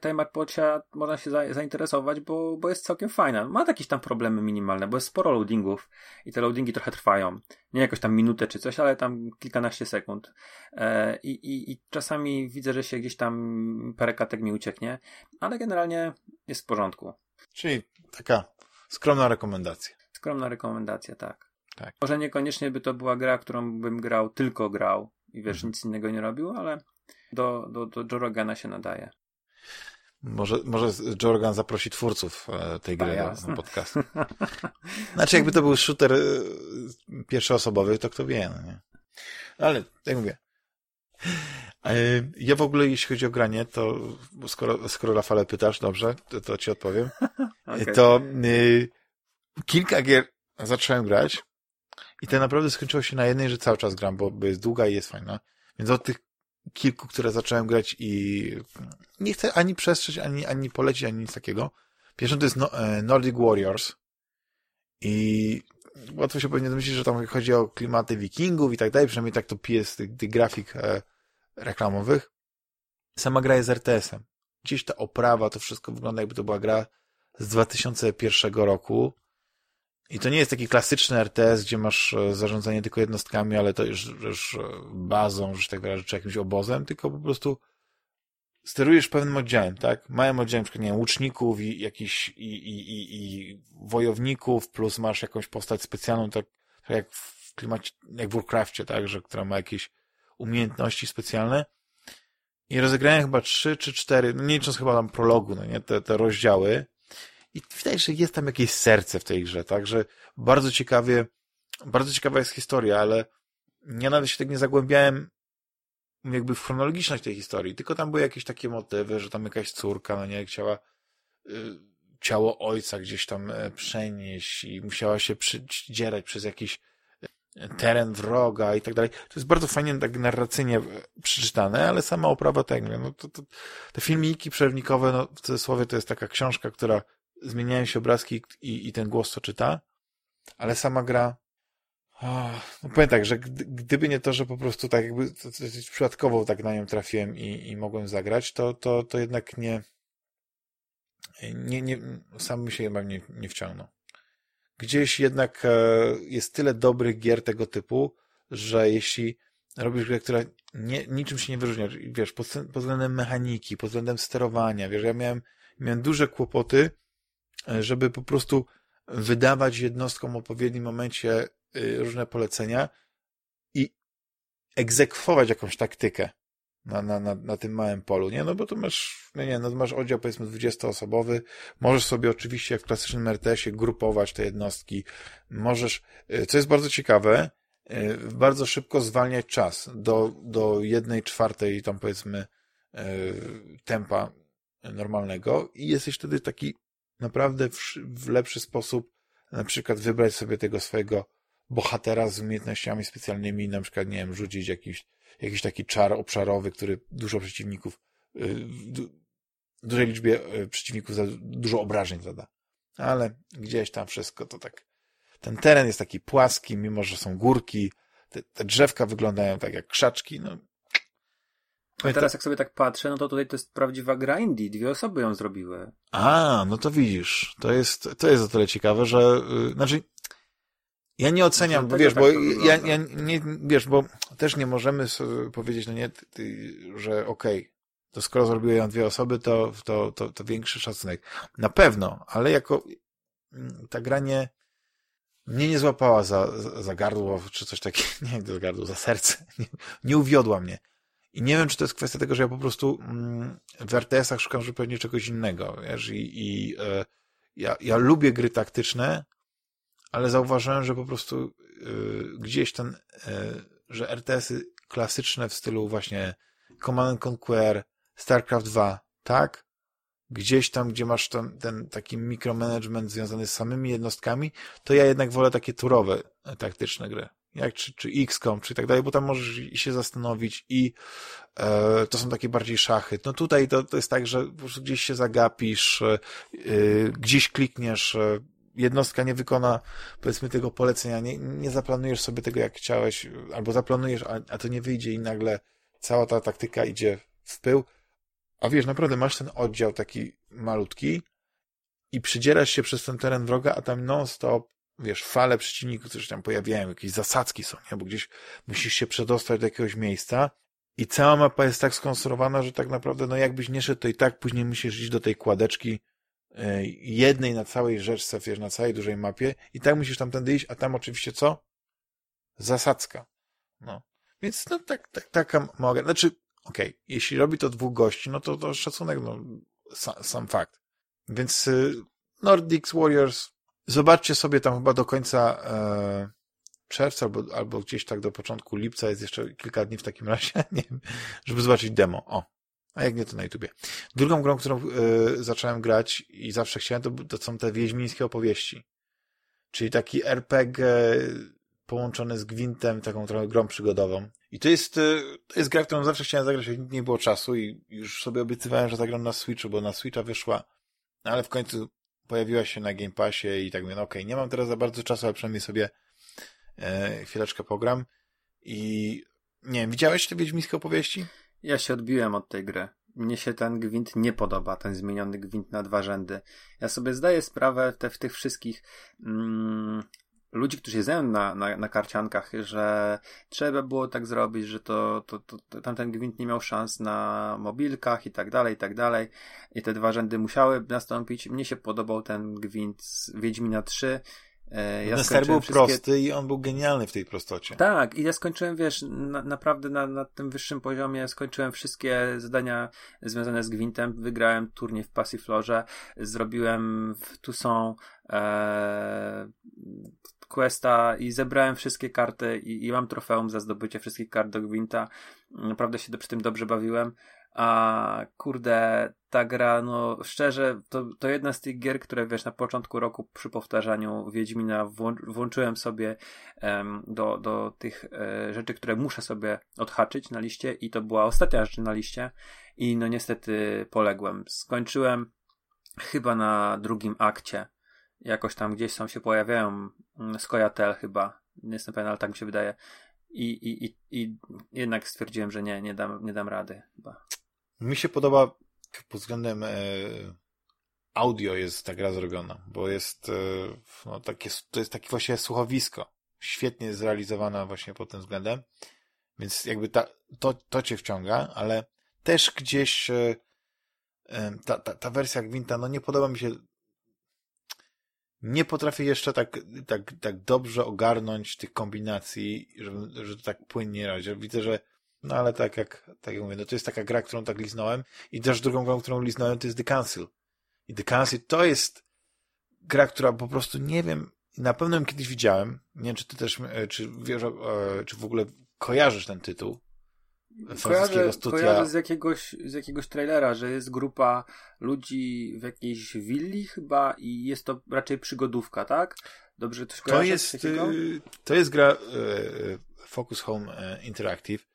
Time at Portia można się za, zainteresować, bo, bo jest całkiem fajna. Ma jakieś tam problemy minimalne, bo jest sporo loadingów i te loadingi trochę trwają. Nie jakoś tam minutę czy coś, ale tam kilkanaście sekund. E, I, i, I czasami widzę, że się gdzieś tam parę katek mi ucieknie, ale generalnie jest w porządku.
Czyli taka skromna rekomendacja.
Skromna rekomendacja, tak.
Tak.
Może niekoniecznie by to była gra, którą bym grał, tylko grał i wiesz,
Mhm.
nic innego nie robił, ale do, do, do Joe Rogana się nadaje.
Może, może Jorgan zaprosi twórców e, tej gry
A,
na, podcast. Znaczy, jakby to był shooter e, pierwszoosobowych, to kto wie, no nie? Ale, tak mówię. E, ja w ogóle, jeśli chodzi o granie, to skoro, skoro Rafale pytasz, dobrze, to, to ci odpowiem. okay. To y, kilka gier zacząłem grać i to naprawdę skończyło się na jednej, że cały czas gram, bo, bo jest długa i jest fajna. Więc od tych kilku, które zacząłem grać i nie chcę ani przestrzeć, ani, ani polecić, ani nic takiego. Pierwszą to jest no, e, Nordic Warriors i łatwo się pewnie domyślić, że tam chodzi o klimaty wikingów i tak dalej, przynajmniej tak to pije z tych, tych grafik e, reklamowych. Sama gra jest RTS-em. Gdzieś ta oprawa, to wszystko wygląda jakby to była gra z 2001 roku. I to nie jest taki klasyczny RTS, gdzie masz e, zarządzanie tylko jednostkami, ale to już, już e, bazą, że tak wyrażę, czy jakimś obozem, tylko po prostu sterujesz pewnym oddziałem, tak? Małym oddziałem, np. nie wiem, łuczników i jakichś i, i, i, i wojowników, plus masz jakąś postać specjalną, tak, tak jak w klimacie, jak w Warcraftie, tak, że która ma jakieś umiejętności specjalne. I rozegrałem chyba trzy czy cztery, no nie licząc chyba tam prologu, no nie, te, te rozdziały. I się, że jest tam jakieś serce w tej grze, także bardzo ciekawie, bardzo ciekawa jest historia, ale ja nawet się tak nie zagłębiałem jakby w chronologiczność tej historii, tylko tam były jakieś takie motywy, że tam jakaś córka, no nie, chciała y, ciało ojca gdzieś tam e, przenieść i musiała się przydzierać przez jakiś e, teren wroga i tak dalej. To jest bardzo fajnie tak narracyjnie e, przeczytane, ale sama oprawa tak, no to, to, te filmiki przerywnikowe, no w cudzysłowie to jest taka książka, która zmieniają się obrazki i, i ten głos to czyta, ale sama gra no powiem tak, że gdyby nie to, że po prostu tak jakby przypadkowo tak na nią trafiłem i, i mogłem zagrać, to, to, to jednak nie, nie, nie sam mi się jednak nie, nie wciągnął. Gdzieś jednak e, jest tyle dobrych gier tego typu, że jeśli robisz grę, która nie, niczym się nie wyróżnia, wiesz, pod, pod względem mechaniki, pod względem sterowania, wiesz, ja miałem, miałem duże kłopoty, żeby po prostu wydawać jednostkom w odpowiednim momencie Y, różne polecenia i egzekwować jakąś taktykę na, na, na, na tym małym polu, nie? No bo tu masz, no nie, no masz oddział powiedzmy 20-osobowy, możesz sobie oczywiście jak w klasycznym RTS-ie grupować te jednostki, możesz, y, co jest bardzo ciekawe, y, bardzo szybko zwalniać czas do, do jednej czwartej tam powiedzmy tempa normalnego i jesteś wtedy taki naprawdę w, w lepszy sposób na przykład wybrać sobie tego swojego bohatera z umiejętnościami specjalnymi, na przykład, nie wiem, rzucić jakiś, jakiś taki czar obszarowy, który dużo przeciwników, y, dużej liczbie y, przeciwników za dużo obrażeń zada. Ale gdzieś tam wszystko to tak. Ten teren jest taki płaski, mimo że są górki, te, te drzewka wyglądają tak jak krzaczki, no.
A teraz jak sobie tak patrzę, no to tutaj to jest prawdziwa gra indie. Dwie osoby ją zrobiły.
A, no to widzisz. To jest, to jest o tyle ciekawe, że, yy, znaczy, ja nie oceniam, bo wiesz, tak bo ja, ja nie, wiesz, bo też nie możemy powiedzieć, no nie, ty, ty, że okej, okay, to skoro zrobiły ją dwie osoby, to, to, to, to większy szacunek. Na pewno, ale jako mm, ta gra nie, mnie nie złapała za, za, za gardło, czy coś takiego, nie za gardło, za serce. Nie, nie uwiodła mnie. I nie wiem, czy to jest kwestia tego, że ja po prostu mm, w RTS-ach szukam zupełnie czegoś innego, wiesz, i, i e, ja, ja lubię gry taktyczne, ale zauważyłem, że po prostu yy, gdzieś ten, yy, że RTS-y klasyczne w stylu właśnie Command Conquer, StarCraft 2, tak? Gdzieś tam, gdzie masz ten, ten taki mikromanagement związany z samymi jednostkami, to ja jednak wolę takie turowe e, taktyczne gry. Jak czy, czy XCOM, czy tak dalej, bo tam możesz się zastanowić i e, to są takie bardziej szachy. No tutaj to, to jest tak, że po prostu gdzieś się zagapisz, e, gdzieś klikniesz, e, jednostka nie wykona, powiedzmy, tego polecenia, nie, nie zaplanujesz sobie tego, jak chciałeś, albo zaplanujesz, a, a to nie wyjdzie i nagle cała ta taktyka idzie w pył. A wiesz, naprawdę masz ten oddział taki malutki i przydzierasz się przez ten teren wroga, a tam non-stop, wiesz, fale przeciwników, które się tam pojawiają, jakieś zasadzki są, nie? Bo gdzieś musisz się przedostać do jakiegoś miejsca i cała mapa jest tak skonstruowana, że tak naprawdę, no jakbyś nie szedł, to i tak później musisz iść do tej kładeczki, E, jednej na całej rzeczce, wiesz, na całej dużej mapie i tak musisz tamtędy iść, a tam oczywiście co? Zasadzka. No. Więc no tak, tak taka mogę. Znaczy, okej, okay, jeśli robi to dwóch gości, no to, to szacunek, no, sam, sam fakt. Więc y, Nordics Warriors, zobaczcie sobie tam chyba do końca e, czerwca albo, albo gdzieś tak do początku lipca jest jeszcze kilka dni w takim razie, nie wiem, żeby zobaczyć demo. O, a jak nie, to na YouTubie. Drugą grą, którą y, zacząłem grać i zawsze chciałem, to, to są te wiedźmińskie opowieści. Czyli taki RPG połączony z Gwintem, taką trochę grą przygodową. I to jest, y, to jest gra, którą zawsze chciałem zagrać, ale nie było czasu i już sobie obiecywałem, że zagram na Switchu, bo na Switcha wyszła, ale w końcu pojawiła się na Game Passie i tak mówię, no okej, okay, nie mam teraz za bardzo czasu, ale przynajmniej sobie e, chwileczkę pogram. I nie wiem, widziałeś te wiedźmińskie opowieści?
Ja się odbiłem od tej gry. Mnie się ten gwint nie podoba, ten zmieniony gwint na dwa rzędy. Ja sobie zdaję sprawę te, w tych wszystkich mm, ludzi, którzy znają na, na, na karciankach, że trzeba było tak zrobić, że to, to, to, tamten gwint nie miał szans na mobilkach i tak dalej, i tak dalej. I te dwa rzędy musiały nastąpić. Mnie się podobał ten gwint z Wiedźmina 3
E, ja Ten był wszystkie... prosty i on był genialny w tej prostocie.
Tak, i ja skończyłem, wiesz, na, naprawdę na, na tym wyższym poziomie skończyłem wszystkie zadania związane z Gwintem, wygrałem turniej w Passiflorze, zrobiłem w Toussaint e, questa i zebrałem wszystkie karty i, i mam trofeum za zdobycie wszystkich kart do Gwinta. Naprawdę się przy tym dobrze bawiłem. A kurde, ta gra, no szczerze, to, to jedna z tych gier, które wiesz, na początku roku przy powtarzaniu Wiedźmina włączyłem sobie um, do, do tych e, rzeczy, które muszę sobie odhaczyć na liście i to była ostatnia rzecz na liście i no niestety poległem. Skończyłem chyba na drugim akcie. Jakoś tam gdzieś są się pojawiają mm, Skojatel chyba. Nie jestem pewien, ale tak mi się wydaje. I, i, i, i jednak stwierdziłem, że nie, nie dam, nie dam rady chyba.
Mi się podoba pod względem e, audio jest ta gra zrobiona, bo jest e, no, takie, to jest takie właśnie słuchowisko. Świetnie zrealizowana właśnie pod tym względem. Więc jakby ta, to, to cię wciąga, ale też gdzieś e, e ta, ta, ta wersja Gwinta, no nie podoba mi się nie potrafię jeszcze tak, tak, tak dobrze ogarnąć tych kombinacji, że to tak płynnie razie. Widzę, że no ale tak jak, tak jak mówię, no to jest taka gra, którą tak liznąłem i też drugą grą, którą liznąłem to jest The Council. I The Council to jest gra, która po prostu nie wiem, na pewno ją kiedyś widziałem. Nie wiem, czy ty też, e, czy wiesz, e, czy w ogóle kojarzysz ten tytuł.
Kojarzę, studia. kojarzę z jakiegoś, z jakiegoś trailera, że jest grupa ludzi w jakiejś willi chyba i jest to raczej przygodówka, tak? Dobrze coś
to jest? Y, to jest gra e, Focus Home Interactive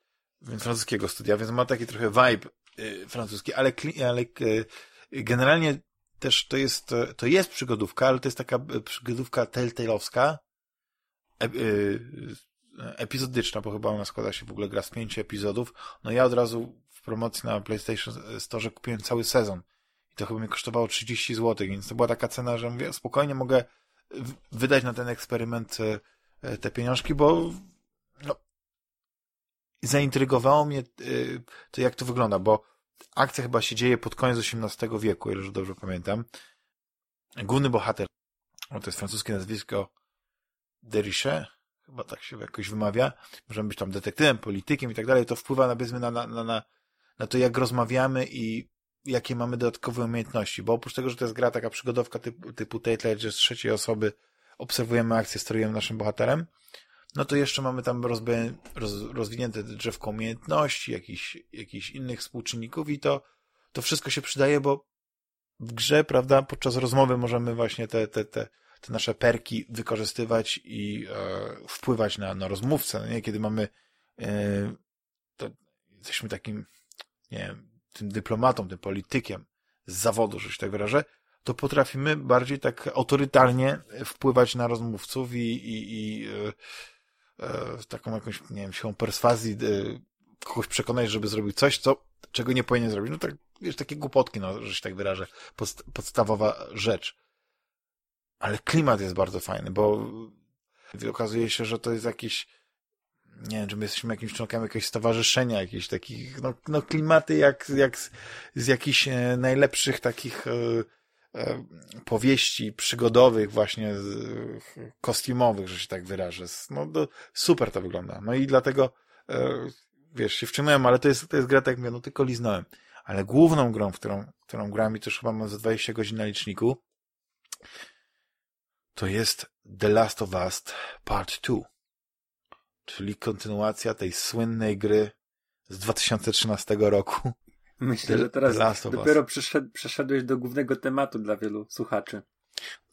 francuskiego studia, więc ma taki trochę vibe y, francuski, ale, ale y, generalnie też to jest, to jest przygodówka, ale to jest taka y, przygodówka telltale'owska, epizodyczna, bo chyba ona składa się w ogóle gra z pięciu epizodów. No ja od razu w promocji na PlayStation Store kupiłem cały sezon i to chyba mi kosztowało 30 zł, więc to była taka cena, że mówię, spokojnie mogę wydać na ten eksperyment te pieniążki, bo no, zaintrygowało mnie y, to, jak to wygląda, bo akcja chyba się dzieje pod koniec XVIII wieku, jeżeli dobrze pamiętam. Główny bohater, to jest francuskie nazwisko Derichet, chyba tak się jakoś wymawia, możemy być tam detektywem, politykiem i tak dalej, to wpływa na, na, na, na, na to, jak rozmawiamy i jakie mamy dodatkowe umiejętności, bo oprócz tego, że to jest gra taka przygodowka typu, typu Tale że z trzeciej osoby obserwujemy akcję, sterujemy naszym bohaterem, no to jeszcze mamy tam rozbe, roz, rozwinięte drzewko umiejętności, jakichś, jakichś innych współczynników i to, to wszystko się przydaje, bo w grze, prawda, podczas rozmowy możemy właśnie te, te, te, te nasze perki wykorzystywać i e, wpływać na, na rozmówcę, no nie? Kiedy mamy e, to jesteśmy takim, nie wiem, tym dyplomatą, tym politykiem z zawodu, że się tak wyrażę, to potrafimy bardziej tak autorytarnie wpływać na rozmówców i, i, i e, e, taką jakąś, nie wiem, siłą perswazji e, kogoś przekonać, żeby zrobił coś, co, czego nie powinien zrobić. No tak, wiesz, takie głupotki, no, że się tak wyrażę. Podst podstawowa rzecz. Ale klimat jest bardzo fajny, bo okazuje się, że to jest jakiś, nie wiem, czy my jesteśmy jakimś członkiem jakiegoś stowarzyszenia, jakieś takich, no, no klimaty jak, jak z, z jakichś e, najlepszych takich e, E, powieści przygodowych, właśnie kostiumowych, że się tak wyrażę. No, super to wygląda. No i dlatego, e, wiesz, się wciągnąłem, ale to jest, to jest gra, tak mówię, no tylko liznąłem. Ale główną grą, w którą, którą gram i też chyba mam za 20 godzin na liczniku, to jest The Last of Us Part 2. czyli kontynuacja tej słynnej gry z 2013 roku.
Myślę, że teraz dopiero przeszed, przeszedłeś do głównego tematu dla wielu słuchaczy.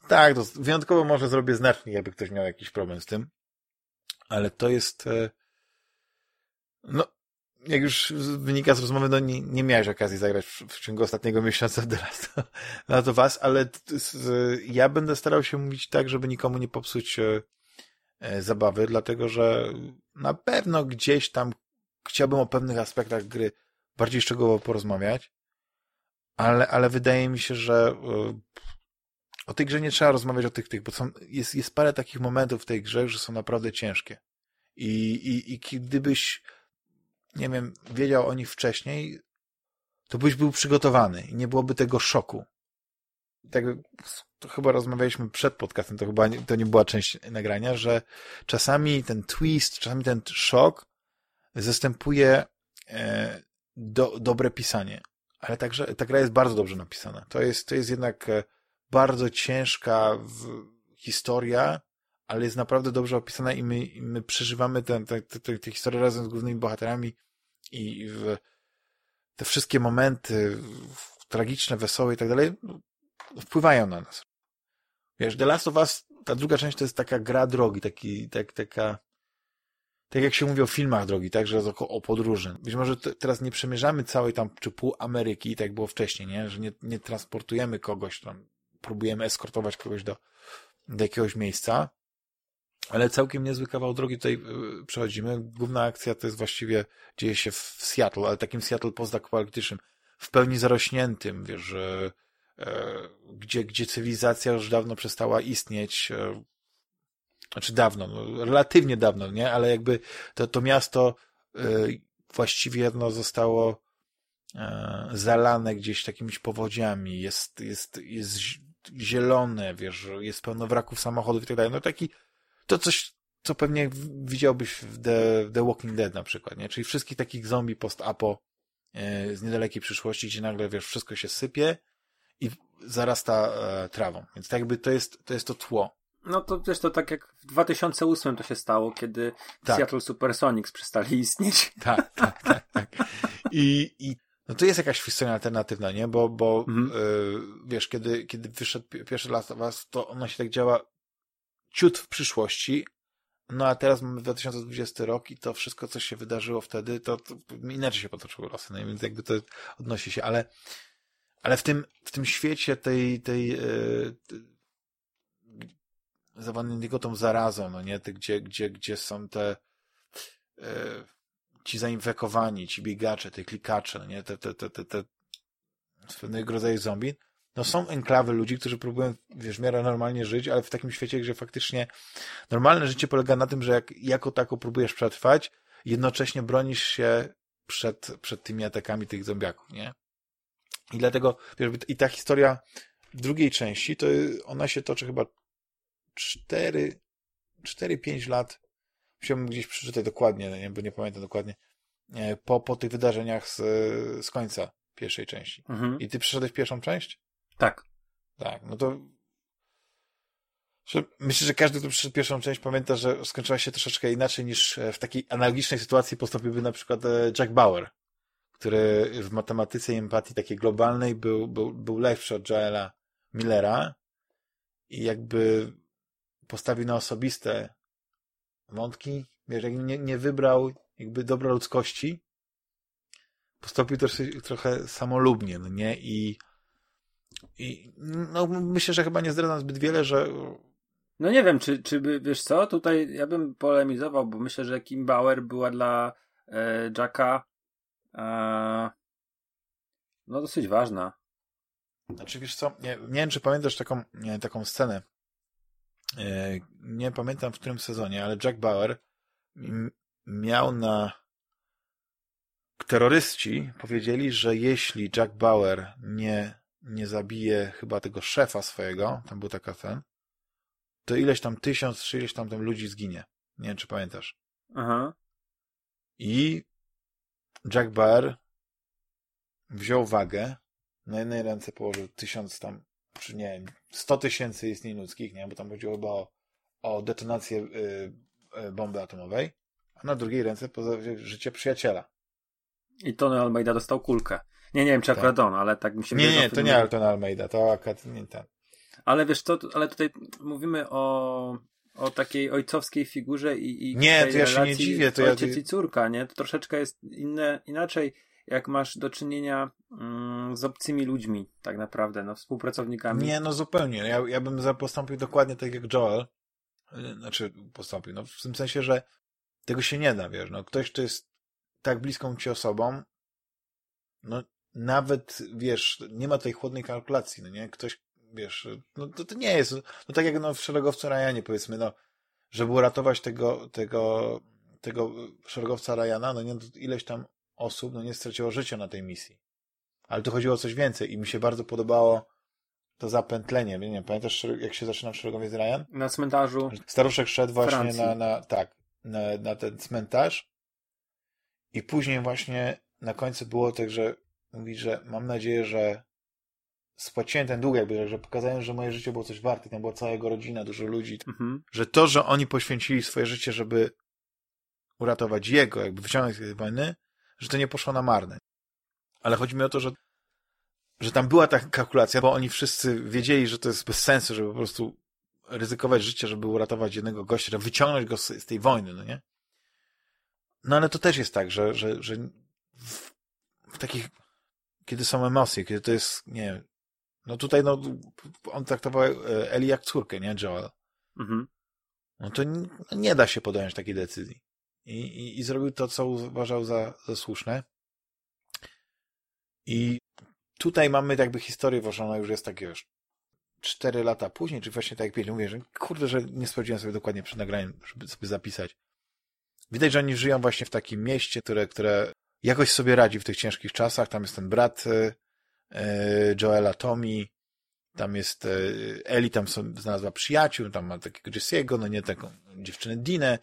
Tak, to wyjątkowo może zrobię znacznie, jakby ktoś miał jakiś problem z tym. Ale to jest. E, no, jak już wynika z rozmowy, no nie, nie miałeś okazji zagrać w, w ciągu ostatniego miesiąca w The Last of Us, ale ja będę starał się mówić tak, żeby nikomu nie popsuć e, e, zabawy, dlatego że na pewno gdzieś tam chciałbym o pewnych aspektach gry bardziej szczegółowo porozmawiać, ale, ale wydaje mi się, że e, o tej grze nie trzeba rozmawiać o tych, tych, bo są, jest, jest parę takich momentów w tej grze, że są naprawdę ciężkie. I, i, i gdybyś nie wiem, wiedział o nich wcześniej, to byś był przygotowany i nie byłoby tego szoku. Tak, to chyba rozmawialiśmy przed podcastem, to chyba nie, to nie była część nagrania, że czasami ten twist, czasami ten szok zastępuje e, do, dobre pisanie. Ale także ta gra jest bardzo dobrze napisana. To jest, to jest jednak e, bardzo ciężka w, historia, ale jest naprawdę dobrze opisana i my, i my przeżywamy tę historię razem z głównymi bohaterami i w, te wszystkie momenty tragiczne, wesołe i tak dalej no, wpływają na nas. Wiesz, The Last of Us, ta druga część to jest taka gra drogi, taki, tak, taka tak jak się mówi o filmach drogi, tak, że o, o podróży. Być może teraz nie przemierzamy całej tam, czy pół Ameryki, tak było wcześniej, nie? Że nie, nie transportujemy kogoś tam, próbujemy eskortować kogoś do, do jakiegoś miejsca, ale całkiem niezły kawał drogi tutaj y, przechodzimy. Główna akcja to jest właściwie, dzieje się w Seattle, ale takim Seattle postapokaliptycznym, w pełni zarośniętym, wiesz, e, gdzie, gdzie cywilizacja już dawno przestała istnieć, e, znaczy dawno, no, relatywnie dawno, nie? Ale jakby to, to miasto e, właściwie no, zostało e, zalane gdzieś takimiś powodziami, jest, jest, jest zielone, wiesz, jest pełno wraków samochodów i tak dalej. No taki to coś, co pewnie widziałbyś w The, The Walking Dead na przykład, nie? Czyli wszystkich takich zombie post-apo e, z niedalekiej przyszłości, gdzie nagle, wiesz, wszystko się sypie i zarasta e, trawą. Więc tak jakby to jest, to jest to tło.
No to wiesz, to tak jak w 2008 to się stało, kiedy tak. Seattle Supersonics przestali istnieć.
Tak, tak, tak, tak. I, i no to jest jakaś historia alternatywna, nie? Bo, bo mhm. y, wiesz, kiedy, kiedy wyszedł pierwszy Last of Us, to ona się tak działa ciut w przyszłości, no a teraz mamy 2020 rok i to wszystko, co się wydarzyło wtedy, to, to inaczej się potoczyły losy, no więc jakby to odnosi się, ale, ale w tym, w tym świecie tej, tej, yy, zawadnionego tą zarazą, no nie, gdzie, gdzie, gdzie są te yy, ci zainfekowani, ci biegacze, te klikacze, no nie, te, te, te, te, te pewnego rodzaju zombie, no są enklawy ludzi, którzy próbują, wiesz, w miarę normalnie żyć, ale w takim świecie, gdzie faktycznie normalne życie polega na tym, że jak, jako tako próbujesz przetrwać, jednocześnie bronisz się przed, przed tymi atakami tych zombiaków, nie? I dlatego, wiesz, i ta historia drugiej części, to ona się toczy chyba 4, 4-5 lat. Musiałbym gdzieś przeczytać dokładnie, no nie, bo nie pamiętam dokładnie. Po, po tych wydarzeniach z, z końca pierwszej części. Mhm. I ty przeszedłeś pierwszą część?
Tak.
Tak, no to Myślę, że każdy, kto przyszedł pierwszą część, pamięta, że skończyła się troszeczkę inaczej niż e, w takiej analogicznej sytuacji postąpiłby na przykład e, Jack Bauer, który w matematyce i empatii takiej globalnej był, był, był lepszy od Joela Millera i jakby postawił na osobiste wątki, nie, nie wybrał jakby dobra ludzkości, postąpił też trochę samolubnie, no nie? I i no, myślę, że chyba nie zdradzam zbyt wiele, że.
No nie wiem, czy, czy by, wiesz co, tutaj ja bym polemizował, bo myślę, że Kim Bauer była dla e, Jacka e, no dosyć ważna.
Znaczy, wiesz co, nie, nie wiem, czy pamiętasz taką, nie, taką scenę. E, nie pamiętam w którym sezonie, ale Jack Bauer miał na terroryści powiedzieli, że jeśli Jack Bauer nie nie zabije chyba tego szefa swojego, tam był taka ten, to ileś tam tysiąc, czy ileś tam, tam ludzi zginie. Nie wiem, czy pamiętasz.
Aha.
I Jack Bauer wziął wagę, na jednej ręce położył tysiąc tam, czy nie wiem, sto tysięcy istnień ludzkich, nie, bo tam chodziło chyba o, o detonację y, y, bomby atomowej, a na drugiej ręce życie przyjaciela.
I Tony Almeida dostał kulkę. Nie, nie wiem, czy tak. akurat on, ale tak mi się
Nie, nie, to nie Tony Almeida, to akurat nie ten.
Ale wiesz, to, ale tutaj mówimy o, o takiej ojcowskiej figurze i, i
nie, to ja się nie dziwię, to
ojciec ja... i córka, nie? To troszeczkę jest inne, inaczej, jak masz do czynienia mm, z obcymi ludźmi, tak naprawdę, no, współpracownikami.
Nie, no zupełnie. Ja, ja bym postąpił dokładnie tak jak Joel. Znaczy, postąpił, no w tym sensie, że tego się nie da, wiesz, no ktoś, kto jest tak bliską ci osobą, no nawet, wiesz, nie ma tej chłodnej kalkulacji, no nie? Ktoś, wiesz, no to, to nie jest, no tak jak no w szeregowcu Ryanie powiedzmy, no, żeby uratować tego, tego, tego szeregowca Ryana, no nie, no ileś tam osób, no nie straciło życia na tej misji. Ale tu chodziło o coś więcej i mi się bardzo podobało to zapętlenie. Nie wiem, pamiętasz, jak się zaczyna w szeregowiec Ryan?
Na cmentarzu.
Staruszek szedł właśnie na, na, tak, na, na ten cmentarz i później właśnie na końcu było tak, że mówi, że mam nadzieję, że spłaciłem ten dług, jakby, że pokazałem, że moje życie było coś warte, tam była cała jego rodzina, dużo ludzi, mhm. że to, że oni poświęcili swoje życie, żeby uratować jego, jakby wyciągnąć z tej wojny, że to nie poszło na marne. Ale chodzi mi o to, że, że tam była ta kalkulacja, bo oni wszyscy wiedzieli, że to jest bez sensu, żeby po prostu ryzykować życie, żeby uratować jednego gościa, żeby wyciągnąć go z, z tej wojny, no nie? No ale to też jest tak, że, że, że w, w takich, kiedy są emocje, kiedy to jest, nie wiem, no tutaj no, on traktował e, Eli jak córkę, nie? Joel. Mhm. No to nie, nie, da się podjąć takiej decyzji. I, i, I zrobił to, co uważał za, za słuszne. I tutaj mamy jakby historię, bo ona już jest tak już cztery lata później, czy właśnie tak jak pięć, mówię, że kurde, że nie sprawdziłem sobie dokładnie przed nagraniem, żeby sobie zapisać. Widać, że oni żyją właśnie w takim mieście, które, które jakoś sobie radzi w tych ciężkich czasach. Tam jest ten brat e, e, Joela Tommy, tam jest e, Eli, tam znalazła przyjaciół, tam ma takiego Jesse'ego, no nie taką dziewczynę Dinę.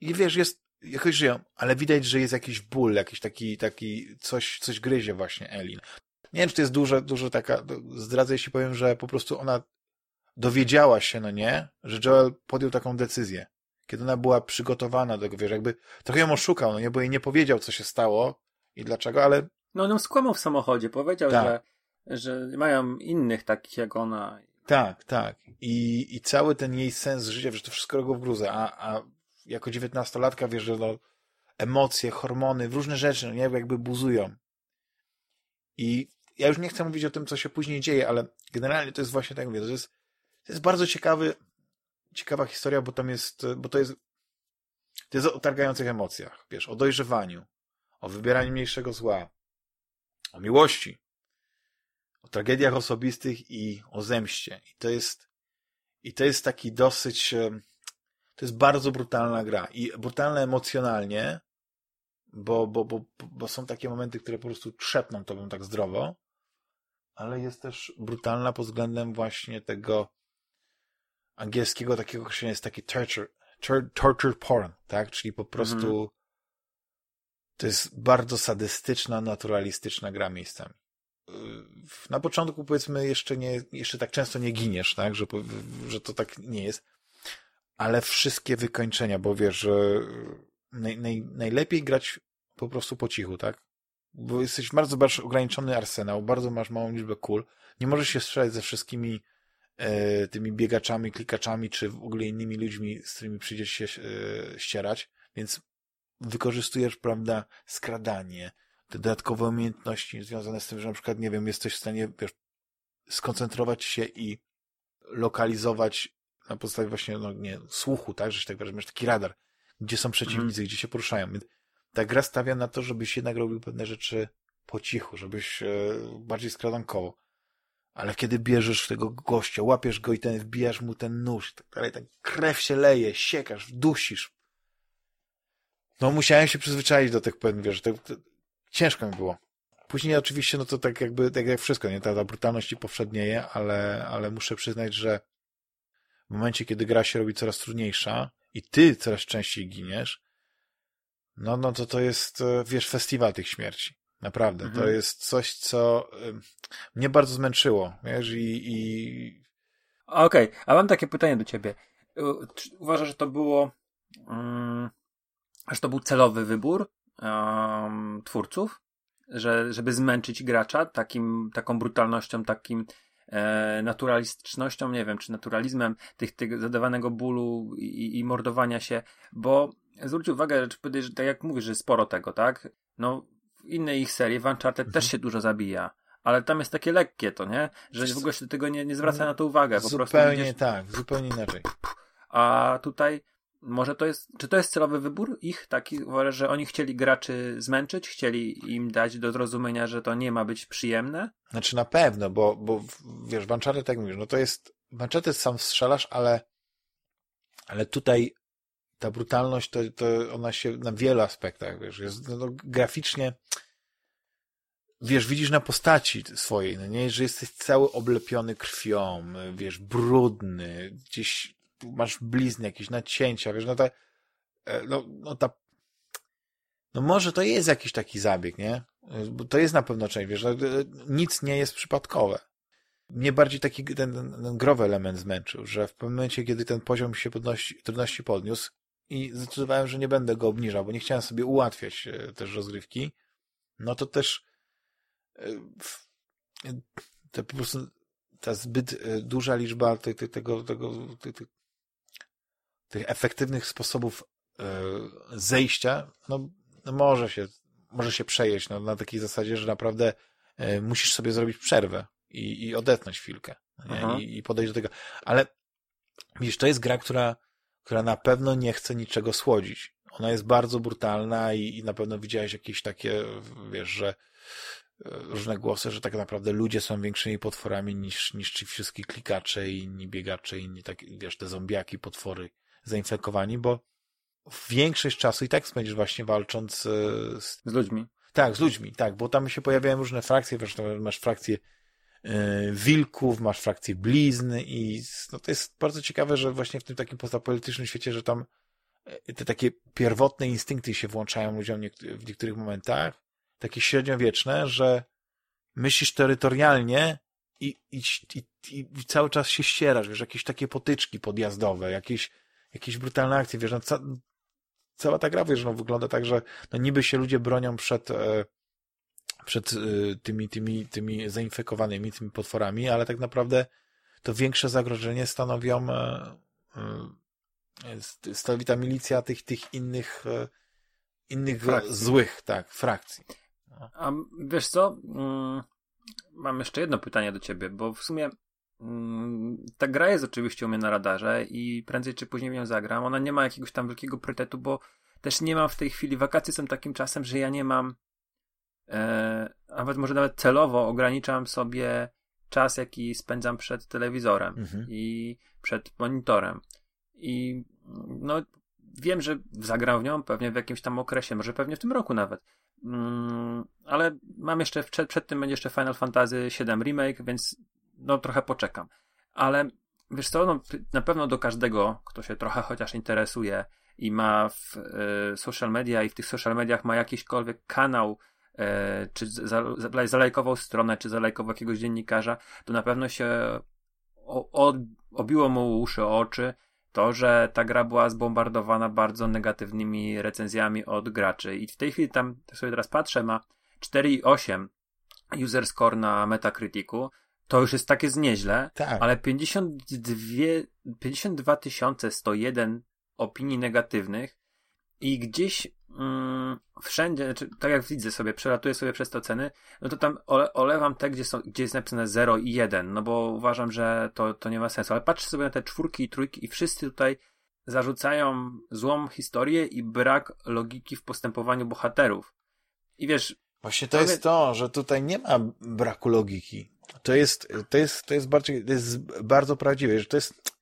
I wiesz, jest, jakoś żyją, ale widać, że jest jakiś ból, jakiś taki, taki, coś, coś gryzie właśnie Eli. Nie wiem, czy to jest dużo, dużo taka, zdradzę, jeśli powiem, że po prostu ona dowiedziała się, no nie, że Joel podjął taką decyzję kiedy ona była przygotowana do tego, wiesz, jakby trochę ją oszukał, no nie, bo jej nie powiedział, co się stało i dlaczego, ale...
No on ją skłamał w samochodzie, powiedział, tak. że, że mają innych takich jak ona.
Tak, tak. I, i cały ten jej sens życia, że to wszystko go w gruzę, a, a jako dziewiętnastolatka, wiesz, że no, emocje, hormony, różne rzeczy, no nie, jakby buzują. I ja już nie chcę mówić o tym, co się później dzieje, ale generalnie to jest właśnie tak, mówię, to jest, to jest bardzo ciekawy ciekawa historia, bo tam jest, bo to jest, to jest o targających emocjach, wiesz, o dojrzewaniu, o wybieraniu mniejszego zła, o miłości, o tragediach osobistych i o zemście. I to jest, i to jest taki dosyć, to jest bardzo brutalna gra i brutalna emocjonalnie, bo, bo, bo, bo są takie momenty, które po prostu trzepną tobą tak zdrowo, ale jest też brutalna pod względem właśnie tego angielskiego takiego określenia jest taki torture, torture porn, tak? Czyli po prostu mm. to jest bardzo sadystyczna, naturalistyczna gra miejscami. Na początku powiedzmy jeszcze nie, jeszcze tak często nie giniesz, tak? Że, że to tak nie jest. Ale wszystkie wykończenia, bo wiesz, że naj, naj, najlepiej grać po prostu po cichu, tak? Bo jesteś bardzo, bardzo ograniczony arsenał, bardzo masz małą liczbę kul, nie możesz się strzelać ze wszystkimi tymi biegaczami, klikaczami, czy w ogóle innymi ludźmi, z którymi przyjdziesz się e, ścierać, więc wykorzystujesz, prawda, skradanie, te dodatkowe umiejętności związane z tym, że na przykład, nie wiem, jesteś w stanie, wiesz, skoncentrować się i lokalizować na podstawie właśnie, no nie, słuchu, tak, że się tak wyrażę, masz taki radar, gdzie są przeciwnicy, mhm. gdzie się poruszają. Ta gra stawia na to, żebyś jednak robił pewne rzeczy po cichu, żebyś e, bardziej skradankowo ale kiedy bierzesz tego gościa, łapiesz go i ten wbijasz mu ten nóż, tak dalej, tak krew się leje, siekasz, dusisz. No musiałem się przyzwyczaić do tych pewnych, wiesz, to, ciężko mi było. Później oczywiście, no to tak jakby, tak jak wszystko, nie, ta, ta brutalność ci powszednieje, ale, ale muszę przyznać, że w momencie, kiedy gra się robi coraz trudniejsza i ty coraz częściej giniesz, no, no to to jest, e, wiesz, festiwal tych śmierci. Naprawdę. Mhm. To jest coś, co mnie bardzo zmęczyło. Wiesz, i... i...
Okej, okay. a mam takie pytanie do ciebie. Uważasz, że to było um, że to był celowy wybór um, twórców, że, żeby zmęczyć gracza takim, taką brutalnością, takim e, naturalistycznością, nie wiem, czy naturalizmem tych, tych zadawanego bólu i, i mordowania się, bo zwróć uwagę, że tak jak mówisz, że sporo tego, tak? No, w innej ich serii, w Uncharted mhm. też się dużo zabija, ale tam jest takie lekkie to, nie? Że w ogóle się do tego nie, nie zwraca na to uwagę. Po
zupełnie prostu idziesz... tak, zupełnie inaczej.
A tutaj może to jest, czy to jest celowy wybór ich taki, że oni chcieli graczy zmęczyć, chcieli im dać do zrozumienia, że to nie ma być przyjemne?
Znaczy na pewno, bo, bo wiesz, Uncharted, tak mówisz, no to jest, Uncharted sam strzelasz, ale, ale tutaj ta brutalność, to, to ona się na wielu aspektach, wiesz, jest no, no, graficznie, wiesz, widzisz na postaci swojej, no nie, że jesteś cały oblepiony krwią, wiesz, brudny, gdzieś masz blizny, jakieś nacięcia, wiesz, no ta, e, no, no ta, no może to jest jakiś taki zabieg, nie? Bo to jest na pewno część, wiesz, no, e, nic nie jest przypadkowe. Mnie bardziej taki ten, ten, growy element zmęczył, że w pewnym momencie, kiedy ten poziom się podnosi, trudności podniósł i zdecydowałem, że nie będę go obniżał, bo nie chciałem sobie ułatwiać e, też rozgrywki, no to też to po prostu ta zbyt duża liczba tego, tego, tego, tych efektywnych sposobów e, zejścia, no, no może się, może się przejeść no, na takiej zasadzie, że naprawdę e, musisz sobie zrobić przerwę i, i odetchnąć chwilkę I, i podejść do tego. Ale widzisz, to jest gra, która, która na pewno nie chce niczego słodzić. Ona jest bardzo brutalna i, i na pewno widziałeś jakieś takie, wiesz, że e, różne głosy, że tak naprawdę ludzie są większymi potworami niż, niż ci wszystkie klikacze i inni biegacze, inni tak, wiesz, te zombiaki, potwory zainfekowani, bo większość czasu i tak spędzisz właśnie walcząc e,
z, z ludźmi.
Tak, z ludźmi, tak, bo tam się pojawiają różne frakcje, wiesz, masz frakcję wilków, masz frakcję blizny i no to jest bardzo ciekawe, że właśnie w tym takim postapolitycznym świecie, że tam e, te takie pierwotne instynkty się włączają ludziom w niektórych momentach, takie średniowieczne, że myślisz terytorialnie i, i, i, i cały czas się ścierasz, wiesz, jakieś takie potyczki podjazdowe, jakieś jakieś brutalne akcje, wiesz, no, ca cała ta gra, wiesz, no, wygląda tak, że no, niby się ludzie bronią przed, e, przed e, tymi, tymi, tymi zainfekowanymi, tymi potworami, ale tak naprawdę to większe zagrożenie stanowią e, stanowi ta milicja tych, tych innych innych frakcji. złych, tak, frakcji.
No. A wiesz co? Mm, mam jeszcze jedno pytanie do ciebie, bo w sumie Mm, ta gra jest oczywiście u mnie na radarze i prędzej czy później w nią zagram. Ona nie ma jakiegoś tam wielkiego priorytetu, bo też nie mam w tej chwili, wakacje są takim czasem, że ja nie mam e, nawet może nawet celowo ograniczam sobie czas, jaki spędzam przed telewizorem mhm. i przed monitorem. I no, wiem, że zagram w nią pewnie w jakimś tam okresie, może pewnie w tym roku nawet. Mm, ale mam jeszcze, przed, przed tym będzie jeszcze Final Fantasy VII Remake, więc no trochę poczekam. Ale wiesz co, no, na pewno do każdego, kto się trochę chociaż interesuje i ma w y, social media i w tych social mediach ma jakiśkolwiek kanał, czy za, za, zalajkował stronę, czy zalajkował jakiegoś dziennikarza, to na pewno się obiło mu uszy oczy to, że ta gra była zbombardowana bardzo negatywnymi recenzjami od graczy. I w tej chwili tam, sobie teraz patrzę, ma 4,8 user score na Metacriticu, to już jest takie nieźle, tak. ale 52, 52 101 opinii negatywnych i gdzieś mm, wszędzie, znaczy, tak jak widzę sobie, przelatuję sobie przez te oceny, no to tam ole, olewam te, gdzie, są, gdzie jest napisane 0 i 1, no bo uważam, że to, to nie ma sensu. Ale patrzę sobie na te czwórki i trójki i wszyscy tutaj zarzucają złą historię i brak logiki w postępowaniu bohaterów. I wiesz...
Właśnie to jest to, że tutaj nie ma braku logiki. To jest, to jest, to jest, bardziej, to jest bardzo prawdziwe, że to jest,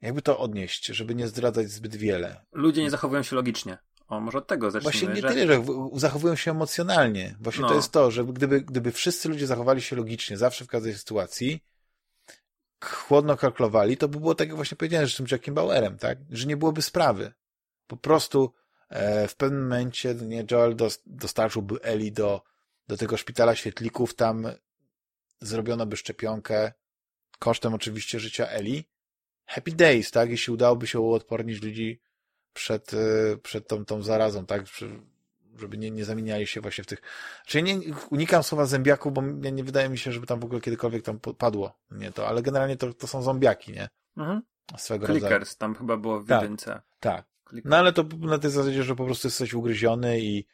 jakby to odnieść, żeby nie zdradzać zbyt wiele.
Ludzie nie zachowują się logicznie. O, może od tego zacznijmy.
Właśnie nie że... tyle, że zachowują się emocjonalnie. Właśnie no. to jest to, że gdyby, gdyby wszyscy ludzie zachowali się logicznie, zawsze w każdej sytuacji, chłodno kalkulowali, to by było tak, jak właśnie powiedziałem, że z tym Jackiem Bauerem, tak? Że nie byłoby sprawy. Po prostu e, w pewnym momencie nie, Joel dostarczyłby Eli do, do tego szpitala świetlików, tam zrobiono by szczepionkę, kosztem oczywiście życia Eli. Happy days, tak? Jeśli udałoby się uodpornić ludzi przed, e, przed tą, tą zarazą, tak? Żeby nie, nie zamieniali się właśnie w tych. Czyli nie unikam słowa zębiaków, bo nie, nie wydaje mi się, żeby tam w ogóle kiedykolwiek tam padło. Nie to, ale generalnie to, to są zombiaki, nie?
Mhm.
Swego
Clickers,
rodzaju.
tam chyba było w
Tak.
jedynce.
Tak.
Clickers.
No ale to na tej zasadzie, że po prostu jesteś ugryziony i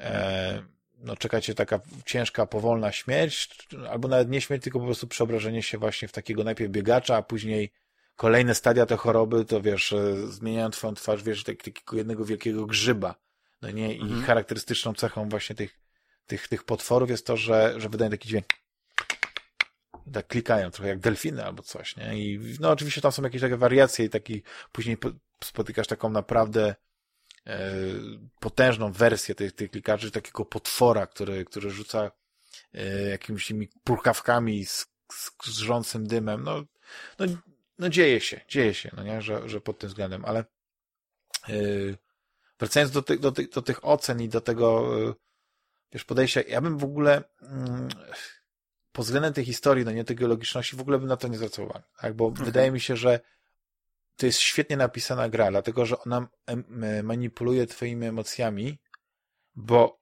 e, no, czeka cię taka ciężka, powolna śmierć, albo nawet nie śmierć, tylko po prostu przeobrażenie się właśnie w takiego najpierw biegacza, a później kolejne stadia tej choroby, to wiesz, e, zmieniają twoją twarz, wiesz, tak, takiego jednego wielkiego grzyba. No nie? I
Mhm.
charakterystyczną cechą właśnie tych, tych, tych potworów jest to, że, że wydają taki dźwięk. Tak klikają, trochę jak delfiny albo coś, nie? I no oczywiście tam są jakieś takie wariacje i taki później po- spotykasz taką naprawdę e, potężną wersję tych, tych klikaczy, takiego potwora, który, który rzuca e, jakimiś tymi purkawkami z, z, z żrącym dymem. No, no, no dzieje się, dzieje się, no nie, że, że pod tym względem, ale e, wracając do, tych do, tych do tych ocen i do tego e, wiesz, podejścia, ja bym w ogóle mm, pod względem tej historii, no nie tej geologiczności, w ogóle bym na to nie zwracał uwagi, tak? bo wydaje mi się, że to jest świetnie napisana gra, dlatego że ona e, manipuluje twoimi emocjami, bo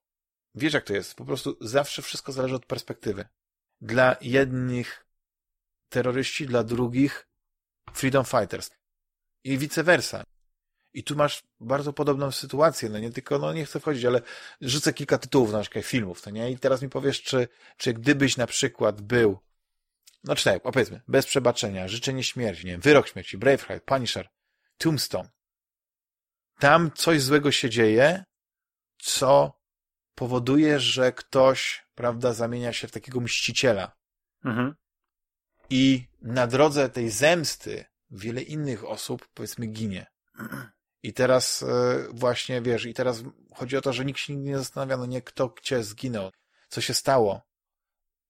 wiesz jak to jest, po prostu zawsze wszystko zależy od perspektywy. Dla jednych terroryści, dla drugich freedom fighters i vice versa. I tu masz bardzo podobną sytuację, no nie tylko, no nie chcę wchodzić, ale rzucę kilka tytułów na przykład filmów, no nie? I teraz mi powiesz, czy, czy gdybyś na przykład był no czy tak, opowiedzmy, bez przebaczenia, życzenie śmierci, nie wiem, wyrok śmierci, Braveheart, Punisher, Tombstone. Tam coś złego się dzieje, co powoduje, że ktoś, prawda, zamienia się w takiego mściciela.
Mhm.
I na drodze tej zemsty wiele innych osób, powiedzmy, ginie. I teraz e, właśnie, wiesz, i teraz chodzi o to, że nikt się nigdy nie zastanawia, no nie, kto gdzie zginął, co się stało.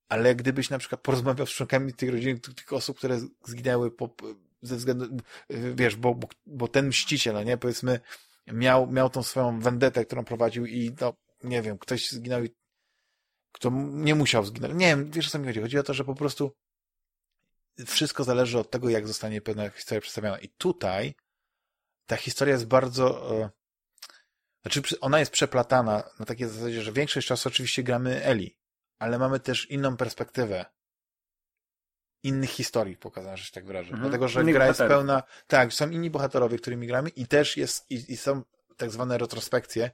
Ale gdybyś na przykład porozmawiał z członkami tych rodzin, tych osób, które zginęły po, ze względu, e, wiesz, bo, bo, bo ten mściciel, no nie, powiedzmy, miał, miał tą swoją vendetę, którą prowadził i no, nie wiem, ktoś zginął i kto nie musiał zginąć. Nie wiem, wiesz o co mi chodzi? Chodzi o to, że po prostu wszystko zależy od tego, jak zostanie pewna historia przedstawiona. I tutaj ta historia jest bardzo, e, znaczy ona jest przeplatana na takiej zasadzie, że większość czasu oczywiście gramy Eli, ale mamy też inną perspektywę innych historii pokazane, że się tak wyrażę.
Mhm.
Dlatego, że
Innych
gra jest pełna, tak, są inni bohaterowie, którymi gramy i też jest, i, i są tak zwane retrospekcje,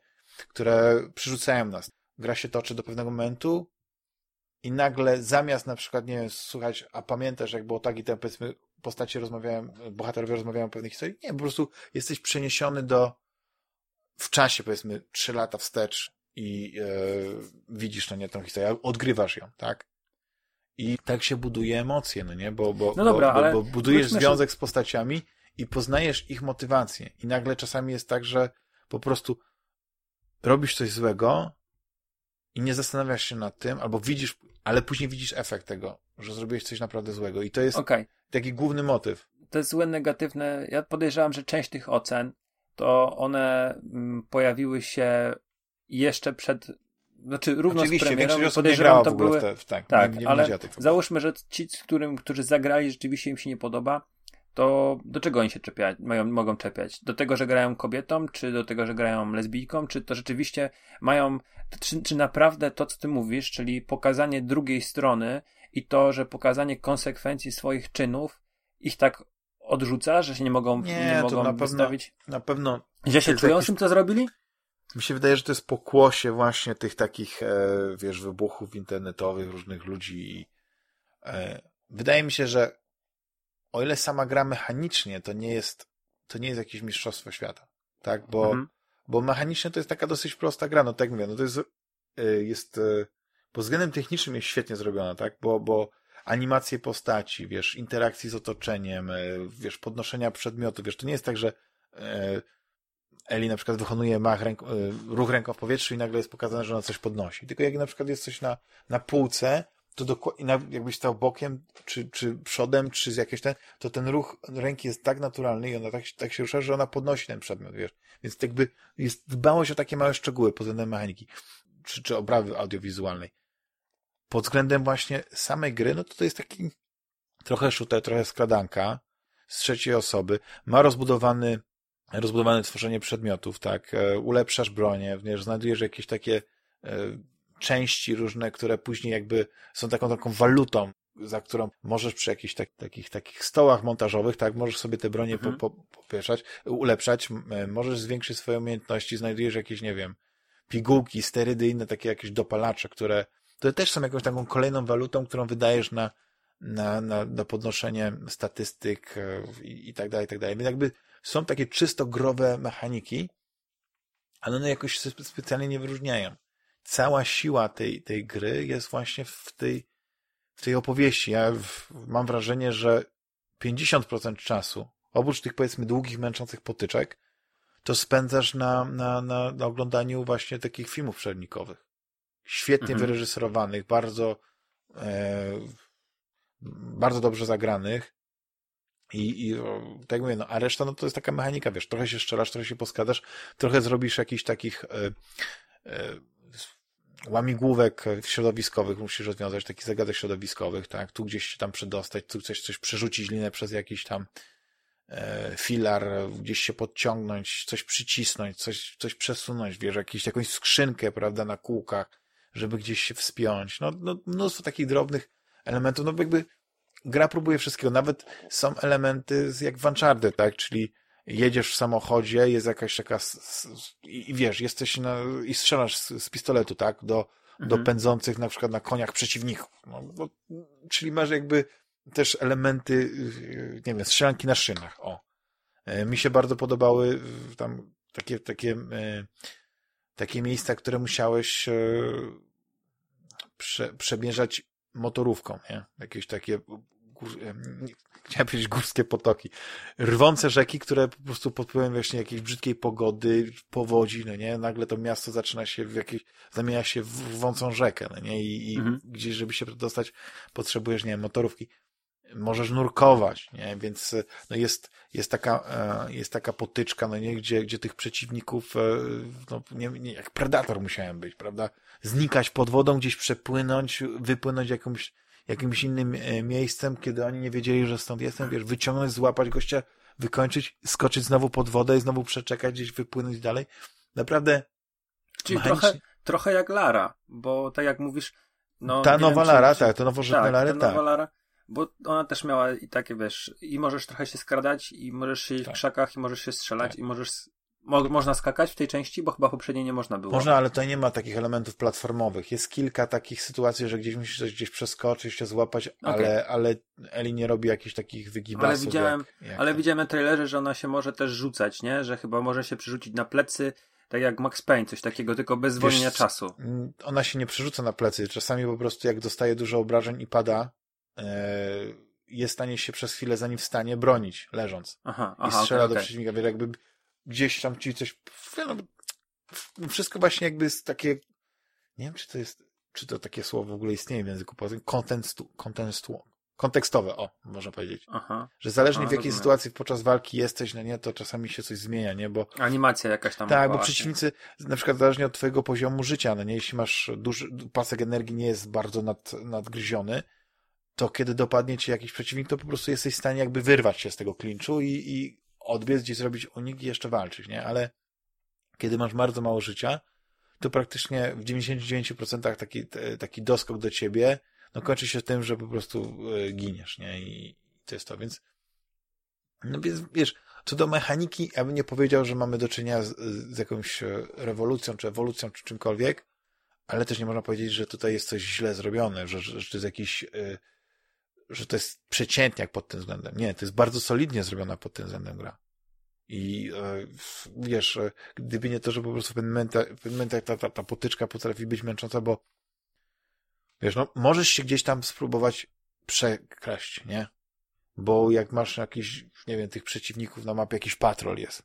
które przyrzucają nas. Gra się toczy do pewnego momentu i nagle zamiast na przykład, nie wiem, słuchać, a pamiętasz, jak było tak i tam, powiedzmy, postacie rozmawiają, bohaterowie rozmawiają o pewnej historii? Nie, po prostu jesteś przeniesiony do, w czasie, powiedzmy, trzy lata wstecz i e, widzisz, no nie, tą historię, odgrywasz ją, tak? I tak się buduje emocje, no nie? Bo, bo,
No dobra,
bo, bo, bo budujesz związek z postaciami i poznajesz ich motywację. I nagle czasami jest tak, że po prostu robisz coś złego i nie zastanawiasz się nad tym, albo widzisz, ale później widzisz efekt tego, że zrobiłeś coś naprawdę złego. I to jest
Okej.
taki główny motyw.
te złe, negatywne, ja podejrzewam, że część tych ocen, to one mm, pojawiły się jeszcze przed, znaczy równo
Oczywiście,
z premierą. podejrzewam, to były,
w te, w tak,
tak,
nie, nie
ale załóżmy, że ci, którym, którzy zagrali, rzeczywiście im się nie podoba, to do czego oni się czepiać, mają, mogą czepiać? Do tego, że grają kobietą, czy do tego, że grają lesbijką, czy to rzeczywiście mają, czy, czy naprawdę to, co ty mówisz, czyli pokazanie drugiej strony i to, że pokazanie konsekwencji swoich czynów ich tak odrzuca, że się nie mogą,
Nie,
nie, mogą
na pewno-
wystawić?
Na pewno
Że się czują
jakiś-
z tym, co zrobili?
Mi się wydaje, że to jest pokłosie właśnie tych takich, e, wiesz, wybuchów internetowych różnych ludzi. E, wydaje mi się, że o ile sama gra mechanicznie, to nie jest, to nie jest jakieś mistrzostwo świata. Tak? Bo,
Mhm.
bo mechanicznie to jest taka dosyć prosta gra. No tak mówię, no to jest, e, jest e, pod względem technicznym jest świetnie zrobiona, tak? Bo, bo animacje postaci, wiesz, interakcji z otoczeniem, e, wiesz, podnoszenia przedmiotu, wiesz, to nie jest tak, że Eli na przykład wykonuje mach ręk, ruch ręką w powietrzu i nagle jest pokazane, że ona coś podnosi. Tylko jak na przykład jest coś na, na półce, to dokładnie, jakbyś stał bokiem, czy, czy przodem, czy z jakiegoś ten, to ten ruch ręki jest tak naturalny i ona tak, tak się rusza, że ona podnosi ten przedmiot, wiesz. Więc jakby jest dbałość o takie małe szczegóły pod względem mechaniki, czy, czy oprawy audiowizualnej. Pod względem właśnie samej gry, no to to jest taki trochę shooter, trochę skradanka z trzeciej osoby. Ma rozbudowany rozbudowane tworzenie przedmiotów, tak, e, ulepszasz bronię, wiesz, znajdujesz jakieś takie e, części różne, które później jakby są taką taką walutą, za którą możesz przy jakichś tak, takich, takich stołach montażowych, tak, możesz sobie te bronie mhm. po, po, popieszać, ulepszać, możesz zwiększyć swoje umiejętności, znajdujesz jakieś, nie wiem, pigułki, sterydy, inne takie jakieś dopalacze, które to też są jakąś taką kolejną walutą, którą wydajesz na, na, na, na podnoszenie statystyk e, i, i tak dalej, i tak dalej. Więc jakby są takie czysto growe mechaniki, ale one jakoś specjalnie nie wyróżniają. Cała siła tej, tej gry jest właśnie w tej, w tej opowieści. Ja w, mam wrażenie, że 50% czasu, oprócz tych powiedzmy długich, męczących potyczek, to spędzasz na, na, na, na oglądaniu właśnie takich filmów przernikowych. Świetnie mhm. wyreżyserowanych, bardzo, e, bardzo dobrze zagranych. I, i tak mówię, no, a reszta no to jest taka mechanika, wiesz, trochę się strzelasz, trochę się poskadasz, trochę zrobisz jakichś takich e, e, łamigłówek środowiskowych, musisz rozwiązać takich zagadek środowiskowych, tak, tu gdzieś się tam przedostać, tu coś, coś przerzucić linę przez jakiś tam e, filar, gdzieś się podciągnąć, coś przycisnąć, coś, coś przesunąć, wiesz, jakieś, jakąś skrzynkę, prawda, na kółkach, żeby gdzieś się wspiąć. No, no mnóstwo takich drobnych elementów, no jakby gra próbuje wszystkiego. Nawet są elementy jak w Uncharted, tak? Czyli jedziesz w samochodzie, jest jakaś taka i wiesz, jesteś na, i strzelasz z, z pistoletu, tak? Do, mhm. do pędzących na przykład na koniach przeciwników. No, no, czyli masz jakby też elementy, nie wiem, strzelanki na szynach. O. E, mi się bardzo podobały tam takie, takie, e, takie miejsca, które musiałeś e, prze, przemierzać motorówką, nie? Jakieś takie chciałem powiedzieć górskie potoki, rwące rzeki, które po prostu pod wpływem właśnie jakiejś brzydkiej pogody, powodzi, no nie, nagle to miasto zaczyna się w jakieś, zamienia się w rwącą rzekę, no nie, i, i mhm. gdzieś, żeby się dostać, potrzebujesz, nie wiem, motorówki. Możesz nurkować, nie, więc no jest, jest taka, e, jest taka potyczka, no nie, gdzie, gdzie tych przeciwników, e, no nie, nie, jak predator musiałem być, prawda, znikać pod wodą, gdzieś przepłynąć, wypłynąć jakąś jakimś innym e, miejscem, kiedy oni nie wiedzieli, że stąd jestem, wiesz, wyciągnąć, złapać gościa, wykończyć, skoczyć znowu pod wodę i znowu przeczekać, gdzieś wypłynąć dalej. Naprawdę.
Czyli mechanicznie... trochę, trochę jak Lara, bo tak jak mówisz, no.
Ta nowa wiem, Lara, czy, tak, to nowożytne tak, Lary,
ta tak. Nowa Lara, bo ona też miała i takie, wiesz, i możesz trochę się skradać, i możesz siedzieć tak. w krzakach, i możesz się strzelać, tak. i możesz Mo można skakać w tej części, bo chyba poprzedniej nie można było.
Można, ale tutaj nie ma takich elementów platformowych. Jest kilka takich sytuacji, że gdzieś musisz coś gdzieś przeskoczyć, się złapać, okay. ale, ale Eli nie robi jakichś takich wygibasów.
Ale widziałem, jak, jak ale widziałem na trailerze, że ona się może też rzucać, nie? Że chyba może się przerzucić na plecy, tak jak Max Payne, coś takiego, tylko bez zwolnienia czasu.
Ona się nie przerzuca na plecy. Czasami po prostu jak dostaje dużo obrażeń i pada, yy, jest w stanie się przez chwilę, zanim wstanie, bronić, leżąc. Aha, aha, I strzela okay, do przeciwnika. Wiele jakby gdzieś tam ci coś, no, wszystko właśnie jakby jest takie, nie wiem, czy to jest, czy to takie słowo w ogóle istnieje w języku polskim, kontekstu, kontekstu, kontekstowe, o, można powiedzieć. Aha. Że zależnie w jakiej rozumiem. sytuacji podczas walki jesteś, no nie, to czasami się coś zmienia, nie, bo...
Animacja jakaś tam.
Tak, bo przeciwnicy, na przykład zależnie od twojego poziomu życia, no nie, jeśli masz duży, pasek energii nie jest bardzo nad, nadgryziony, to kiedy dopadnie ci jakiś przeciwnik, to po prostu jesteś w stanie jakby wyrwać się z tego klinczu i, i odbiec, gdzieś zrobić unik i jeszcze walczyć, nie? Ale kiedy masz bardzo mało życia, to praktycznie w 99% taki, taki doskok do ciebie, no kończy się tym, że po prostu e, giniesz, nie? I to jest to, więc no więc, wiesz, co do mechaniki, ja bym nie powiedział, że mamy do czynienia z, z jakąś e, rewolucją, czy ewolucją, czy czymkolwiek, ale też nie można powiedzieć, że tutaj jest coś źle zrobione, że, że, że to jest jakiś y, że to jest przeciętniak pod tym względem. Nie, to jest bardzo solidnie zrobiona pod tym względem gra. I e, wiesz, e, gdyby nie to, że po prostu w pewnym momentach ta, ta, ta potyczka potrafi być męcząca, bo wiesz, no, możesz się gdzieś tam spróbować przekraść, nie? Bo jak masz jakiś, nie wiem, tych przeciwników na mapie, jakiś patrol jest.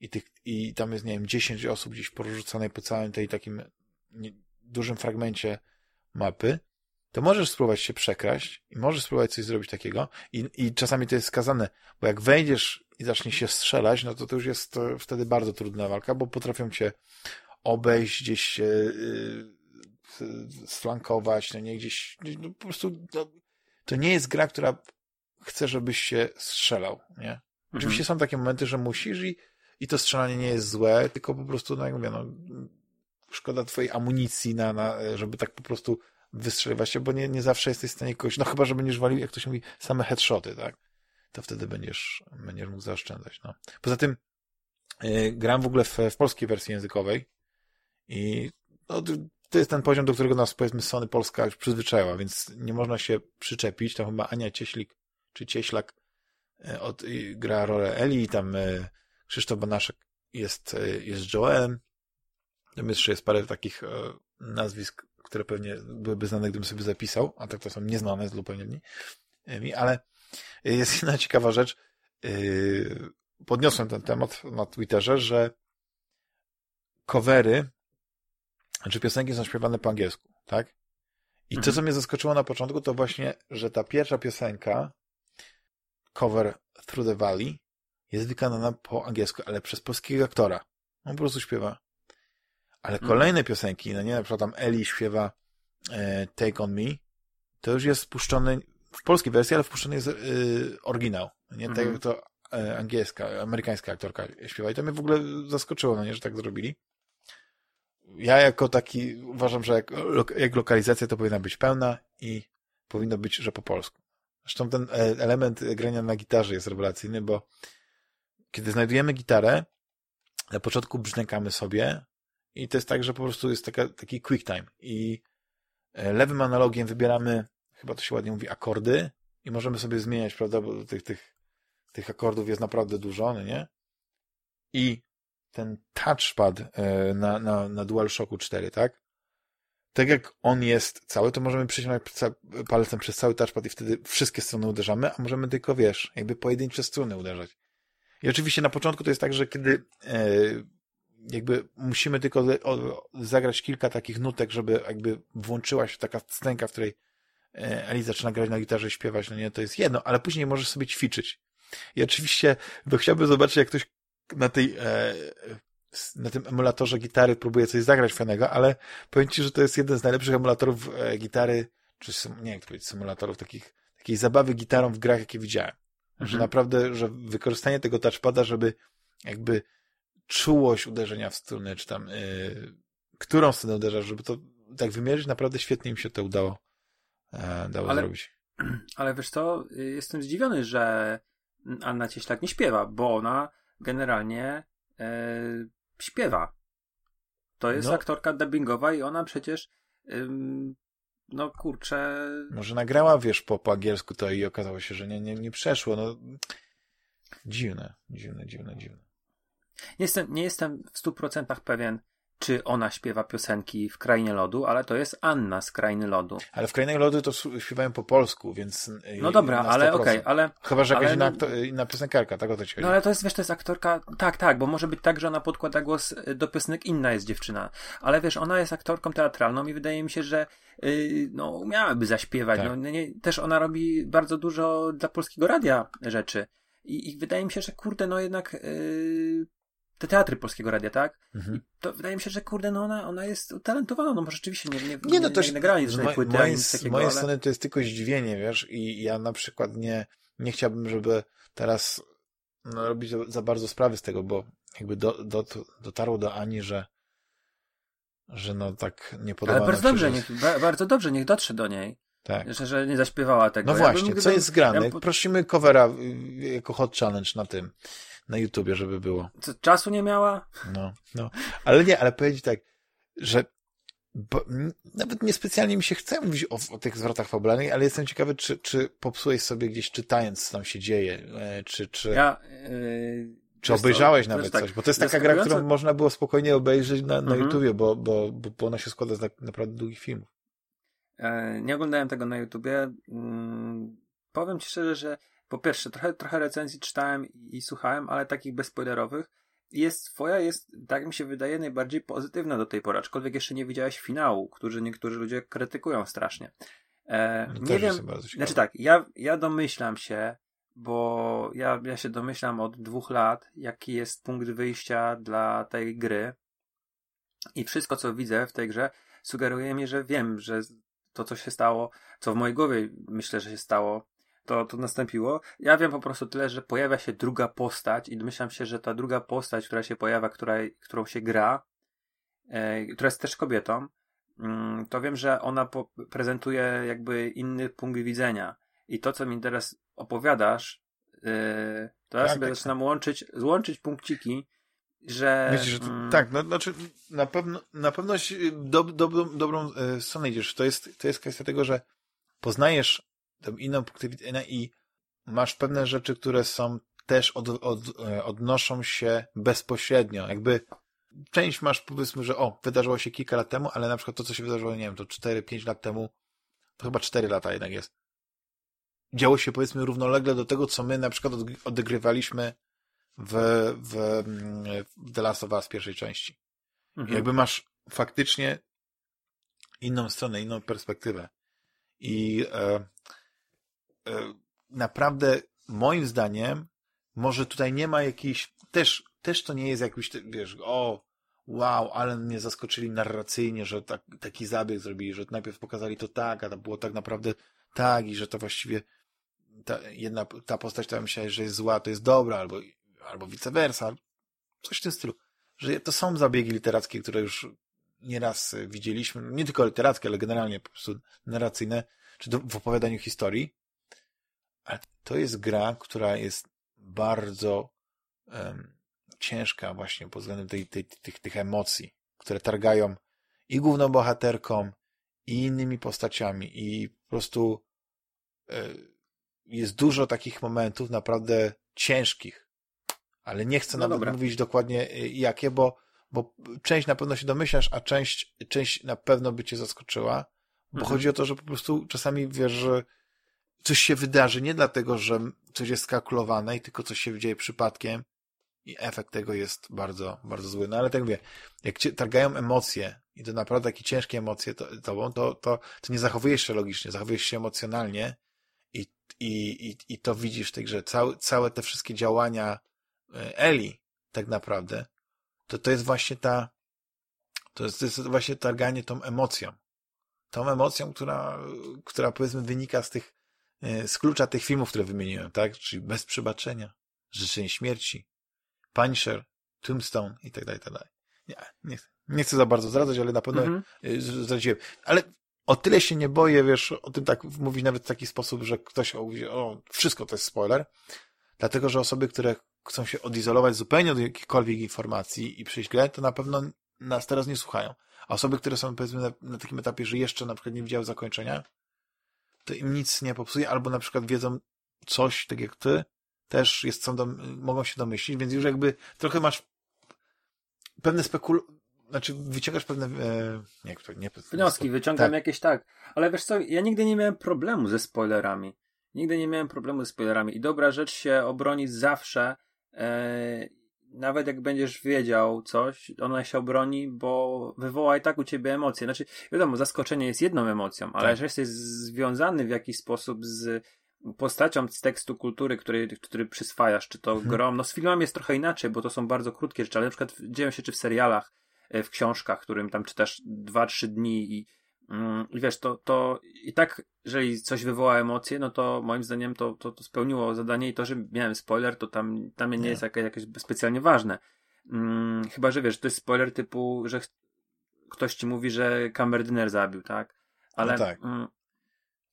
I, tych, I tam jest, nie wiem, 10 osób gdzieś porzuconej po całym tej takim dużym fragmencie mapy, to możesz spróbować się przekraść i możesz spróbować coś zrobić takiego i, i czasami to jest skazane, bo jak wejdziesz i zaczniesz się strzelać, no to to już jest to wtedy bardzo trudna walka, bo potrafią cię obejść, gdzieś się yy, sflankować, no nie, gdzieś, no po prostu no, to nie jest gra, która chce, żebyś się strzelał, nie? Oczywiście są takie momenty, że musisz i, i to strzelanie nie jest złe, tylko po prostu, no jak mówię, no, szkoda twojej amunicji na, na żeby tak po prostu wystrzeliwać się, bo nie, nie zawsze jesteś w stanie kogoś, no chyba, że będziesz walił, jak to się mówi, same headshoty, tak? To wtedy będziesz, będziesz mógł zaoszczędzać, no. Poza tym yy, gram w ogóle w, w polskiej wersji językowej i no, to jest ten poziom, do którego nas, powiedzmy, Sony Polska już przyzwyczaiła, więc nie można się przyczepić. Tam chyba Ania Cieślik, czy Cieślak e, od, gra rolę Eli, tam e, Krzysztof Banaszek jest, e, jest Joelem. Tam jeszcze jest parę takich nazwisk, które pewnie byłyby znane, gdybym sobie zapisał, a tak to są nieznane zupełnie mi, ale jest jedna ciekawa rzecz. Podniosłem ten temat na Twitterze, że covery znaczy piosenki są śpiewane po angielsku, tak? I mhm. to, co mnie zaskoczyło na początku, to właśnie, że ta pierwsza piosenka, cover Through the Valley, jest wykonana po angielsku, ale przez polskiego aktora. On po prostu śpiewa. Ale mhm. kolejne piosenki, no nie, na przykład tam Ellie śpiewa e, Take On Me, to już jest spuszczony w polskiej wersji, ale wpuszczony jest e, oryginał. Nie tak jak to e, angielska, amerykańska aktorka śpiewa. I to mnie w ogóle zaskoczyło, no nie, że tak zrobili ja jako taki uważam, że jak, jak lokalizacja to powinna być pełna i powinno być, że po polsku. Zresztą ten e, element grania na gitarze jest rewelacyjny, bo kiedy znajdujemy gitarę, na początku brzdękamy sobie i to jest tak, że po prostu jest taka, taki quick time i e, lewym analogiem wybieramy, chyba to się ładnie mówi, akordy i możemy sobie zmieniać, prawda, bo tych, tych, tych akordów jest naprawdę dużo, no nie? I ten touchpad e, na, na, na DualShocku 4, tak? Tak jak on jest cały, to możemy przyciągnąć palcem przez cały touchpad i wtedy wszystkie strony uderzamy, a możemy tylko, wiesz, jakby pojedyncze strony uderzać. I oczywiście na początku to jest tak, że kiedy e, jakby musimy tylko zagrać kilka takich nutek, żeby jakby włączyła się taka scenka, w której e, Eli zaczyna grać na gitarze i śpiewać, no nie, to jest jedno, ale później możesz sobie ćwiczyć. I oczywiście, bo chciałbym zobaczyć, jak ktoś na tej, e, na tym emulatorze gitary próbuję coś zagrać fajnego, ale powiem Ci, że to jest jeden z najlepszych emulatorów e, gitary, czy nie jak to powiedzieć, symulatorów takich, takiej zabawy gitarą w grach, jakie widziałem. Mhm. Że naprawdę, że wykorzystanie tego touchpada, żeby jakby czułość uderzenia w struny, czy tam yy, którą stronę uderzasz, żeby to tak wymierzyć, naprawdę świetnie im się to udało, e, dało ale, zrobić.
Ale wiesz co, jestem zdziwiony, że Anna Cieślak nie śpiewa, bo ona generalnie e, śpiewa. To jest no. aktorka dubbingowa i ona przecież ym, no kurczę...
Może nagrała, wiesz, po, po angielsku to i okazało się, że nie, nie, nie przeszło. No, dziwne, dziwne, dziwne, dziwne.
Nie jestem, nie jestem w stu procentach pewien, czy ona śpiewa piosenki w Krainie Lodu, ale to jest Anna z Krainy Lodu.
Ale w Krainie Lodu to śpiewają po polsku, więc...
No dobra, ale okej, okay, ale...
Chyba, że jakaś ale... inna, inna piosenkarka, tak o to ci chodzi.
No ale to jest, wiesz, to jest aktorka, tak, tak, bo może być tak, że ona podkłada głos do piosenek, inna jest dziewczyna. Ale wiesz, ona jest aktorką teatralną i wydaje mi się, że yy, no, umiałaby zaśpiewać. Tak. No, nie, też ona robi bardzo dużo dla polskiego radia rzeczy. I, I, wydaje mi się, że kurde, no jednak yy, te teatry Polskiego Radia, tak? Mhm. I to wydaje mi się, że kurde, no ona, ona jest utalentowana, no może rzeczywiście nie, nie, nie, no to nie, nie nic
z płyty, moje, takiego, Z mojej ale... strony to jest tylko zdziwienie, wiesz, i ja na przykład nie, nie chciałbym, żeby teraz no, robić za bardzo sprawy z tego, bo jakby do, do, dotarło do Ani, że że no tak nie podoba
Ale bardzo dobrze, niech, bardzo dobrze, niech dotrze do niej. Tak. Że, że nie zaśpiewała tego.
No właśnie, ja co jest zgrane? Ja... Prosimy covera y, jako hot challenge na tym na YouTubie, żeby było.
Co, czasu nie miała?
No, no. Ale nie, ale powiedzieć tak, że bo, nawet niespecjalnie mi się chce mówić o, o tych zwrotach fabularnych, ale jestem ciekawy, czy, czy popsułeś sobie gdzieś czytając, co tam się dzieje, e, czy, czy... Ja, yy... Czy obejrzałeś to, nawet tak, coś? Bo to jest taka gra, którą można było spokojnie obejrzeć na, na mhm. YouTubie, bo, bo, bo ona się składa z naprawdę długich filmów.
E, nie oglądałem tego na YouTubie. Mm, powiem ci szczerze, że po pierwsze, trochę, trochę recenzji czytałem i, i słuchałem, ale takich bezspoilerowych. Jest twoja, jest, tak mi się wydaje, najbardziej pozytywna do tej pory, aczkolwiek jeszcze nie widziałeś finału, który niektórzy ludzie krytykują strasznie. E, no nie wiem, znaczy tak, ja, ja domyślam się, bo ja, ja się domyślam od dwóch lat, jaki jest punkt wyjścia dla tej gry i wszystko, co widzę w tej grze, sugeruje mi, że wiem, że to, co się stało, co w mojej głowie myślę, że się stało to, to nastąpiło. Ja wiem po prostu tyle, że pojawia się druga postać i domyślam się, że ta druga postać, która się pojawia, która, którą się gra, e, która jest też kobietą, mm, to wiem, że ona po, prezentuje jakby inny punkt widzenia. I to, co mi teraz opowiadasz, e, to ja tak, sobie tak, zaczynam tak. łączyć, złączyć punkciki, że...
Wiecie, że to, mm, tak, no, znaczy na pewno, na pewno do, do, do, dobrą e, stronę idziesz. To jest, to jest kwestia tego, że poznajesz tę inną punkt widzenia i masz pewne rzeczy, które są też od, od, e, odnoszą się bezpośrednio. Jakby część masz powiedzmy, że o, wydarzyło się kilka lat temu, ale na przykład to, co się wydarzyło, nie wiem, to 4-5 lat temu, to chyba 4 lata jednak jest. Działo się powiedzmy równolegle do tego, co my na przykład odegrywaliśmy w, w, w The Last of Us pierwszej części. Mhm. Jakby masz faktycznie inną stronę, inną perspektywę. I e, naprawdę moim zdaniem może tutaj nie ma jakiejś, też, też to nie jest jakiś, wiesz, o, wow, ale mnie zaskoczyli narracyjnie, że tak, taki zabieg zrobili, że najpierw pokazali to tak, a to było tak naprawdę tak i że to właściwie ta jedna, ta postać, która myślała, że jest zła, to jest dobra, albo, albo vice versa, coś w tym stylu. Że to są zabiegi literackie, które już nieraz widzieliśmy, nie tylko literackie, ale generalnie po prostu narracyjne, czy do, w opowiadaniu historii. Ale to jest gra, która jest bardzo um, ciężka właśnie pod względem tej, tej, tych, tych emocji, które targają i główną bohaterką, i innymi postaciami, i po prostu e, jest dużo takich momentów naprawdę ciężkich, ale nie chcę no nawet dobra. mówić dokładnie e, jakie, bo, bo część na pewno się domyślasz, a część, część na pewno by cię zaskoczyła, bo mhm. chodzi o to, że po prostu czasami wiesz, że coś się wydarzy nie dlatego, że coś jest skalkulowane i tylko coś się dzieje przypadkiem i efekt tego jest bardzo, bardzo zły. No ale tak mówię, jak cię targają emocje i to naprawdę takie ciężkie emocje to, tobą, to, to, to nie zachowujesz się logicznie, zachowujesz się emocjonalnie i, i, i, i to widzisz w tej grze. Całe, całe te wszystkie działania e, Eli tak naprawdę, to to jest właśnie ta, to jest, to jest właśnie targanie tą emocją. Tą emocją, która, która powiedzmy wynika z tych, z klucza tych filmów, które wymieniłem, tak? Czyli bez przebaczenia, życzenie śmierci, Punisher, Tombstone i tak dalej, tak dalej. Nie, nie, nie chcę za bardzo zdradzać, ale na pewno mm -hmm. zdradziłem. Ale o tyle się nie boję, wiesz, o tym tak mówić nawet w taki sposób, że ktoś mówi, o, wszystko to jest spoiler, dlatego, że osoby, które chcą się odizolować zupełnie od jakichkolwiek informacji i przyjść grę, to na pewno nas teraz nie słuchają. A osoby, które są powiedzmy na, na takim etapie, że jeszcze na przykład nie widziały zakończenia, to im nic nie popsuje, albo na przykład wiedzą coś, tak jak ty, też jest, są mogą się domyślić, więc już jakby trochę masz pewne spekul... Znaczy, wyciągasz pewne, e, jak to, nie,
Wnioski, wyciągam tak. jakieś tak. Ale wiesz co, ja nigdy nie miałem problemu ze spoilerami. Nigdy nie miałem problemu ze spoilerami. I dobra rzecz się obroni zawsze, e, nawet jak będziesz wiedział coś, ona się obroni, bo wywoła i tak u ciebie emocje. Znaczy, wiadomo, zaskoczenie jest jedną emocją, ale tak. jeżeli jesteś związany w jakiś sposób z postacią z tekstu kultury, który, który przyswajasz, czy to grom. No z filmami jest trochę inaczej, bo to są bardzo krótkie rzeczy, ale na przykład dzieją się czy w serialach, e, w książkach, którym tam czytasz 2-3 dni i, i wiesz, to, to i tak, jeżeli coś wywoła emocje, no to moim zdaniem to, to, to spełniło zadanie i to, że miałem spoiler, to tam, tam nie, nie. jest jakieś, jakieś specjalnie ważne. Hmm, chyba, że wiesz, to jest spoiler typu, że ktoś ci mówi, że kamerdyner zabił, tak? Ale, no tak. Mm,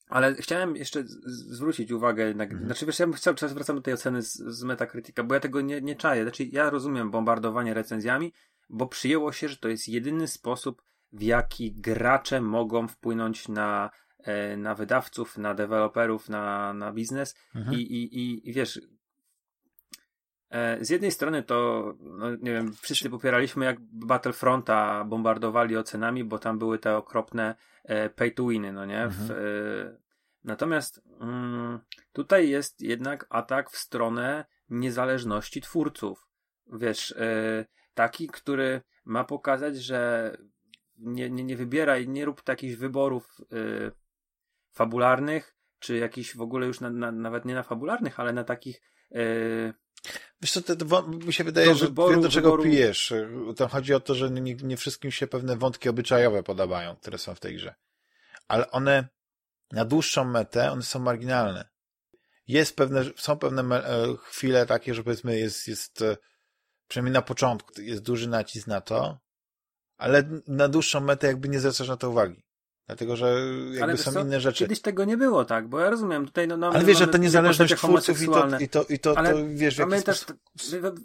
ale chciałem jeszcze zwrócić uwagę, na, mhm. znaczy wiesz, ja bym chciał, teraz wracam do tej oceny z, z Metacritica, bo ja tego nie, nie czaję. Znaczy ja rozumiem bombardowanie recenzjami, bo przyjęło się, że to jest jedyny sposób, w jaki gracze mogą wpłynąć na, e, na wydawców, na deweloperów, na, na biznes mhm. I, i, i, i wiesz, e, z jednej strony to, no nie wiem, wszyscy popieraliśmy jak Battlefronta bombardowali ocenami, bo tam były te okropne e, pay to winy, no nie? W, mhm. Natomiast mm, tutaj jest jednak atak w stronę niezależności twórców. Wiesz, taki, który ma pokazać, że nie, nie, nie wybieraj, nie rób takich wyborów yy, fabularnych, czy jakichś w ogóle już na, na, nawet nie na fabularnych, ale na takich yy,
Wiesz co, to, to, mi się wydaje, że wyboru, wiem do czego wyboru... pijesz. To chodzi o to, że nie, nie wszystkim się pewne wątki obyczajowe podobają, które są w tej grze. Ale one na dłuższą metę one są marginalne. jest pewne, są pewne e, chwile takie, że powiedzmy jest, jest e, przynajmniej na początku jest duży nacisk na to, ale na dłuższą metę jakby nie zwracasz na to uwagi. Dlatego, że jakby są co, inne rzeczy.
Kiedyś tego nie było, tak? Bo ja rozumiem, tutaj no, no
Ale wiesz, że to niezależność twórców i to, i to, i to, ale, to wiesz, w jaki też,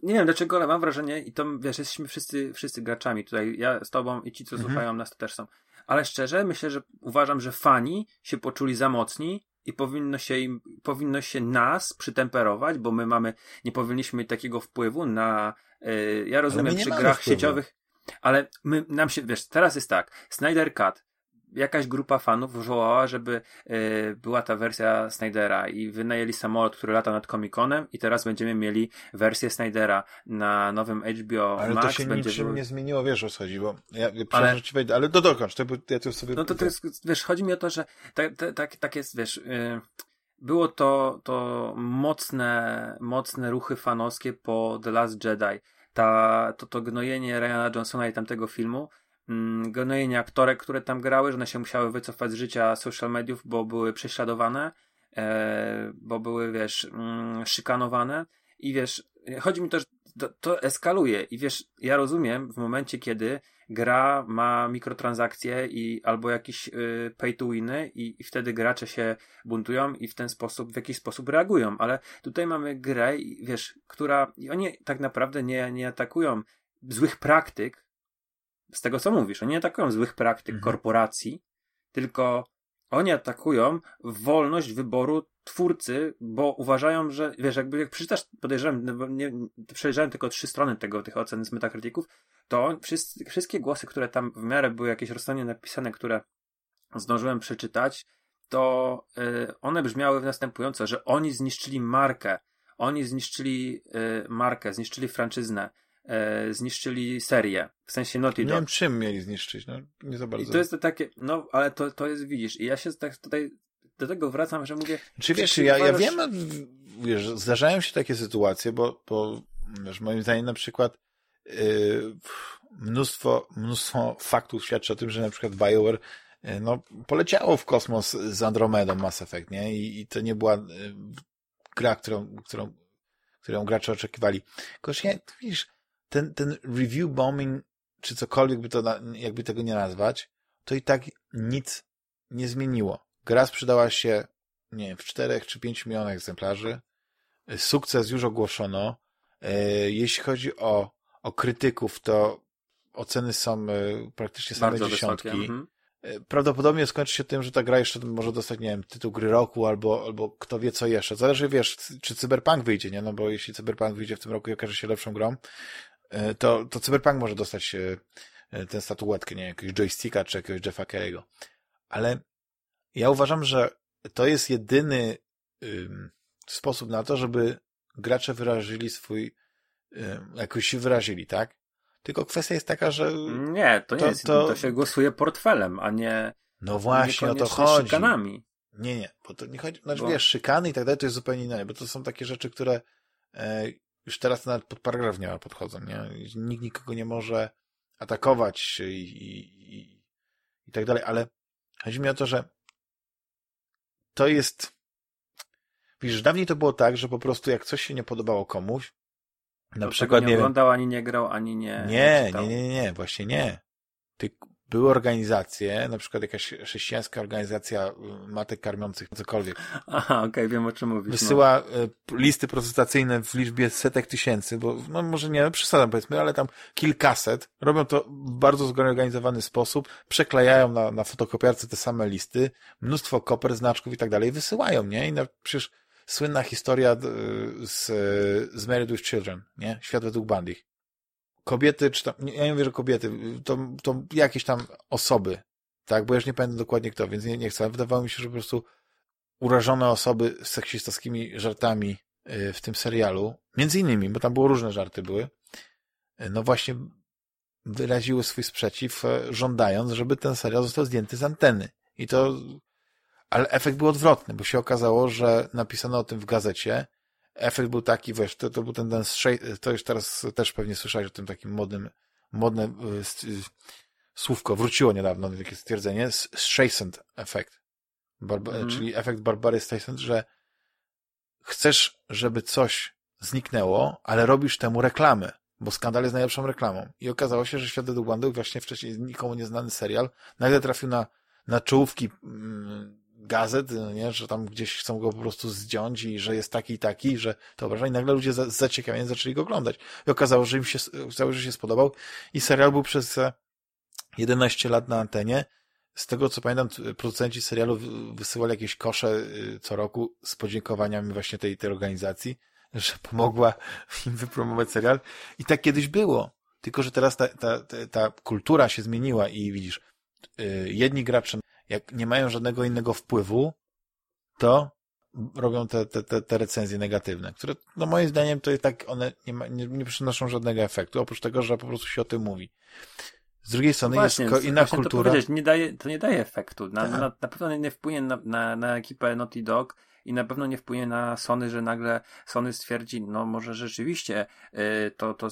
Nie wiem dlaczego, ale mam wrażenie i to, wiesz, jesteśmy wszyscy, wszyscy graczami tutaj, ja z tobą i ci, co mhm. słuchają nas, to też są. Ale szczerze, myślę, że uważam, że fani się poczuli za mocni i powinno się im, powinno się nas przytemperować, bo my mamy, nie powinniśmy mieć takiego wpływu na, yy, ja rozumiem, przy grach wpływu. sieciowych, ale my, nam się, wiesz, teraz jest tak, Snyder Cut, jakaś grupa fanów żołała, żeby y, była ta wersja Snydera i wynajęli samolot, który lata nad Comic-Conem i teraz będziemy mieli wersję Snydera na nowym HBO
ale
Max.
Ale to się będzie niczym nie zmieniło, wiesz o co chodzi, bo ja, ale, ci wejdę, ale to dokończ, to, ja tu sobie...
No to, to jest, wiesz, chodzi mi o to, że tak, tak, tak jest, wiesz... Y, było to, to mocne, mocne ruchy fanowskie po The Last Jedi. Ta, to, to gnojenie Ryana Johnsona i tamtego filmu mm, gnojenie aktorek, które tam grały, że one się musiały wycofać z życia social mediów, bo były prześladowane, e, bo były, wiesz, mm, szykanowane. I wiesz, chodzi mi to, że to, to, eskaluje. I wiesz, ja rozumiem w momencie, kiedy gra ma mikrotransakcje i albo jakiś y, pay to winy i, i wtedy gracze się buntują i w ten sposób, w jakiś sposób reagują, ale tutaj mamy grę, wiesz, która, i oni tak naprawdę nie, nie atakują złych praktyk, z tego co mówisz, oni nie atakują złych praktyk mhm. korporacji, tylko oni atakują wolność wyboru twórcy, bo uważają, że wiesz, jakby jak przeczytasz, podejrzewam, no nie, przejrzałem tylko trzy strony tego, tych ocen z metakrytyków, to wszyscy, wszystkie głosy, które tam w miarę były jakieś rozsądnie napisane, które zdążyłem przeczytać, to y, one brzmiały następująco, że oni zniszczyli markę, oni zniszczyli y, markę, zniszczyli franczyznę, e, zniszczyli serię. W sensie Naughty Dog.
Nie wiem, czym mieli zniszczyć, no nie za bardzo.
I to jest to takie, no ale to, to jest, widzisz, i ja się tak tutaj do tego wracam, że mówię...
Czy wiesz, czy ja, ja wiem, wiesz, zdarzają się takie sytuacje, bo, bo wiesz, moim zdaniem na przykład yy, mnóstwo, mnóstwo faktów świadczy o tym, że na przykład BioWare yy, no, poleciało w kosmos z Andromedą Mass Effect, nie? I, i to nie była yy, gra, którą, którą, którą gracze oczekiwali. Tylko, nie, widzisz, ten, ten review bombing, czy cokolwiek by to, jakby tego nie nazwać, to i tak nic nie zmieniło. Gra sprzedała się, nie wiem, w 4 czy 5 milionach egzemplarzy. Sukces już ogłoszono. E, jeśli chodzi o, o krytyków, to oceny są e, praktycznie same Bardzo dziesiątki. Mhm. E, prawdopodobnie skończy się tym, że ta gra jeszcze może dostać, nie wiem, tytuł gry roku albo, albo kto wie co jeszcze. Zależy, wiesz, czy Cyberpunk wyjdzie, nie? No bo jeśli Cyberpunk wyjdzie w tym roku i okaże się lepszą grą, to, to Cyberpunk może dostać tę statuetkę, nie jakiegoś joysticka czy jakiegoś Jeffa Kelly'ego. Ale ja uważam, że to jest jedyny ym, sposób na to, żeby gracze wyrazili swój, ym, jakoś się wyrazili, tak? Tylko kwestia jest taka, że.
Nie, to, to nie jest. To... to się głosuje portfelem, a nie.
No właśnie, o to chodzi.
Szykanami.
Nie, nie, bo to nie chodzi. Znaczy, bo... wiesz, szykany i tak dalej to jest zupełnie inne, bo to są takie rzeczy, które e, już teraz nawet pod paragraf nie podchodzą, nie? Nikt nikogo nie może atakować i, i, i, i tak dalej, ale chodzi mi o to, że to jest widzisz, dawniej to było tak, że po prostu jak coś się nie podobało komuś, na to przykład
nie,
nie
oglądał, ani nie grał, ani nie
Nie, nie, nie, nie, właśnie nie. Ty były organizacje, na przykład jakaś chrześcijańska organizacja y, matek karmiących, cokolwiek.
Aha, okej, okay, wiem o czym mówisz.
No. Wysyła no. listy protestacyjne w liczbie setek tysięcy, bo no może nie, przesadzam powiedzmy, ale tam kilkaset. Robią to w bardzo zorganizowany sposób, przeklejają na, na fotokopiarce te same listy, mnóstwo koper, znaczków i tak dalej, wysyłają, nie? I na, przecież słynna historia y, z, z Married with Children, nie? Świat według Bandich kobiety, czy tam, ja nie mówię, że kobiety, to, to jakieś tam osoby, tak, bo ja już nie pamiętam dokładnie kto, więc nie, nie chcę, ale wydawało mi się, że po prostu urażone osoby z seksistowskimi żartami y, w tym serialu, między innymi, bo tam było różne żarty były, y, no właśnie wyraziły swój sprzeciw, e, żądając, żeby ten serial został zdjęty z anteny. I to, ale efekt był odwrotny, bo się okazało, że napisano o tym w gazecie, efekt był taki, wiesz, to, to był ten, ten to już teraz też pewnie słyszałeś o tym takim modnym, modne y, y, słówko, wróciło niedawno takie stwierdzenie, Streisand efekt, Barba mm. czyli efekt Barbary Streisand, że chcesz, żeby coś zniknęło, ale robisz temu reklamę, bo skandal jest najlepszą reklamą. I okazało się, że Świat według Bandy, właśnie wcześniej nikomu nieznany serial, nagle trafił na, na czołówki mm, gazet, no nie, że tam gdzieś chcą go po prostu zdjąć i że jest taki i taki, że to obraża i nagle ludzie z zaciekawieni zaczęli go oglądać. I okazało, że im się, okazało, że się spodobał i serial był przez 11 lat na antenie. Z tego co pamiętam, producenci serialu wysyłali jakieś kosze y, co roku z podziękowaniami właśnie tej, tej organizacji, że pomogła im wypromować serial. I tak kiedyś było. Tylko, że teraz ta, ta, ta, ta kultura się zmieniła i widzisz, y, jedni gracze jak nie mają żadnego innego wpływu, to robią te, te, te, te recenzje negatywne, które no moim zdaniem to jest tak, one nie, ma, nie, nie przynoszą żadnego efektu, oprócz tego, że po prostu się o tym mówi. Z drugiej strony no właśnie, jest inna kultura.
To, nie daje, to nie daje efektu. Na, na, na pewno nie wpłynie na, na, na ekipę Naughty Dog i na pewno nie wpłynie na Sony, że nagle Sony stwierdzi, no może rzeczywiście y, to, to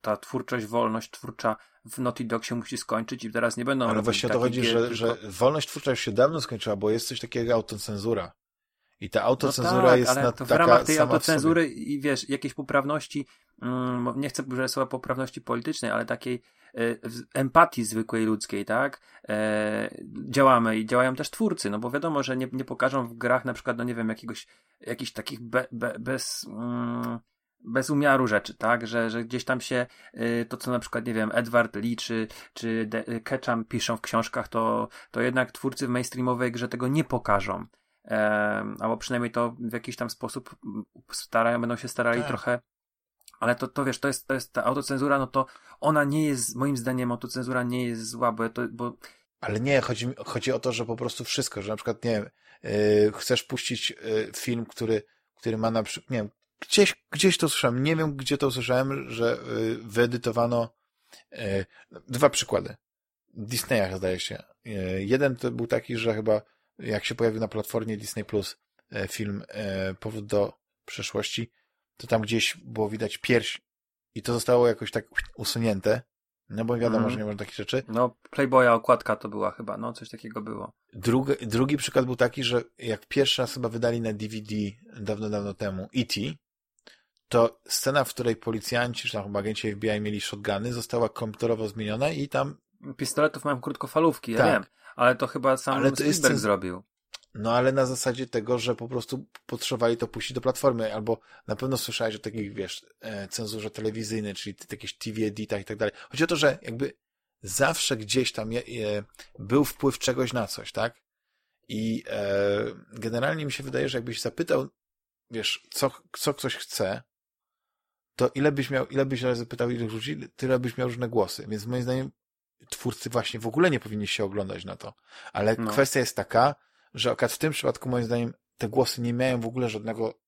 ta twórczość, wolność twórcza w Naughty Dog się musi skończyć i teraz nie będą
Ale właśnie o to chodzi, że, tylko... że wolność twórcza już się dawno skończyła, bo jest coś takiego jak autocenzura. I ta autocenzura no tak, jest
ale
na,
to w ramach tej autocenzury i wiesz, jakiejś poprawności, mm, nie chcę używać słowa poprawności politycznej, ale takiej e, empatii zwykłej ludzkiej, tak? E, działamy i działają też twórcy, no bo wiadomo, że nie, nie pokażą w grach na przykład, no nie wiem, jakiegoś, jakichś takich be, be, bez, mm, bez umiaru rzeczy, tak? Że, że gdzieś tam się y, to, co na przykład, nie wiem, Edward Lee czy, czy De y, Ketchum piszą w książkach, to, to jednak twórcy w mainstreamowej grze tego nie pokażą. Albo przynajmniej to w jakiś tam sposób starają, będą się starali tak. trochę ale to, to wiesz, to jest, to jest ta autocenzura, no to ona nie jest, moim zdaniem autocenzura nie jest zła, bo to, bo...
Ale nie, chodzi, chodzi o to, że po prostu wszystko, że na przykład, nie wiem, yy, chcesz puścić yy, film, który, który ma na przykład, nie wiem, gdzieś, gdzieś to słyszałem, nie wiem gdzie to słyszałem, że y, wyedytowano y, dwa przykłady. Disneyach zdaje się. Y, jeden to był taki, że chyba jak się pojawił na platformie Disney Plus film Powód do przeszłości, to tam gdzieś było widać pierś i to zostało jakoś tak usunięte. No bo wiadomo, mm. że nie można takich rzeczy.
No, Playboya okładka to była chyba, no coś takiego było.
Drugi, drugi przykład był taki, że jak pierwszy raz chyba wydali na DVD dawno, dawno temu E.T., to scena, w której policjanci, czy tam chyba agenci FBI mieli shotguny, została komputerowo zmieniona i tam...
Pistoletów mają krótkofalówki, ja tak. wiem, ale to chyba sam ale Spielberg jest... zrobił.
No ale na zasadzie tego, że po prostu potrzebowali to puścić do platformy, albo na pewno słyszałeś o takich, wiesz, e, cenzurze telewizyjnej, czyli jakieś TV editach i tak dalej. Chodzi o to, że jakby zawsze gdzieś tam je, je, był wpływ czegoś na coś, tak? I e, generalnie mi się wydaje, że jakbyś zapytał, wiesz, co, co ktoś chce, to ile byś miał, ile byś razy pytał ile ludzi, tyle byś miał różne głosy. Więc moim zdaniem twórcy właśnie w ogóle nie powinni się oglądać na to. Ale no. kwestia jest taka, że akurat w tym przypadku moim zdaniem te głosy nie mają w ogóle żadnego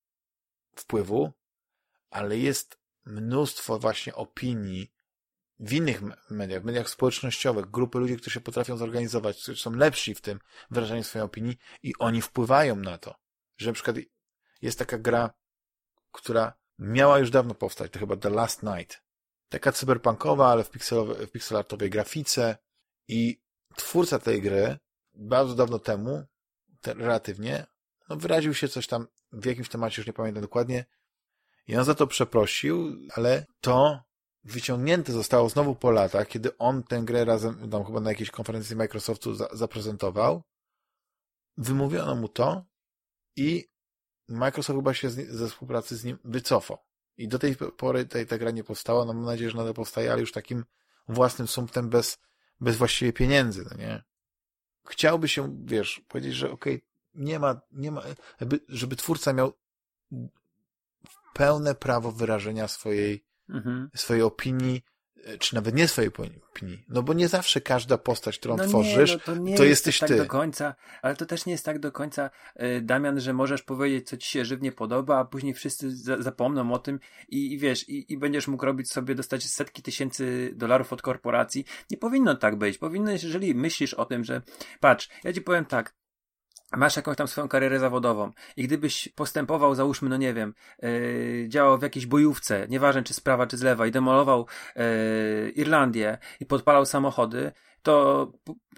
wpływu, ale jest mnóstwo właśnie opinii w innych mediach, w mediach społecznościowych, grupy ludzi, którzy się potrafią zorganizować, którzy są lepsi w tym wyrażaniu swojej opinii i oni wpływają na to. Że na przykład jest taka gra, która miała już dawno powstać, to chyba The Last Night. Taka cyberpunkowa, ale w, w pixelartowej grafice. I twórca tej gry bardzo dawno temu, te, relatywnie, no wyraził się coś tam w jakimś temacie, już nie pamiętam dokładnie, i on za to przeprosił, ale to wyciągnięte zostało znowu po latach, kiedy on tę grę razem, tam chyba na jakiejś konferencji Microsoftu za, zaprezentował, wymówiono mu to i Microsoft chyba się z, ze współpracy z nim wycofał. I do tej pory tej, ta gra nie powstała, no mam nadzieję, że nadal powstaje, ale już takim własnym sumptem bez, bez właściwie pieniędzy, no nie? Chciałby się, wiesz, powiedzieć, że okej, okay, nie ma, nie ma, jakby, żeby twórca miał pełne prawo wyrażenia swojej, mhm. swojej opinii, czy nawet nie swojej opinii. No bo nie zawsze każda postać, którą no tworzysz, nie, no to, nie to jest jesteś
tak
ty.
do końca, ale to też nie jest tak do końca, y, Damian, że możesz powiedzieć, co ci się żywnie podoba, a później wszyscy za zapomną o tym i, i wiesz, i, i, będziesz mógł robić sobie, dostać setki tysięcy dolarów od korporacji. Nie powinno tak być. Powinno, jeżeli myślisz o tym, że patrz, ja ci powiem tak, masz jakąś tam swoją karierę zawodową i gdybyś postępował, załóżmy, no nie wiem, yy, działał w jakiejś bojówce, nieważne czy z prawa, czy z lewa i demolował yy, Irlandię i podpalał samochody, to,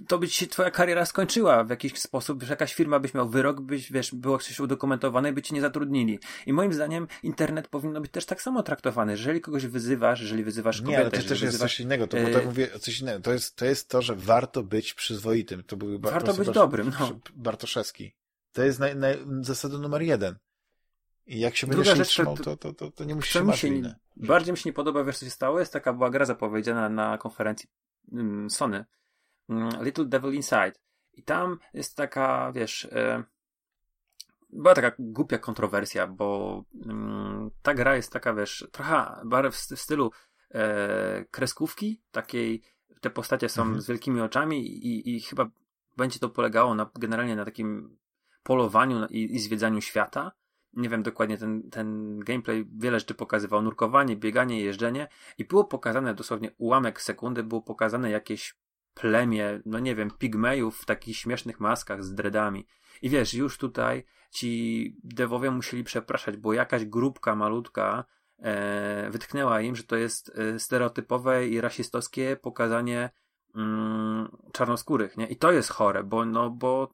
to by ci się twoja kariera skończyła w jakiś sposób, że jakaś firma byś miał wyrok, byś, wiesz, było coś udokumentowane i by ci nie zatrudnili. I moim zdaniem internet powinno być też tak samo traktowany. Jeżeli kogoś wyzywasz, jeżeli wyzywasz kobietę...
Nie, ale to też jest coś innego, to, bo to mówię coś innego. To jest, to jest to, że warto być przyzwoitym. To był
warto być dobrym, no.
Bartoszewski. To jest naj, naj, zasada numer jeden. I jak się Druga będziesz trzymał, to, to, to, to, nie musisz się martwić.
Bardziej mi się nie podoba, wiesz co się stało? Jest taka była gra zapowiedziana na konferencji mm, Sony. Mm, Little Devil Inside. I tam jest taka, wiesz... E, była taka głupia kontrowersja, bo mm, ta gra jest taka, wiesz, trochę w, w stylu e, kreskówki, takiej, te postacie są mhm. z wielkimi oczami i, i chyba będzie to polegało na, generalnie na takim polowaniu i, i zwiedzaniu świata. Nie wiem dokładnie, ten, ten gameplay wiele rzeczy pokazywał, nurkowanie, bieganie, jeżdżenie i było pokazane dosłownie ułamek sekundy, było pokazane jakieś plemię, no nie wiem, pigmejów w takich śmiesznych maskach z dreadami. I wiesz, już tutaj ci dewowie musieli przepraszać, bo jakaś grupka malutka e, wytknęła im, że to jest e, stereotypowe i rasistowskie pokazanie mm, czarnoskórych, nie? I to jest chore, bo, no, bo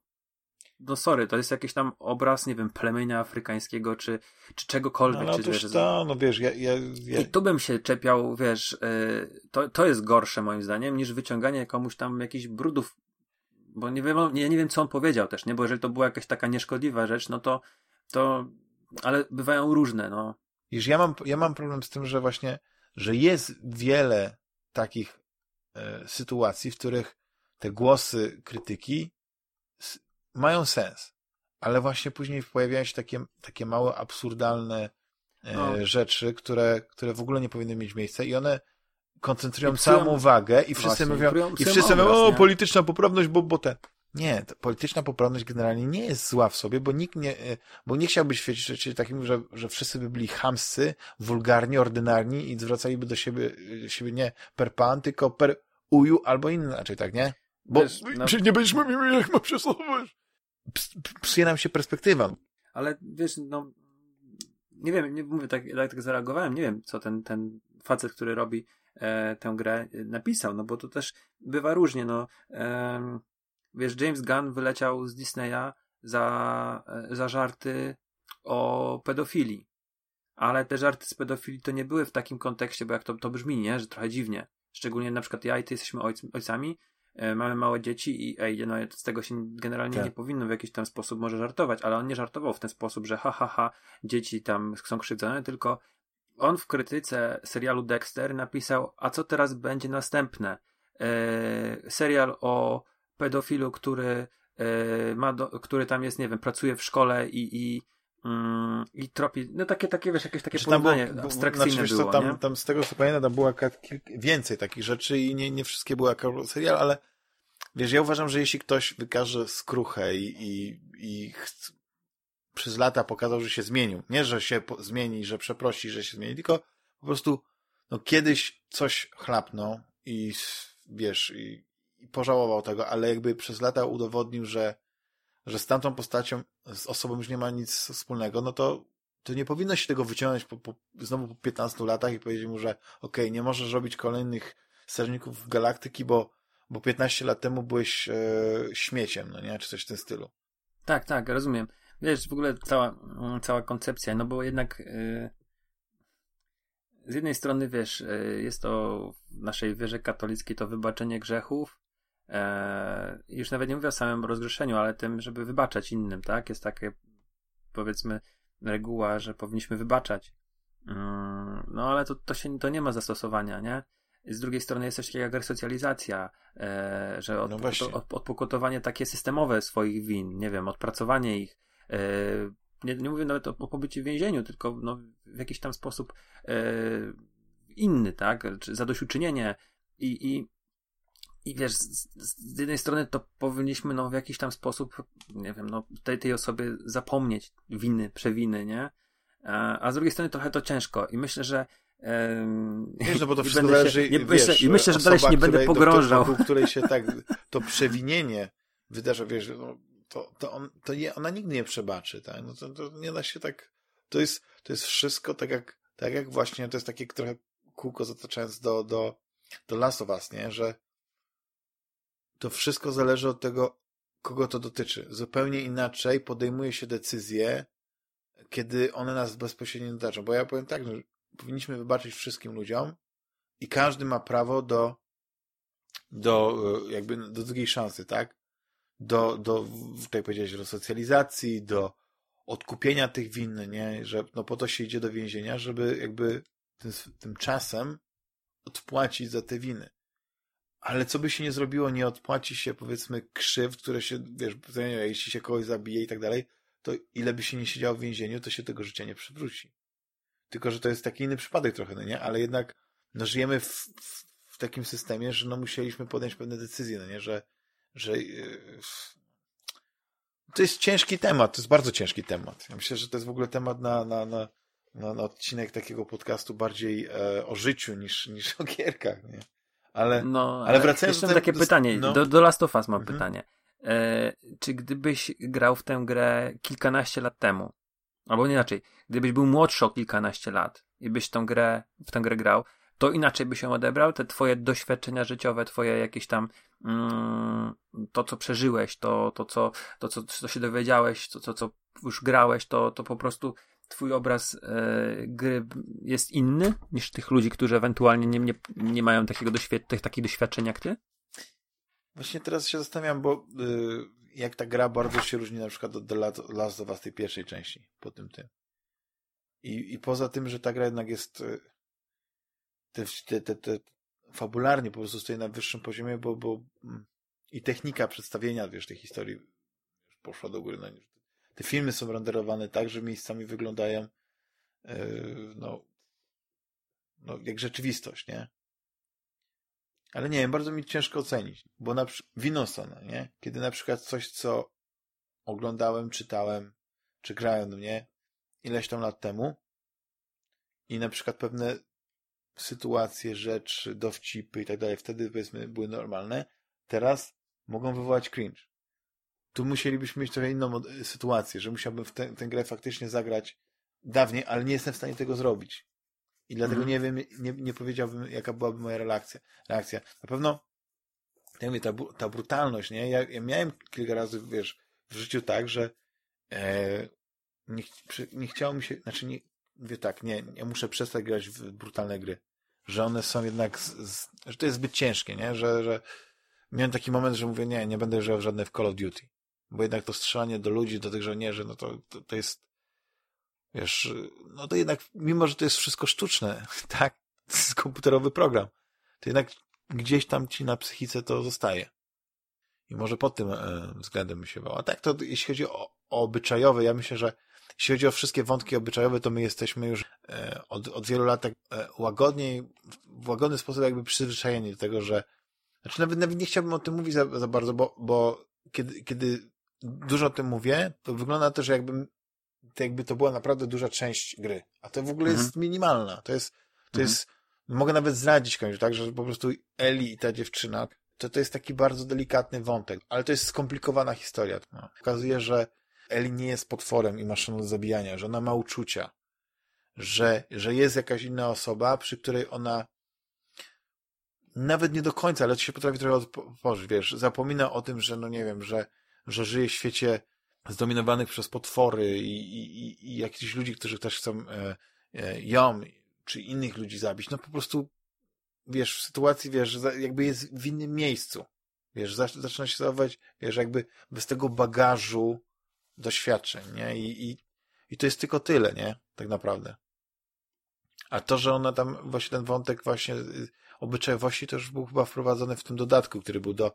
no sorry, to jest jakiś tam obraz, nie wiem, plemienia afrykańskiego, czy, czy czegokolwiek. No,
no,
czy,
wiesz, to, no wiesz, ja, ja, ja...
I tu bym się czepiał, wiesz, yy, to, to jest gorsze moim zdaniem, niż wyciąganie komuś tam jakichś brudów, bo nie wiem, ja nie wiem, co on powiedział też, nie, bo jeżeli to była jakaś taka nieszkodliwa rzecz, no to, to, ale bywają różne, no.
Wiesz, ja mam, ja mam problem z tym, że właśnie, że jest wiele takich e, sytuacji, w których te głosy krytyki mają sens, ale właśnie później pojawiają się takie, takie małe, absurdalne e, no. rzeczy, które, które w ogóle nie powinny mieć miejsca i one koncentrują I całą uwagę i wszyscy właśnie, mówią, i wszyscy mówią, o, nie? polityczna poprawność, bo, bo te. Nie, polityczna poprawność generalnie nie jest zła w sobie, bo nikt nie, e, bo nie chciałby świecić rzeczy takim, że, że wszyscy by byli chamscy, wulgarni, ordynarni i zwracaliby do siebie, e, siebie nie per pan, tylko per uju albo inaczej, tak, nie? Bo Wiesz, no... nie będziesz mówił, jak ma przesuwać psuje nam się perspektywa.
Ale wiesz, no nie wiem, nie mówię tak, jak tak zareagowałem, nie wiem, co ten, ten facet, który robi e, tę grę e, napisał, no bo to też bywa różnie, no e, wiesz, James Gunn wyleciał z Disneya za, e, za żarty o pedofilii. Ale te żarty z pedofilii to nie były w takim kontekście, bo jak to, to brzmi, nie? Że trochę dziwnie. Szczególnie na przykład ja i ty jesteśmy ojc, ojcami mamy małe dzieci i ej, no z tego się generalnie tak. nie powinno w jakiś tam sposób może żartować, ale on nie żartował w ten sposób, że ha, ha, ha, dzieci tam są krzywdzone, tylko on w krytyce serialu Dexter napisał, a co teraz będzie następne? E, serial o pedofilu, który e, ma do, który tam jest, nie wiem, pracuje w szkole i, i Mm, i tropi, no takie, takie, wiesz, jakieś takie znaczy, porównanie było, abstrakcyjne znaczy, było,
tam, tam z tego co pamiętam, tam było więcej takich rzeczy i nie, nie wszystkie były jako serial, ale wiesz, ja uważam, że jeśli ktoś wykaże skruchę i, i, i przez lata pokazał, że się zmienił, nie, że się zmieni, że przeprosi, że się zmieni, tylko po prostu no kiedyś coś chlapnął i wiesz, i, i pożałował tego, ale jakby przez lata udowodnił, że że z tamtą postacią, z osobą już nie ma nic wspólnego, no to, to nie powinno się tego wyciągnąć po, po, znowu po 15 latach i powiedzieć mu, że okej, okay, nie możesz robić kolejnych Strażników Galaktyki, bo, bo 15 lat temu byłeś e, śmieciem, no nie? Czy coś w tym stylu.
Tak, tak, rozumiem. Wiesz, w ogóle cała, cała koncepcja, no bo jednak e, z jednej strony, wiesz, e, jest to w naszej wierze katolickiej to wybaczenie grzechów, E, już nawet nie mówię o samym rozgrzeszeniu, ale tym, żeby wybaczać innym, tak? Jest takie, powiedzmy, reguła, że powinniśmy wybaczać. Mm, no ale to, to, się, to nie ma zastosowania, nie? Z drugiej strony jest coś takiego jak resocjalizacja, e, że od, no od, odpokutowanie takie systemowe swoich win, nie wiem, odpracowanie ich. E, nie, nie mówię nawet o, o pobycie w więzieniu, tylko no, w jakiś tam sposób e, inny, tak? Czy zadośćuczynienie. I, i i wiesz, z, z, jednej strony to powinniśmy no, w jakiś tam sposób, nie wiem, no, tej, tej osobie zapomnieć winy, przewiny, nie? A, a z drugiej strony trochę to ciężko i myślę, że
Wiesz, no bo to wszystko zależy,
nie, wiesz, myślę, I myślę, że dalej się nie będę pogrążał.
Wokół której się tak, to przewinienie wydarza, wiesz, no, to, to, on, to je, ona nigdy nie przebaczy, tak? No to, to nie da się tak, to jest, to jest wszystko tak jak, tak jak właśnie, to jest takie trochę kółko zataczając do, do, do Last of Us, nie? Że to wszystko zależy od tego, kogo to dotyczy. Zupełnie inaczej podejmuje się decyzje, kiedy one nas bezpośrednio dotyczą. Bo ja powiem tak, że powinniśmy wybaczyć wszystkim ludziom i każdy ma prawo do, do jakby do drugiej szansy, tak? Do, do tak powiedziałeś, resocjalizacji, do odkupienia tych win, nie? Że no po to się idzie do więzienia, żeby jakby tym, tym czasem odpłacić za te winy. Ale co by się nie zrobiło, nie odpłaci się powiedzmy krzywd, które się, wiesz, jeśli się kogoś zabije i tak dalej, to ile by się nie siedziało w więzieniu, to się tego życia nie przywróci. Tylko, że to jest taki inny przypadek trochę, no nie? Ale jednak no, żyjemy w, w, w takim systemie, że no musieliśmy podjąć pewne decyzje, no nie? Że, że yy, to jest ciężki temat, to jest bardzo ciężki temat. Ja myślę, że to jest w ogóle temat na, na, na, na, na odcinek takiego podcastu bardziej e, o życiu niż, niż o gierkach, nie? Ale,
no, ale wracając Jeszcze do takie do, pytanie, no. do, do Last of Us mam mhm. pytanie. E, czy gdybyś grał w tę grę kilkanaście lat temu, albo inaczej, gdybyś był młodszy o kilkanaście lat i byś tą grę, w tę grę grał, to inaczej by się odebrał, te twoje doświadczenia życiowe, twoje jakieś tam mm, to, co przeżyłeś, to, to, co, to co, co się dowiedziałeś, to, to co już grałeś, to, to po prostu twój obraz e, gry jest inny niż tych ludzi, którzy ewentualnie nie, nie, nie mają takiego doświad- takich doświadczeń jak ty?
Właśnie teraz się zastanawiam, bo y, jak ta gra bardzo się różni na przykład od The Last of Us tej pierwszej części, po tym tym. I, I poza tym, że ta gra jednak jest y, te, te, te, te fabularnie po prostu stoi na wyższym poziomie, bo, bo mm, i technika przedstawienia, wiesz, tej historii poszła do góry. No, te filmy są renderowane tak, że miejscami wyglądają yy, no, no, jak rzeczywistość, nie? Ale nie wiem, bardzo mi ciężko ocenić, bo na przykład Winosa, nie? Kiedy na przykład coś, co oglądałem, czytałem, czy grałem, no nie? Ileś tam lat temu i na przykład pewne sytuacje, rzeczy, dowcipy i tak dalej, wtedy powiedzmy były normalne, teraz mogą wywołać cringe. Tu musielibyśmy mieć trochę inną sytuację, że musiałbym w tę, tę grę faktycznie zagrać dawniej, ale nie jestem w stanie tego zrobić. I dlatego mm. nie wiem, nie, nie powiedziałbym, jaka byłaby moja reakcja. reakcja. Na pewno, ja mówię, ta, ta brutalność, nie? Ja, ja, miałem kilka razy, wiesz, w życiu tak, że e, nie, nie chciało mi się, znaczy nie, mówię tak, nie, ja muszę przestać grać w brutalne gry. Że one są jednak, z, z, że to jest zbyt ciężkie, nie? Że, że miałem taki moment, że mówię, nie, nie będę grał żadne w Call of Duty. Bo jednak to strzelanie do ludzi, do tych żołnierzy, no to, to, to jest, wiesz, no to jednak, mimo że to jest wszystko sztuczne, tak, to jest komputerowy program, to jednak gdzieś tam ci na psychice to zostaje. I może pod tym e, względem się bał. A tak to jeśli chodzi o, o obyczajowe, ja myślę, że jeśli chodzi o wszystkie wątki obyczajowe, to my jesteśmy już e, od, od wielu lat tak e, łagodniej, w łagodny sposób jakby przyzwyczajeni do tego, że znaczy nawet, nawet nie chciałbym o tym mówić za, za bardzo, bo, bo kiedy, kiedy dużo o tym mówię, to wygląda też jakby to jakby to była naprawdę duża część gry. A to w ogóle mhm. jest minimalna. To jest, to mhm. jest, mogę nawet zdradzić komuś, tak, że po prostu Eli i ta dziewczyna, to to jest taki bardzo delikatny wątek, ale to jest skomplikowana historia. No. Okazuje, że Eli nie jest potworem i maszyną do zabijania, że ona ma uczucia, że, że jest jakaś inna osoba, przy której ona nawet nie do końca, ale to się potrafi trochę otworzyć, wiesz, zapomina o tym, że no nie wiem, że, że żyje w świecie zdominowanych przez potwory i, i, i jakichś ludzi, którzy też chcą e, e, ją czy innych ludzi zabić, no po prostu wiesz, w sytuacji, wiesz, jakby jest w innym miejscu. Wiesz, zaczyna się zachować, wiesz, jakby bez tego bagażu doświadczeń, nie? I, i, I to jest tylko tyle, nie? Tak naprawdę. A to, że ona tam, właśnie ten wątek właśnie y, obyczajowości już był chyba wprowadzony w tym dodatku, który był do,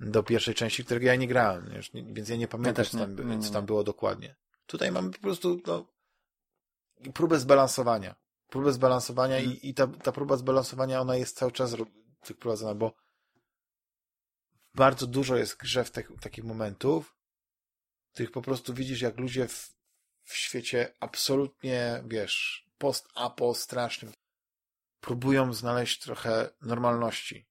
do pierwszej części, którego ja nie grałem, więc ja nie pamiętam, ja co, tam, nie, nie, co tam było dokładnie. Tutaj mamy po prostu no, próbę zbalansowania. Próbę zbalansowania hmm. i, i ta, ta próba zbalansowania, ona jest cały czas wprowadzona, bo bardzo dużo jest grze w te, takich momentów, których po prostu widzisz, jak ludzie w, w świecie absolutnie, wiesz, post-apo strasznym próbują znaleźć trochę normalności.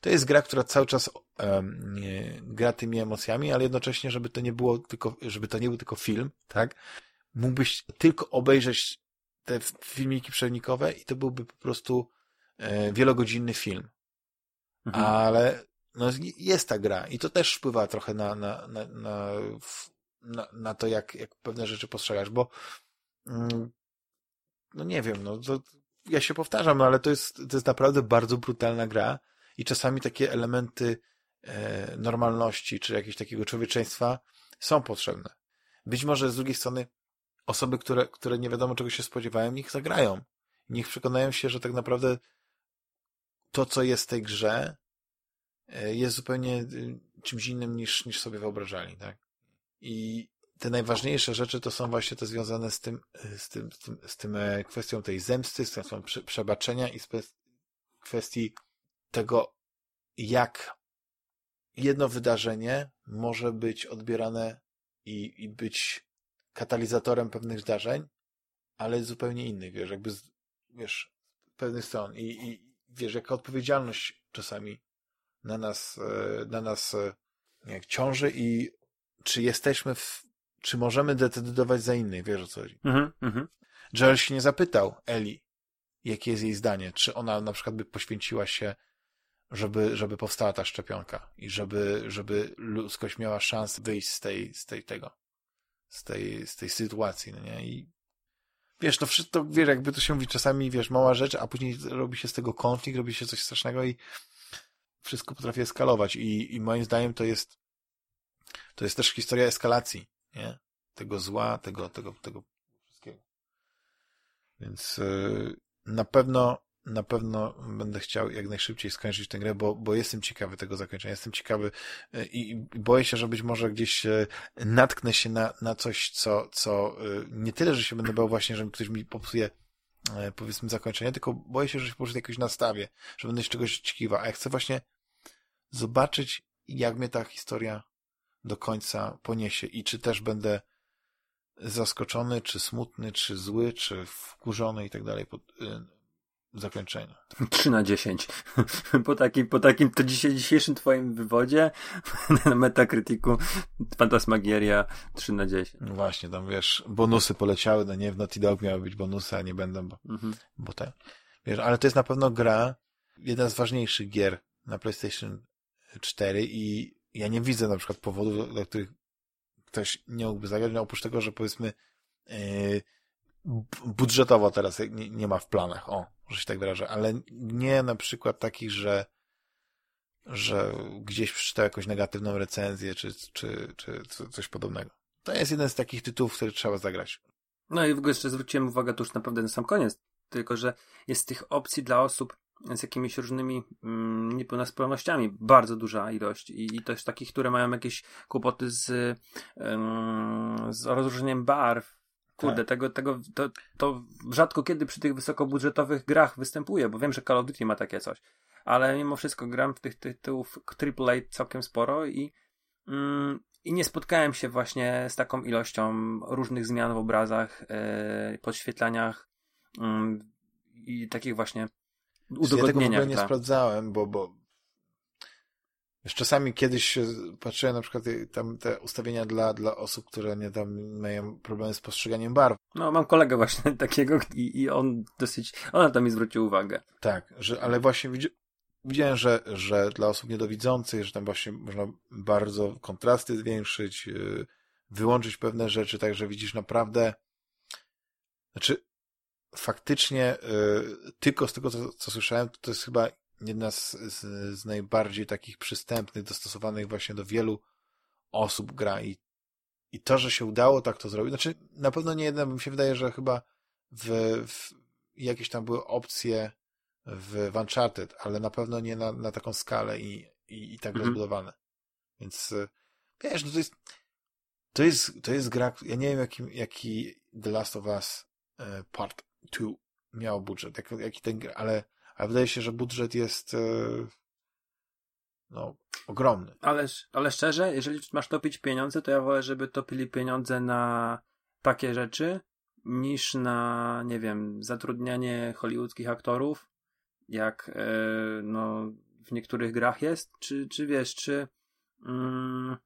To jest gra, która cały czas um, gra tymi emocjami, ale jednocześnie, żeby to nie było tylko, żeby to nie był tylko film, tak? Mógłbyś tylko obejrzeć te filmiki przewodnikowe i to byłby po prostu e, wielogodzinny film. Mhm. Ale no, jest ta gra i to też wpływa trochę na, na, na, na, na, na to, jak, jak pewne rzeczy postrzegasz, bo mm, no nie wiem, no to ja się powtarzam, no ale to jest, to jest naprawdę bardzo brutalna gra i czasami takie elementy e, normalności, czy jakiegoś takiego człowieczeństwa są potrzebne. Być może z drugiej strony osoby, które, które nie wiadomo czego się spodziewają, niech zagrają. Niech przekonają się, że tak naprawdę to, co jest w tej grze, e, jest zupełnie y, czymś innym niż, niż sobie wyobrażali, tak? I te najważniejsze rzeczy to są właśnie te związane z tym, z tym, z tym, z tym e, kwestią tej zemsty, z kwestią przebaczenia i z kwestii tego, jak jedno wydarzenie może być odbierane i, i być katalizatorem pewnych zdarzeń, ale zupełnie innych, wiesz, jakby, z, wiesz, pewnych stron i, i wiesz, jaka odpowiedzialność czasami na nas, e, na nas jak ciąży i czy jesteśmy w, czy możemy decydować za innych, wiesz o co chodzi. Mhm, mhm. Joel się nie zapytał Eli, jakie jest jej zdanie, czy ona na przykład by poświęciła się, żeby, żeby powstała ta szczepionka i żeby, żeby ludzkość miała szansę wyjść z tej, z tej tego, z tej, z tej sytuacji, no nie? I wiesz, to wszystko, wiesz, jakby to się mówi czasami, wiesz, mała rzecz, a później robi się z tego konflikt, robi się coś strasznego i wszystko potrafi eskalować i, i moim zdaniem to jest to jest też historia eskalacji, nie? Tego zła, tego, tego, tego wszystkiego. Więc yy, na pewno, na pewno będę chciał jak najszybciej skończyć tę grę, bo, bo jestem ciekawy tego zakończenia. Jestem ciekawy yy, i boję się, że być może gdzieś yy, natknę się na, na coś, co, co yy, nie tyle, że się będę bał właśnie, że ktoś mi popsuje powiedzmy zakończenie, tylko boję się, że się po prostu jakoś nastawię, że będę się czegoś oczekiwał, a ja chcę właśnie zobaczyć, jak mnie ta historia do końca poniesie i czy też będę zaskoczony, czy smutny, czy zły, czy wkurzony i tak dalej zakończeniu.
3 na 10. po takim, po takim to dzisiaj, dzisiejszym twoim wywodzie na Metacriticu Fantasmagieria 3 na 10.
No właśnie, tam wiesz, bonusy poleciały, no nie, w Naughty Dog miały być bonusy, a nie będą, bo, mhm. bo te, wiesz, ale to jest na pewno gra, jedna z ważniejszych gier na PlayStation 4 i ja nie widzę na przykład powodów, dla których ktoś nie mógłby zagrać, no oprócz tego, że powiedzmy yy, budżetowo teraz nie, nie, ma w planach, o, że się tak wyrażę, ale nie na przykład takich, że że gdzieś przeczytał jakąś negatywną recenzję, czy, czy, czy coś podobnego. To jest jeden z takich tytułów, który trzeba zagrać.
No i w ogóle jeszcze zwróciłem uwagę to już naprawdę na sam koniec, tylko że jest tych opcji dla osób, z jakimiś różnymi mm, niepełnosprawnościami, bardzo duża ilość i, i też takich, które mają jakieś kłopoty z, z rozróżnieniem barw. Kurde, tak. tego, tego, to, to rzadko kiedy przy tych wysokobudżetowych grach występuje, bo wiem, że Call of Duty ma takie coś, ale mimo wszystko gram w tych tytułów AAA całkiem sporo i, mm, i nie spotkałem się właśnie z taką ilością różnych zmian w obrazach, yy, podświetlaniach yy, i takich właśnie
udogodnienia. Ja tego w ogóle nie tak. sprawdzałem, bo, bo Wiesz, czasami kiedyś patrzyłem na przykład tam te ustawienia dla, dla osób, które nie tam mają problemy z postrzeganiem barw.
No, mam kolegę właśnie takiego i, i on dosyć, on tam mi zwrócił uwagę.
Tak, że, ale właśnie widzi, widziałem, że, że dla osób niedowidzących, że tam właśnie można bardzo kontrasty zwiększyć, yy, wyłączyć pewne rzeczy, tak, że widzisz naprawdę, znaczy faktycznie y, tylko z tego, co, co słyszałem, to jest chyba jedna z, z, z, najbardziej takich przystępnych, dostosowanych właśnie do wielu osób gra i, i to, że się udało tak to zrobić, znaczy na pewno nie jedna, mi się wydaje, że chyba w, w jakieś tam były opcje w, w Uncharted, ale na pewno nie na, na taką skalę i, i, i tak mhm. rozbudowane. Więc y, wiesz, no to jest to jest, to jest gra, ja nie wiem jaki, jaki The Last of Us y, Part tu miał budżet, jak, jaki ten, ale, ale wydaje się, że budżet jest e, no, ogromny.
Ale, ale szczerze, jeżeli masz topić pieniądze, to ja wolę, żeby topili pieniądze na takie rzeczy, niż na, nie wiem, zatrudnianie hollywoodzkich aktorów, jak e, no, w niektórych grach jest, czy, czy wiesz, czy mm,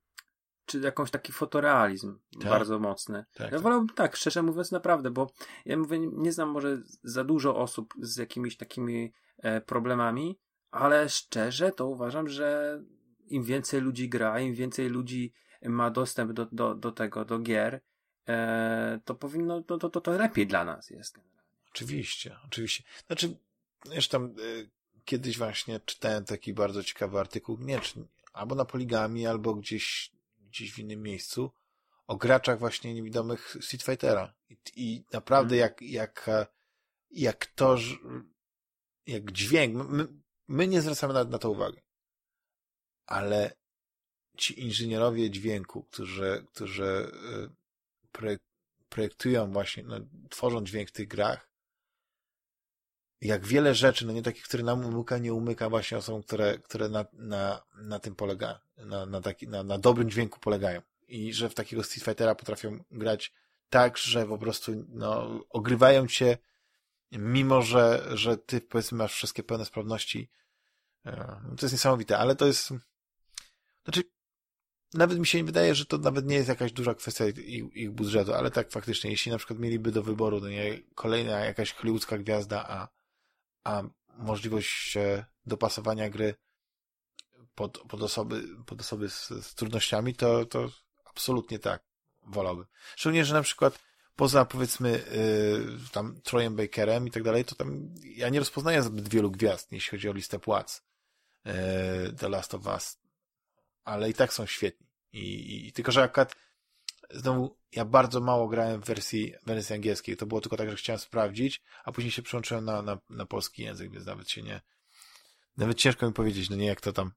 czy jakąś taki fotorealizm tak. bardzo mocny. Tak, ja tak. wolałbym tak, szczerze mówiąc, naprawdę, bo ja mówię, nie znam może za dużo osób z jakimiś takimi e, problemami, ale szczerze to uważam, że im więcej ludzi gra, im więcej ludzi ma dostęp do, do, do tego, do gier, e, to powinno, to, to, to lepiej dla nas jest.
Oczywiście, oczywiście. Znaczy, zresztą y, kiedyś właśnie czytałem taki bardzo ciekawy artykuł, nie, czy, albo na Poligami, albo gdzieś, gdzieś w innym miejscu, o graczach właśnie niewidomych Street Fightera. I, i naprawdę mm. jak, jak, jak to, jak dźwięk, my, my nie zwracamy na, na to uwagi. Ale ci inżynierowie dźwięku, którzy, którzy y, projektują właśnie, no, tworzą dźwięk w tych grach, jak wiele rzeczy, no nie takich, które nam umyka, nie umyka właśnie osobom, które, które na, na, na tym polega, na, na, taki, na, na dobrym dźwięku polegają. I że w takiego Street Fightera potrafią grać tak, że po prostu no, ogrywają cię, mimo że, że ty powiedzmy masz wszystkie pełne sprawności. E, no, to jest niesamowite, ale to jest, znaczy, nawet mi się nie wydaje, że to nawet nie jest jakaś duża kwestia ich, ich budżetu, ale tak faktycznie, jeśli na przykład mieliby do wyboru, no nie, kolejna jakaś hollywoodzka gwiazda, a a możliwość e, dopasowania gry pod, pod osoby, pod osoby z, z trudnościami, to, to absolutnie tak wolałbym. Szczególnie, że na przykład poza powiedzmy yy, tam Trojem Bakerem i tak dalej, to tam ja nie rozpoznaję zbyt wielu gwiazd, jeśli chodzi o listę płac yy, The Last of Us, ale i tak są świetni. I, i tylko, że akurat znowu ja bardzo mało grałem w wersji, wersji angielskiej. To było tylko tak, że chciałem sprawdzić, a później się przełączyłem na, na, na polski język, więc nawet się nie, nawet ciężko mi powiedzieć, no nie jak to tam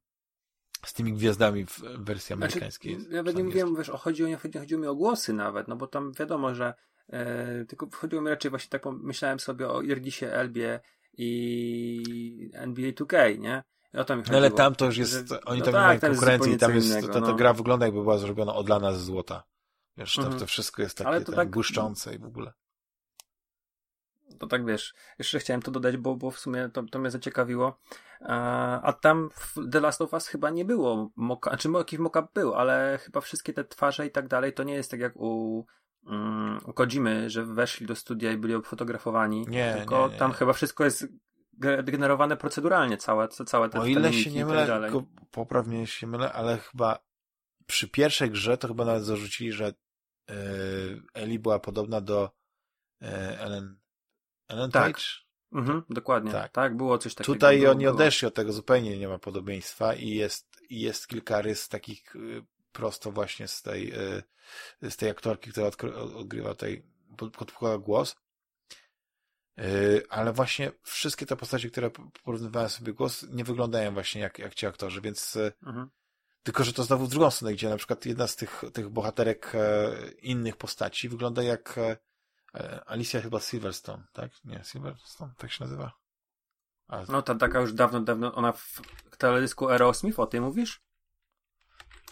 z tymi gwiazdami w wersji znaczy, amerykańskiej.
Znaczy, nawet nie mówiłem, wiesz, o, chodziło, nie, chodziło mi o głosy nawet, no bo tam wiadomo, że e, tylko chodziło mi raczej właśnie tak, myślałem sobie o Irdisie Elbie i NBA 2K, nie?
O to mi no ale tam to już jest, że, oni no tam tak, mają konkurencję i tam jest, innego, ta, ta no. gra wygląda jakby była zrobiona od lana z złota. Wiesz, mhm. to, wszystko jest takie to tak, błyszczące i w ogóle.
To tak wiesz, jeszcze chciałem to dodać, bo, bo w sumie to, to mnie zaciekawiło. A, a tam w The Last of Us chyba nie było moka, znaczy jakiś mockup był, ale chyba wszystkie te twarze i tak dalej, to nie jest tak jak u, um, u Kodzimy, że weszli do studia i byli obfotografowani. Nie, tylko nie, nie. tam chyba wszystko jest generowane proceduralnie, całe, całe te
O ile się nie tak mylę, tak poprawnie się mylę, ale chyba przy pierwszej grze to chyba nawet zarzucili, że E, Eli była podobna do e, Ellen, Ellen tak. Page?
Mhm, dokładnie. Tak. tak, było coś takiego.
Tutaj
było,
oni odeszli od tego, zupełnie nie ma podobieństwa i jest, jest kilka rys takich y, prosto właśnie z tej, y, z tej aktorki, która odgrywa tej, podkłada głos. Y, ale właśnie wszystkie te postacie, które porównywałem sobie głos, nie wyglądają właśnie jak, jak ci aktorzy, więc mhm. Tylko, że to znowu w drugą stronę, gdzie na przykład jedna z tych, tych bohaterek e, innych postaci wygląda jak e, Alicia chyba Silverstone, tak? Nie, Silverstone, tak się nazywa?
A... No ta taka już dawno, dawno, ona w teledysku Aerosmith, o tym mówisz?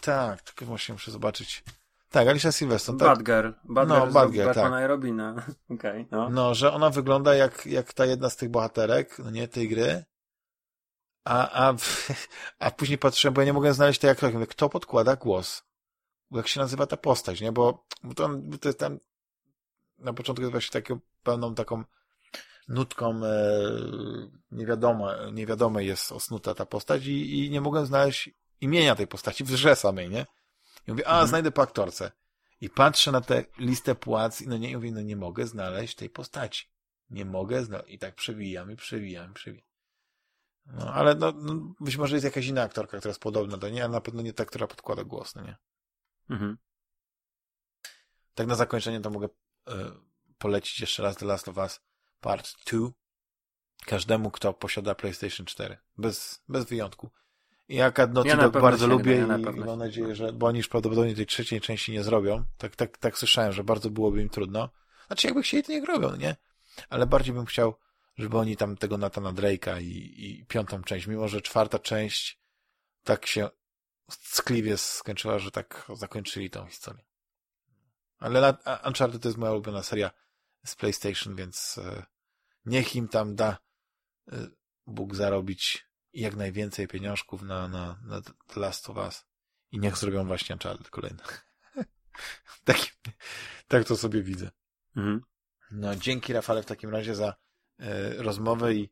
Tak, tylko właśnie muszę zobaczyć. Tak, Alicia Silverstone.
Tak. Bad Girl. Bad no, Girl Bad Girl, Batmana tak. Robina. okay, no.
no, że ona wygląda jak, jak ta jedna z tych bohaterek, no nie, tej gry, a, a, a później patrzyłem, bo ja nie mogłem znaleźć tej aktorki. Mówię, kto podkłada głos? Jak się nazywa ta postać, nie? Bo, bo to, to jest tam na początku jest właśnie taką pełną taką nutką e, niewiadoma, niewiadome jest osnuta ta postać i, i nie mogłem znaleźć imienia tej postaci w grze samej, nie? I mówię, a, mhm. znajdę po aktorce. I patrzę na tę listę płac i no nie, i mówię, no nie mogę znaleźć tej postaci. Nie mogę znaleźć. I tak przewijam i przewijam i przewijam. No, ale no, no, być może jest jakaś inna aktorka, która jest podobna do niej, ale na pewno nie ta, która podkłada głos, no nie? Mhm. Tak na zakończenie to mogę y, polecić jeszcze raz The Last of Us Part 2 każdemu, kto posiada PlayStation 4. Bez, bez wyjątku. Ja Naughty ja Dog bardzo lubię ja i, i mam nadzieję, że, bo oni już prawdopodobnie tej trzeciej części nie zrobią. Tak, tak, tak słyszałem, że bardzo byłoby im trudno. Znaczy, jakby chcieli, to nie robią, nie? Ale bardziej bym chciał żeby oni tam tego Natana Drake'a i, i piątą część, mimo że czwarta część tak się skliwie skończyła, że tak zakończyli tą historię. Ale Uncharted to jest moja ulubiona seria z PlayStation, więc e, niech im tam da e, Bóg zarobić jak najwięcej pieniążków na, na, na The Last of Us i niech zrobią właśnie Uncharted kolejny. tak, tak to sobie widzę. Mhm. No, dzięki Rafale w takim razie za E, rozmowę i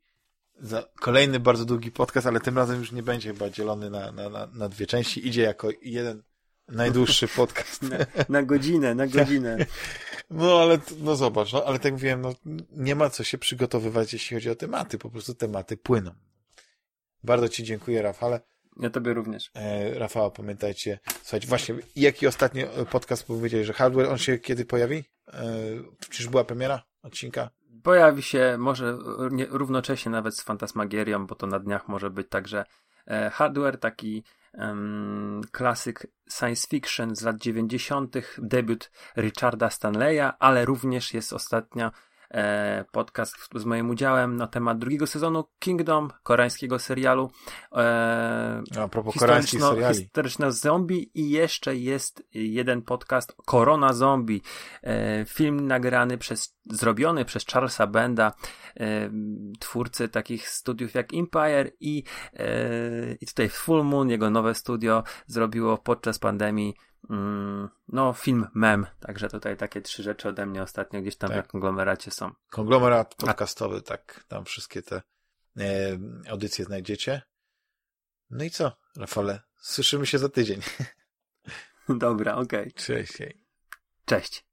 za kolejny bardzo długi podcast, ale tym razem już nie będzie chyba dzielony na, na, na, dwie części. Idzie jako jeden najdłuższy podcast.
Na, na godzinę, na godzinę.
No ale, no zobacz, no, ale tak mówiłem, no, nie ma co się przygotowywać, jeśli chodzi o tematy. Po prostu tematy płyną. Bardzo Ci dziękuję, Rafale.
Ja Tobie również.
E, Rafała, pamiętajcie. Słuchajcie, właśnie, jaki ostatni podcast powiedzieli, że Hardware, on się kiedy pojawi? E, czyż była premiera odcinka?
Pojawi się może nie, równocześnie nawet z Fantasmagierią, bo to na dniach może być także e, Hardware, taki klasyk science fiction z lat 90., debiut Richarda Stanleya, ale również jest ostatnia podcast z moim udziałem na temat drugiego sezonu Kingdom, koreańskiego serialu.
E, A propos koreańskich seriali.
Historyczna zombie i jeszcze jest jeden podcast Korona Zombie. E, film nagrany przez, zrobiony przez Charlesa Benda, e, twórcy takich studiów jak Empire i, e, i tutaj Full Moon, jego nowe studio, zrobiło podczas pandemii no, film mem. Także tutaj takie trzy rzeczy ode mnie ostatnio gdzieś tam tak. na konglomeracie są.
Konglomerat podcastowy, tak. Tam wszystkie te e, audycje znajdziecie. No i co, Rafale? Słyszymy się za tydzień.
Dobra, okej. Okay.
Cześć.
Cześć.